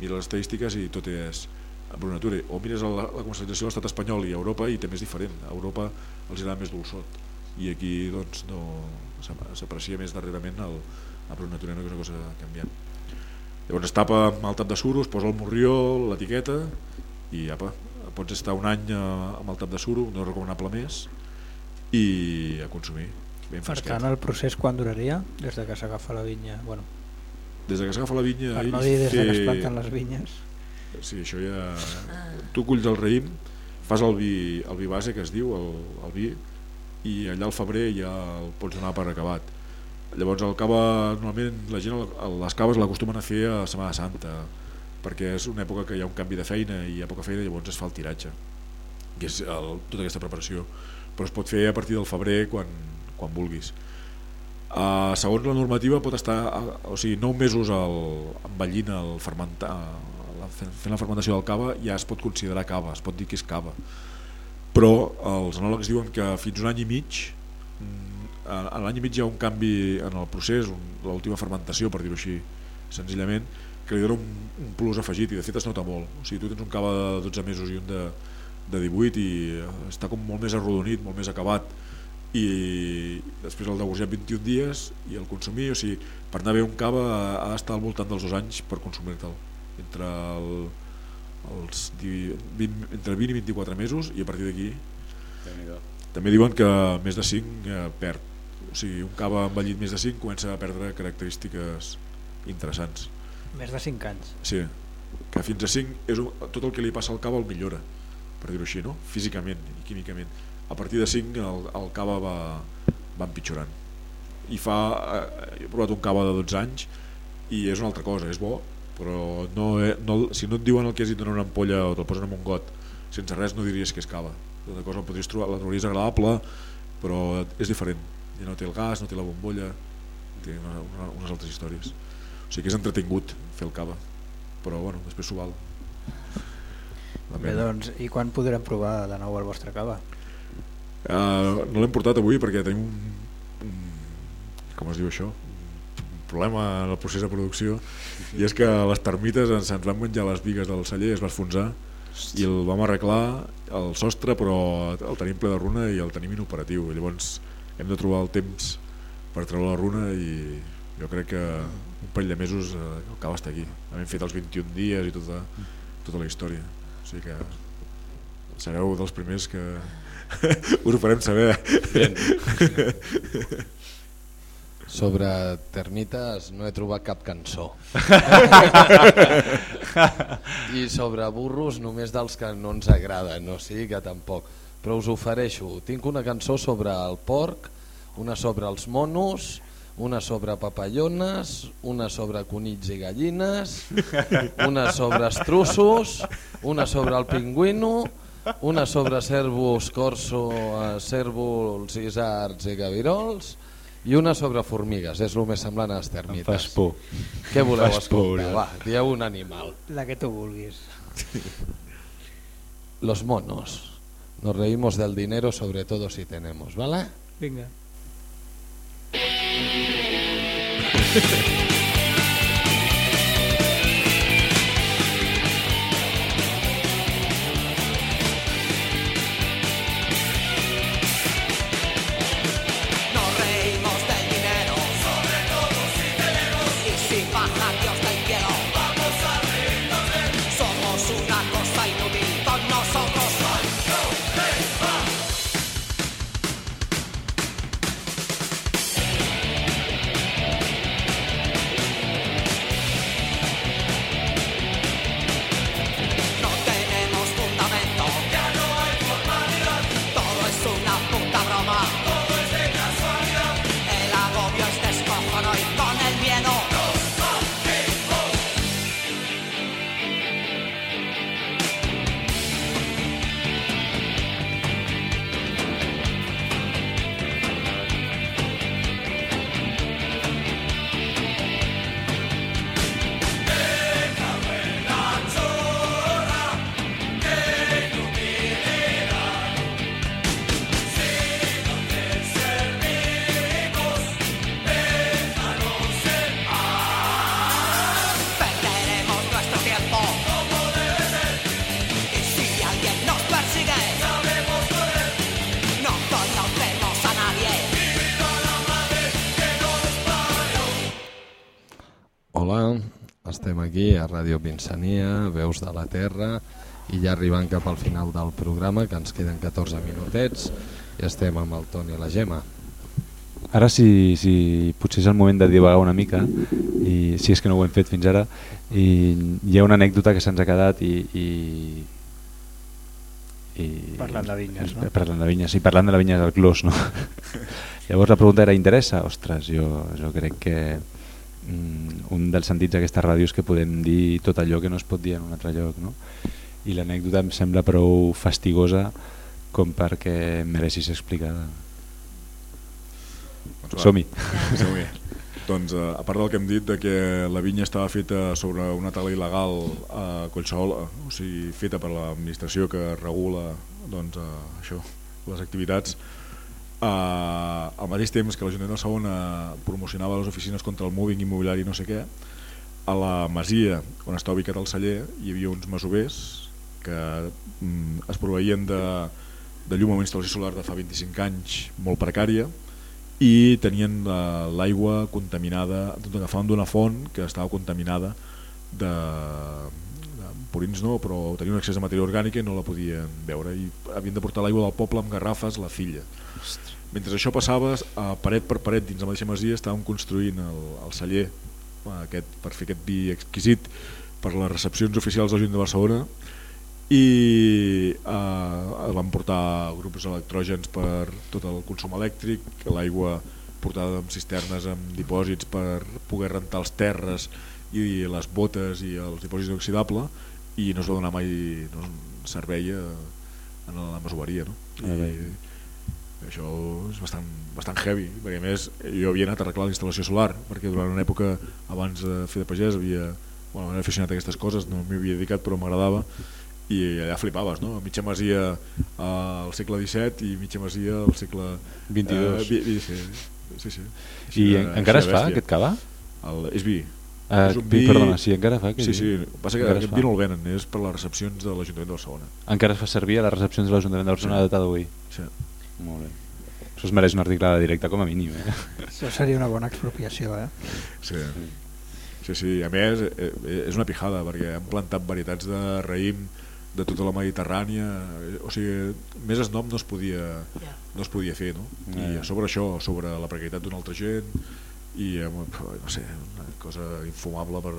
Speaker 7: mira les estadístiques i tot és a Brunatura o mires la, la comercialització a l'estat espanyol i Europa i també és diferent, a Europa els agrada més dolçot i aquí doncs no s'aprecia més darrerament el, a Brunatura que és una cosa canviant. Llavors es tapa amb el tap de suro es posa el morrió, l'etiqueta i apa, pots estar un any eh, amb el tap de suro, no recomanable més i a consumir. Ben
Speaker 3: per
Speaker 7: fresquet.
Speaker 3: tant el procés quan duraria? Des de que s'agafa la vinya bueno,
Speaker 7: des de que s'agafa la vinya
Speaker 3: per no dir des de que es planten les vinyes
Speaker 7: Sí, això ja... Tu culls el raïm, fas el vi, el vi base que es diu, el, el vi, i allà al febrer ja el pots donar per acabat. Llavors el cava, normalment la gent les caves l'acostumen a fer a Setmana Santa, perquè és una època que hi ha un canvi de feina i hi ha poca feina, llavors es fa el tiratge, que és el, tota aquesta preparació. Però es pot fer a partir del febrer quan, quan vulguis. Uh, segons la normativa pot estar uh, o sigui, 9 mesos el, envellint el fermentar la, fent la fermentació del cava ja es pot considerar cava, es pot dir que és cava. Però els anòlegs diuen que fins un any i mig mm, a a l'any i mig hi ha un canvi en el procés l'última fermentació per dir-ho així senzillament que li dona un, un plus afegit i de fet es nota molt. O sigui, tu tens un cava de 12 mesos i un de, de 18 i eh, està com molt més arrodonit, molt més acabat i després el degorgem 21 dies i el consumir, o sigui, per anar bé un cava ha d'estar al voltant dels dos anys per consumir-te'l entre el, els di- 20, entre 20 i 24 mesos i a partir d'aquí també diuen que més de 5 eh, perd o sigui, un cava envellit més de 5 comença a perdre característiques interessants
Speaker 3: més de 5 anys
Speaker 7: Sí, que fins a 5 és un, tot el que li passa al cava el millora, per dir-ho així, no? físicament i químicament. A partir de 5 el, el cava va, va empitjorant. I fa, eh, he provat un cava de 12 anys i és una altra cosa, és bo, però no, eh, no, si no et diuen el que és i et donen una ampolla o te'l posen en un got, sense res no diries que és cava. Una cosa el podries trobar, la trobaries agradable, però és diferent. Ja no té el gas, no té la bombolla, té una, una, unes altres històries. O sigui que és entretingut fer el cava, però bueno, després s'ho val. La
Speaker 3: Bé, doncs, i quan podrem provar de nou el vostre cava?
Speaker 7: Uh, no l'hem portat avui perquè tenim un, un, com es diu això problema en el procés de producció i és que les termites ens, ens van menjar les vigues del celler es va enfonsar i el vam arreglar el sostre però el tenim ple de runa i el tenim inoperatiu. Llavors hem de trobar el temps per treure la runa i jo crec que un parell de mesos eh, el cava està aquí. Hem fet els 21 dies i tota, tota la història. O sigui que sereu dels primers que *laughs* us ho farem saber.
Speaker 4: Bien. *laughs* Sobre termites no he trobat cap cançó. *laughs* I sobre burros només dels que no ens agraden, no sigui que tampoc. Però us ofereixo, tinc una cançó sobre el porc, una sobre els monos, una sobre papallones, una sobre conills i gallines, una sobre estrussos, una sobre el pingüino, una sobre cèrvols, corso, eh, cèrvols, isards i gavirols i una sobre formigues, és el més semblant a les termites.
Speaker 10: fas por.
Speaker 4: Què voleu
Speaker 10: Em fas por,
Speaker 4: escoltar?
Speaker 10: ja.
Speaker 4: Va, dieu un animal.
Speaker 3: La que tu vulguis. *laughs*
Speaker 4: Los monos. Nos reímos del dinero, sobre todo si tenemos, ¿vale?
Speaker 3: Vinga. *laughs*
Speaker 4: Ràdio Pinsania, Veus de la Terra, i ja arribant cap al final del programa, que ens queden 14 minutets, i estem amb el Toni i la Gemma.
Speaker 10: Ara si, si potser és el moment de divagar una mica, i si és que no ho hem fet fins ara, i hi ha una anècdota que se'ns ha quedat i, i, i...
Speaker 3: Parlant de vinyes, no?
Speaker 10: Parlant de vinyes, sí, parlant de la vinya del clos, no? *laughs* Llavors la pregunta era, interessa? Ostres, jo, jo crec que un dels sentits d'aquesta ràdio és que podem dir tot allò que no es pot dir en un altre lloc, no? I l'anècdota em sembla prou fastigosa com perquè mereixi ser explicada.
Speaker 7: Doncs
Speaker 10: Som-hi.
Speaker 7: som-hi. Doncs eh, a part del que hem dit de que la vinya estava feta sobre una tala il·legal a Collsola, o sigui, feta per l'administració que regula doncs, eh, això, les activitats, eh, al mateix temps que l'Ajuntament de Segona promocionava les oficines contra el moving immobiliari no sé què, a la masia on està ubicat el celler hi havia uns masovers que mm, es proveïen de, de llum amb instal·lació solar de fa 25 anys molt precària i tenien la- l'aigua contaminada, agafaven d'una font que estava contaminada de, de purins no, però tenia un excés de matèria orgànica i no la podien veure i havien de portar l'aigua del poble amb garrafes la filla. Mentre això passava, a paret per paret dins la mateixa masia estàvem construint el, el celler aquest, per fer aquest vi exquisit per les recepcions oficials del Junt de Barcelona i eh, van portar grups electrògens per tot el consum elèctric, l'aigua portada amb cisternes amb dipòsits per poder rentar els terres i les botes i els dipòsits inoxidable i no es va donar mai no, servei a, a la masoveria no?
Speaker 10: Ah,
Speaker 7: I això és bastant, bastant heavy perquè a més jo havia anat a arreglar la instal·lació solar perquè durant una època abans de fer de pagès havia, bueno, m'havia aficionat a aquestes coses no m'hi havia dedicat però m'agradava i allà flipaves, no? Mitja masia al segle XVII i mitja masia al segle
Speaker 10: 22.
Speaker 7: Eh, vi, vi, sí, sí, sí.
Speaker 10: I
Speaker 7: de-
Speaker 10: en- encara es
Speaker 7: de
Speaker 10: fa
Speaker 7: bèstia.
Speaker 10: aquest cava?
Speaker 7: El, és vi. És un
Speaker 10: vi, perdona, sí, encara fa
Speaker 7: Sí, sí,
Speaker 10: vi.
Speaker 7: passa que aquest vi no el venen, és per les recepcions de l'Ajuntament de Barcelona.
Speaker 10: Encara es fa servir a les recepcions de l'Ajuntament de Barcelona
Speaker 7: Sí.
Speaker 10: sí. data d'avui?
Speaker 7: Sí.
Speaker 10: Molt bé. Això es mereix un article de directe com a mínim. Eh?
Speaker 3: Això seria una bona expropiació, eh?
Speaker 7: Sí. Sí, sí, a més eh, eh, és una pijada perquè han plantat varietats de raïm de tota la Mediterrània, eh, o sigui, més esnom no es podia, no es podia fer, no? I sobre això, sobre la precarietat d'una altra gent i no sé, una cosa infumable per,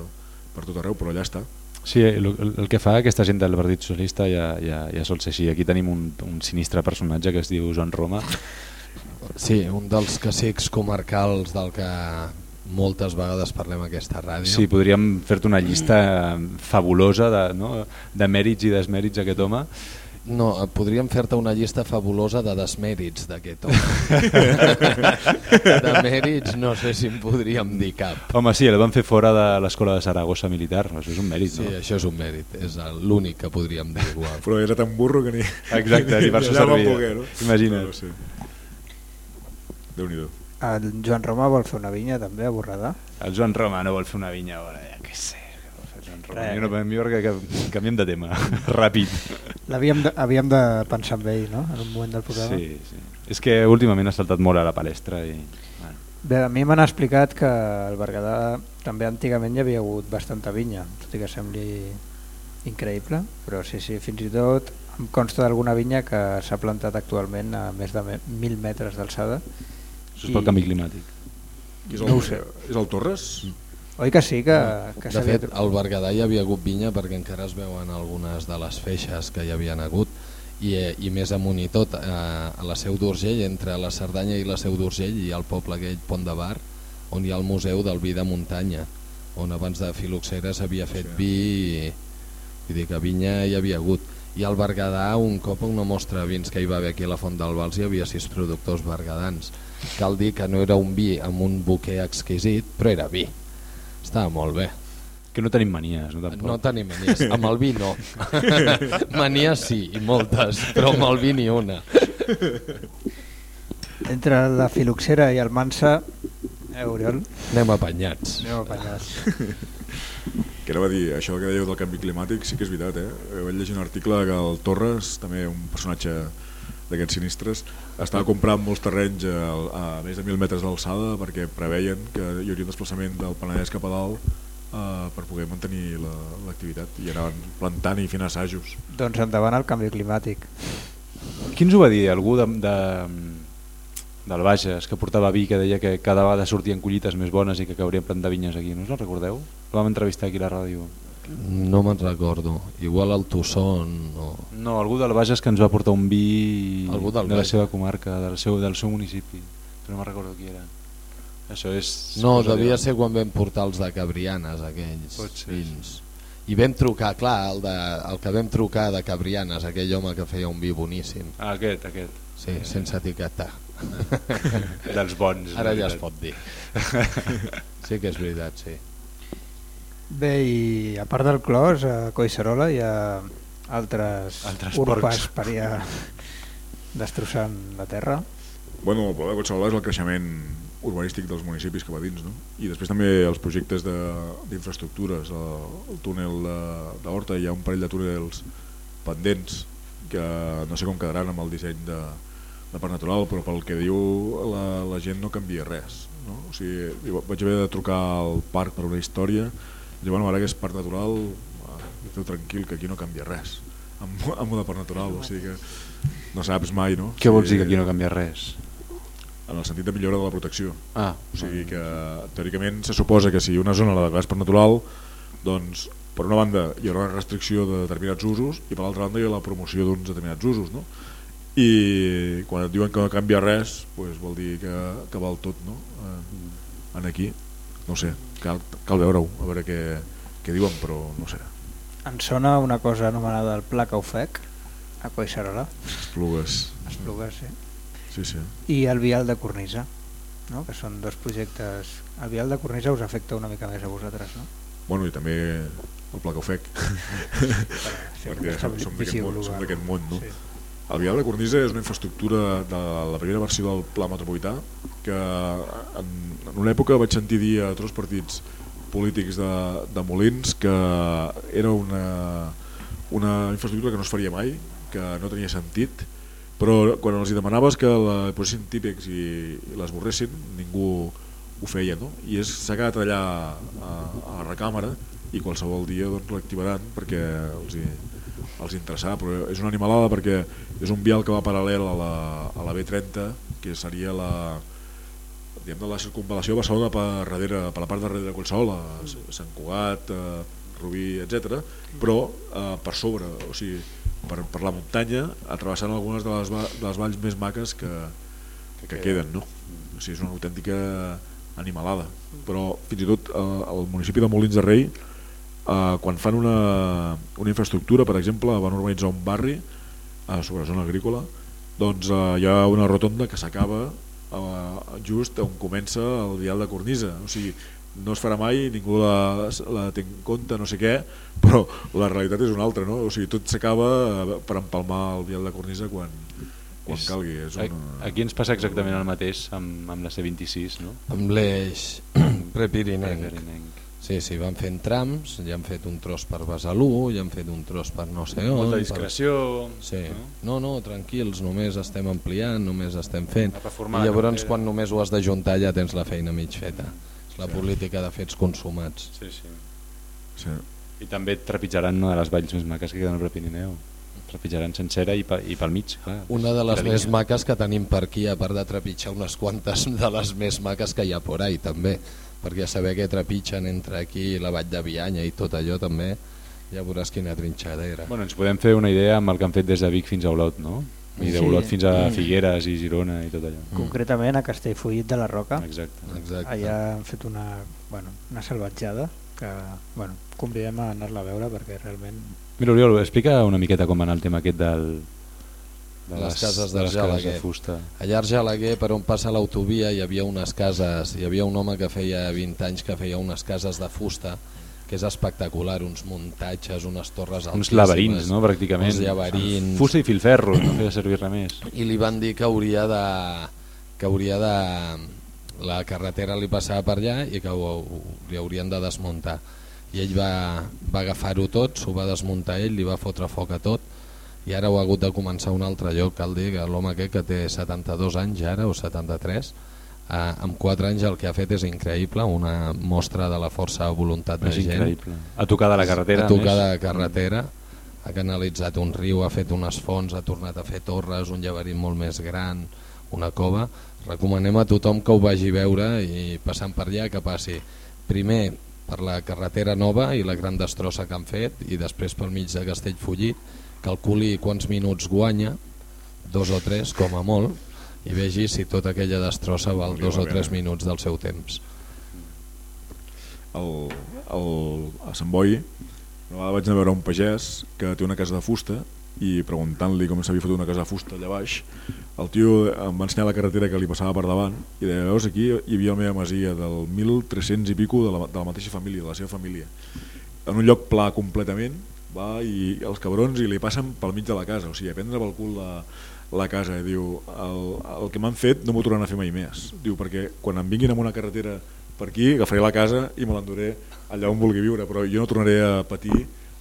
Speaker 7: per tot arreu, però allà està.
Speaker 10: Sí, el, el, que fa aquesta gent del Partit Socialista ja, ja, ja sol ser així. Aquí tenim un, un sinistre personatge que es diu Joan Roma.
Speaker 4: Sí, un dels cacics comarcals del que moltes vegades parlem a aquesta ràdio.
Speaker 10: Sí, podríem fer-te una llista fabulosa de, no? de mèrits i desmèrits d'aquest home.
Speaker 4: No, eh, podríem fer-te una llista fabulosa de desmèrits d'aquest home. *laughs* de mèrits no sé si en podríem dir cap.
Speaker 10: Home, sí, el van fer fora de l'escola de Saragossa militar, això és un mèrit,
Speaker 4: Sí,
Speaker 10: no?
Speaker 4: això és un mèrit, és l'únic que podríem dir igual.
Speaker 7: Però era tan burro que ni...
Speaker 10: Exacte, ni per això servia.
Speaker 7: Poder, no?
Speaker 10: Imagina't.
Speaker 7: No, sí. Déu-n'hi-do.
Speaker 3: El Joan Roma vol fer una vinya també a Borredà.
Speaker 10: El Joan Roma no vol fer una vinya, ara, ja què sé. No, a mi que, que canviem de tema, *laughs* ràpid.
Speaker 3: L'havíem de, havíem de pensar en ell, no?, en un moment del programa.
Speaker 10: Sí, sí. És que últimament ha saltat molt a la palestra i... Bueno.
Speaker 3: Bé, a mi m'han explicat que al Berguedà també antigament hi havia hagut bastanta vinya, tot i que sembli increïble, però sí, sí, fins i tot em consta d'alguna vinya que s'ha plantat actualment a més de me- 1.000 metres d'alçada.
Speaker 10: Això és pel canvi climàtic.
Speaker 7: És el,
Speaker 3: No ho sé.
Speaker 7: És el Torres?
Speaker 3: Oi que sí, que, que
Speaker 4: De fet, al Berguedà hi havia hagut vinya perquè encara es veuen algunes de les feixes que hi havien hagut i, eh, i més amunt i tot, eh, a la Seu d'Urgell, entre la Cerdanya i la Seu d'Urgell hi ha el poble aquell Pont de Bar, on hi ha el Museu del Vi de Muntanya, on abans de Filoxera s'havia fet vi i vull dir que vinya hi havia hagut. I al Berguedà, un cop una mostra de vins que hi va haver aquí a la Font del Vals, hi havia sis productors berguedans. Cal dir que no era un vi amb un buquer exquisit, però era vi. Estava molt bé.
Speaker 10: Que no tenim manies, no? Tampoc.
Speaker 4: No tenim manies. Amb el vi no. *laughs* manies sí, i moltes, però amb el vi ni una.
Speaker 3: Entre la filoxera i el mansa, eh, Oriol?
Speaker 4: Anem apanyats.
Speaker 3: Anem apanyats. *laughs*
Speaker 7: Que ara va dir, això que dèieu del canvi climàtic sí que és veritat, eh? Vaig llegir un article que el Torres, també un personatge d'aquests sinistres, estava comprant molts terrenys a, a més de 1.000 metres d'alçada perquè preveien que hi hauria un desplaçament del Penedès cap a dalt eh, per poder mantenir la- l'activitat i anaven plantant i fent assajos.
Speaker 3: Doncs endavant el canvi climàtic.
Speaker 10: Qui ens ho va dir? Algú de, de, del Bages que portava vi que deia que cada vegada sortien collites més bones i que cauríem plantar vinyes aquí, no us en recordeu? El vam entrevistar aquí a la ràdio.
Speaker 4: No me'n recordo. Igual el Tossón o...
Speaker 10: No, algú del Bages que ens va portar un vi
Speaker 4: Algú del
Speaker 10: de la seva comarca, del seu, del seu municipi. Però no me'n recordo qui era. Això és...
Speaker 4: No, devia
Speaker 10: que-
Speaker 4: ser quan vam portar els de Cabrianes, aquells
Speaker 10: ser,
Speaker 4: vins. I vam trucar, clar, el, de, el que vam trucar de Cabrianes, aquell home que feia un vi boníssim.
Speaker 10: Ah, aquest, aquest.
Speaker 4: Sí, sense etiquetar.
Speaker 10: Dels bons,
Speaker 4: Ara ja es pot dir. Sí que és veritat, sí.
Speaker 3: Bé, i a part del clos, a Collserola hi ha altres,
Speaker 10: Altres
Speaker 3: urpes
Speaker 10: porcs.
Speaker 3: per allà destrossant la terra.
Speaker 7: Bueno, el problema de Collserola és el creixement urbanístic dels municipis que va dins, no? I després també els projectes de- d'infraestructures, el, el túnel de- d'Horta, hi ha un parell de túnels pendents que no sé com quedaran amb el disseny de, de Parc Natural, però pel que diu la, la gent no canvia res. No? O sigui, diu, vaig haver de trucar al parc per una història, diu, bueno, ara que és Parc Natural, ah, esteu tranquil que aquí no canvia res amb, amb de Parc Natural, o sigui que no saps mai, no?
Speaker 10: Què vols dir que aquí no canvia res?
Speaker 7: en el sentit de millora de la protecció.
Speaker 10: Ah,
Speaker 7: o sigui que teòricament se suposa que si una zona la declares per natural, doncs per una banda hi haurà una restricció de determinats usos i per l'altra banda hi ha la promoció d'uns determinats usos, no? I quan et diuen que no canvia res, doncs vol dir que, que val tot, no? Eh, en aquí, no sé, cal, cal veure-ho, a veure què, què diuen, però no sé.
Speaker 3: En sona una cosa anomenada el Pla Caufec, a Collserola.
Speaker 7: Esplugues.
Speaker 3: Esplugues, sí.
Speaker 7: Sí, sí.
Speaker 3: I el Vial de Cornisa, no? que són dos projectes... El Vial de Cornisa us afecta una mica més a vosaltres, no?
Speaker 7: Bueno, i també el Pla que ho fec,
Speaker 3: sí, *laughs*
Speaker 7: perquè
Speaker 3: som
Speaker 7: d'aquest món, no?
Speaker 3: Sí.
Speaker 7: El Vial de Cornisa és una infraestructura de la primera versió del Pla Metropolità que en, en una època vaig sentir dir a tots els partits polítics de, de Molins que era una, una infraestructura que no es faria mai, que no tenia sentit, però quan els demanaves que la posessin típics i, i l'esborressin, ningú ho feia, no? I s'ha quedat allà a, a la recàmera i qualsevol dia doncs, l'activaran perquè els hi, els interessava, però és una animalada perquè és un vial que va paral·lel a la, a la B30, que seria la, diguem de la circunvalació de Barcelona per, darrere, per la part darrere de qualsevol, a Sant Cugat, a Rubí, etc. però eh, per sobre, o sigui, per, per la muntanya, atravessant algunes de les, de les valls més maques que, que queden. No? O sigui, és una autèntica animalada. Però fins i tot eh, al municipi de Molins de Rei, eh, quan fan una, una infraestructura, per exemple, van urbanitzar un barri eh, sobre zona agrícola, doncs eh, hi ha una rotonda que s'acaba eh, just on comença el vial de cornisa. O sigui, no es farà mai, ningú la, la té en compte, no sé què, però la realitat és una altra, no? O sigui, tot s'acaba eh, per empalmar el vial de cornisa quan, quan
Speaker 10: És-
Speaker 7: calgui. És
Speaker 10: a-
Speaker 7: una...
Speaker 10: Aquí ens passa exactament el mateix amb, amb la C26, no?
Speaker 4: Amb l'eix *clears throat* prepirinenc.
Speaker 10: Prepirinenc.
Speaker 4: Sí, sí, van fent trams, ja han fet un tros per Besalú, ja han fet un tros per no sé on.
Speaker 10: Molta
Speaker 4: per-
Speaker 10: discreció,
Speaker 4: Sí. No? no, tranquils, només estem ampliant, només estem fent. I
Speaker 10: la
Speaker 4: llavors quan només ho has d'ajuntar ja tens la feina mig feta. És la política de fets consumats.
Speaker 10: Sí, sí.
Speaker 7: Sí.
Speaker 10: I també trepitjaran una de les valls més maques que queden al Prepirineu. Trepitjaran sencera i, pe, i pel mig, clar.
Speaker 4: Una de les més maques que tenim per aquí, a part de trepitjar unes quantes de les més maques que hi ha por ahí també, perquè saber que trepitgen entre aquí i la vall de Bianya i tot allò també, ja veuràs quina trinxadera.
Speaker 10: Bueno, ens podem fer una idea amb el que han fet des de Vic fins a Olot, no? I de
Speaker 3: Sí.
Speaker 10: Olot fins a
Speaker 3: Mm.
Speaker 10: Figueres i Girona i tot allò.
Speaker 3: Concretament a Castellfollit de la Roca.
Speaker 10: Exacte.
Speaker 4: Exacte.
Speaker 3: Allà han fet una, bueno, una salvatjada que bueno, convidem a anar-la a veure perquè realment
Speaker 10: Mira, Oriol, explica una miqueta com va anar el tema aquest del, de
Speaker 4: les cases
Speaker 10: de les cases
Speaker 4: d'Argelaguer.
Speaker 10: de fusta.
Speaker 4: Allà a Argelaguer, per on passa l'autovia, hi havia unes cases, hi havia un home que feia 20 anys que feia unes cases de fusta, que és espectacular, uns muntatges, unes torres altíssimes.
Speaker 10: Uns laberins, no?, pràcticament.
Speaker 4: Uns laberins.
Speaker 10: Fusta i filferro, no feia servir res més.
Speaker 4: I li van dir que hauria de... que hauria de... la carretera li passava per allà i que ho, ho, li haurien de desmuntar. I ell va, va agafar-ho tot, s'ho va desmuntar ell, li va fotre foc a tot i ara ho ha hagut de començar un altre lloc, cal dir que l'home aquest que té 72 anys ara o 73 Eh, amb 4 anys el que ha fet és increïble, una mostra de la força de voluntat de
Speaker 10: És
Speaker 4: gent.
Speaker 10: increïble. A tocar de la carretera,
Speaker 4: A tocar
Speaker 10: a
Speaker 4: de
Speaker 10: més.
Speaker 4: carretera, ha canalitzat un riu, ha fet unes fonts, ha tornat a fer torres, un llaberint molt més gran, una cova. Recomanem a tothom que ho vagi a veure i passant per allà que passi primer per la carretera nova i la gran destrossa que han fet i després pel mig de Castellfollit calculi quants minuts guanya dos o tres com a molt i vegi si tota aquella destrossa val dos o tres minuts del seu temps.
Speaker 7: El, el, a Sant Boi una vegada vaig anar a veure un pagès que té una casa de fusta i preguntant-li com s'havia fet una casa de fusta allà baix el tio em va ensenyar la carretera que li passava per davant i deia, veus aquí hi havia la meva masia del 1300 i pico de la, de la mateixa família, de la seva família en un lloc pla completament va i els cabrons i li passen pel mig de la casa. O sigui, a prendre pel cul la, la casa i diu, el, el que m'han fet no m'ho tornaran a fer mai més. Diu, perquè quan em vinguin amb una carretera per aquí agafaré la casa i me l'enduré allà on vulgui viure però jo no tornaré a patir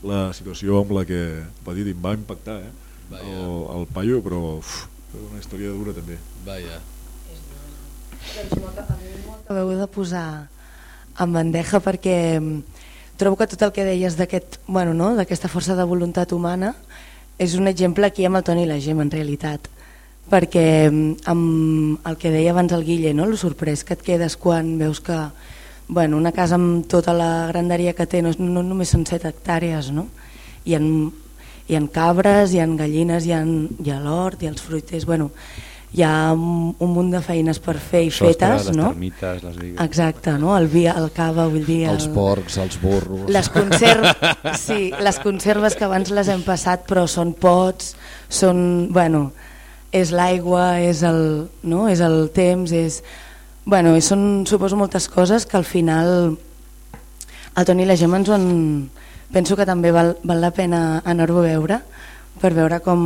Speaker 7: la situació amb la que va dir, em va impactar eh? el, el paio però uf, una història dura també.
Speaker 4: Vaja.
Speaker 8: Acabeu de posar en bandeja perquè mm, trobo que tot el que deies d'aquest bueno, no? d'aquesta força de voluntat humana és un exemple aquí amb el Toni i la Gemma en realitat perquè mm, amb el que deia abans el Guille no? el sorprès que et quedes quan veus que bueno, una casa amb tota la granderia que té no, no només són 7 hectàrees no? hi ha, hi ha cabres, hi ha gallines hi ha, ha l'hort, ha els fruiters bueno, hi ha un, un munt de feines per fer i
Speaker 10: Sostre,
Speaker 8: fetes
Speaker 10: les
Speaker 8: no?
Speaker 10: termites, les bigues.
Speaker 8: Exacte, no? el vi, el cava, vull dir... El...
Speaker 4: els porcs, els burros
Speaker 8: Les, conserv... sí, les conserves que abans les hem passat però són pots, són, bueno, és l'aigua, és, el, no? és el temps, és... Bueno, i són, suposo, moltes coses que al final el Toni i la Gemma ens ho han... Penso que també val, val la pena anar-ho a veure per veure com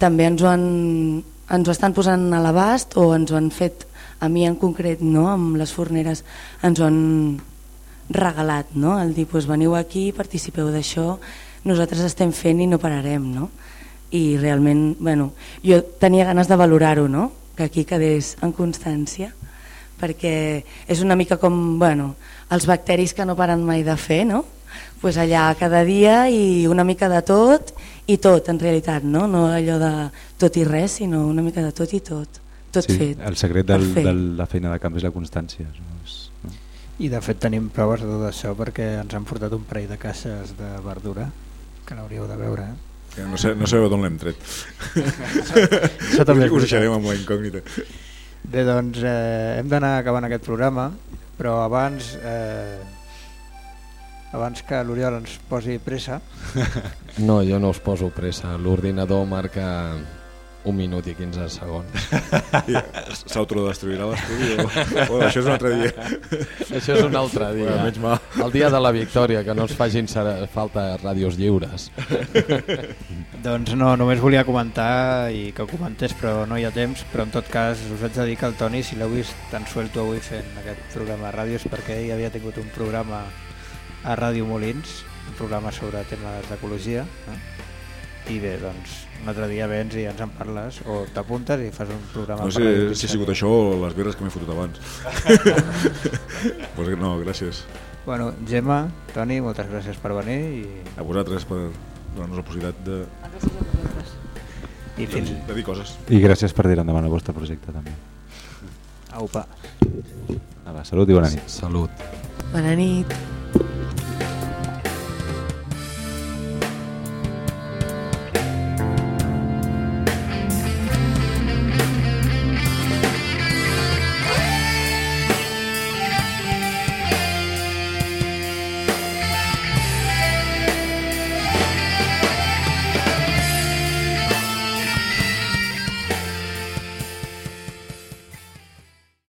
Speaker 8: també ens ho, han, ens ho estan posant a l'abast o ens ho han fet, a mi en concret, no? amb les forneres, ens ho han regalat, no? el dir, pues, veniu aquí, participeu d'això, nosaltres estem fent i no pararem. No? I realment, bueno, jo tenia ganes de valorar-ho, no? que aquí quedés en constància, perquè és una mica com bueno, els bacteris que no paren mai de fer, no? Pues allà cada dia i una mica de tot i tot en realitat, no? no allò de tot i res, sinó una mica de tot i tot, tot
Speaker 10: sí,
Speaker 8: fet.
Speaker 10: El secret del, de la feina de camp és la constància. No? És, no?
Speaker 3: I de fet tenim proves de tot això perquè ens han portat un parell de caixes de verdura que n'hauríeu de veure. Eh?
Speaker 7: No, sé, no sabeu d'on l'hem tret *laughs*
Speaker 3: Això també és
Speaker 7: us deixarem amb la incògnita
Speaker 3: Bé, doncs eh, hem d'anar acabant aquest programa, però abans eh, abans que l'Oriol ens posi pressa *laughs*
Speaker 4: No, jo no us poso pressa. L'ordinador marca un minut i 15 segons. *laughs*
Speaker 7: S'autodestruirà l'estudi o, o això és un altre dia *laughs*
Speaker 4: Això és un altre dia.
Speaker 7: Bueno, menys mal.
Speaker 4: El dia de la victòria, que no ens facin falta ràdios lliures.
Speaker 3: Doncs no, només volia comentar i que ho comentés però no hi ha temps, però en tot cas us haig de dir que el Toni, si l'heu vist tan suelto avui fent aquest programa de ràdio és perquè ell havia tingut un programa a Ràdio Molins, un programa sobre temes d'ecologia, no? i bé, doncs un altre dia vens i ens en parles o t'apuntes i fas un programa
Speaker 7: No sé si ha sigut això o les birres que m'he fotut abans. *laughs* pues no, gràcies.
Speaker 3: Bueno, Gemma, Toni, moltes gràcies per venir i,
Speaker 7: A vosaltres per donar-nos la possibilitat de,
Speaker 3: i fins...
Speaker 7: de, de dir coses.
Speaker 10: I gràcies per dir endavant el vostre projecte també.
Speaker 3: Aupa.
Speaker 10: Va, salut i bona nit.
Speaker 4: Salut.
Speaker 8: Bona nit.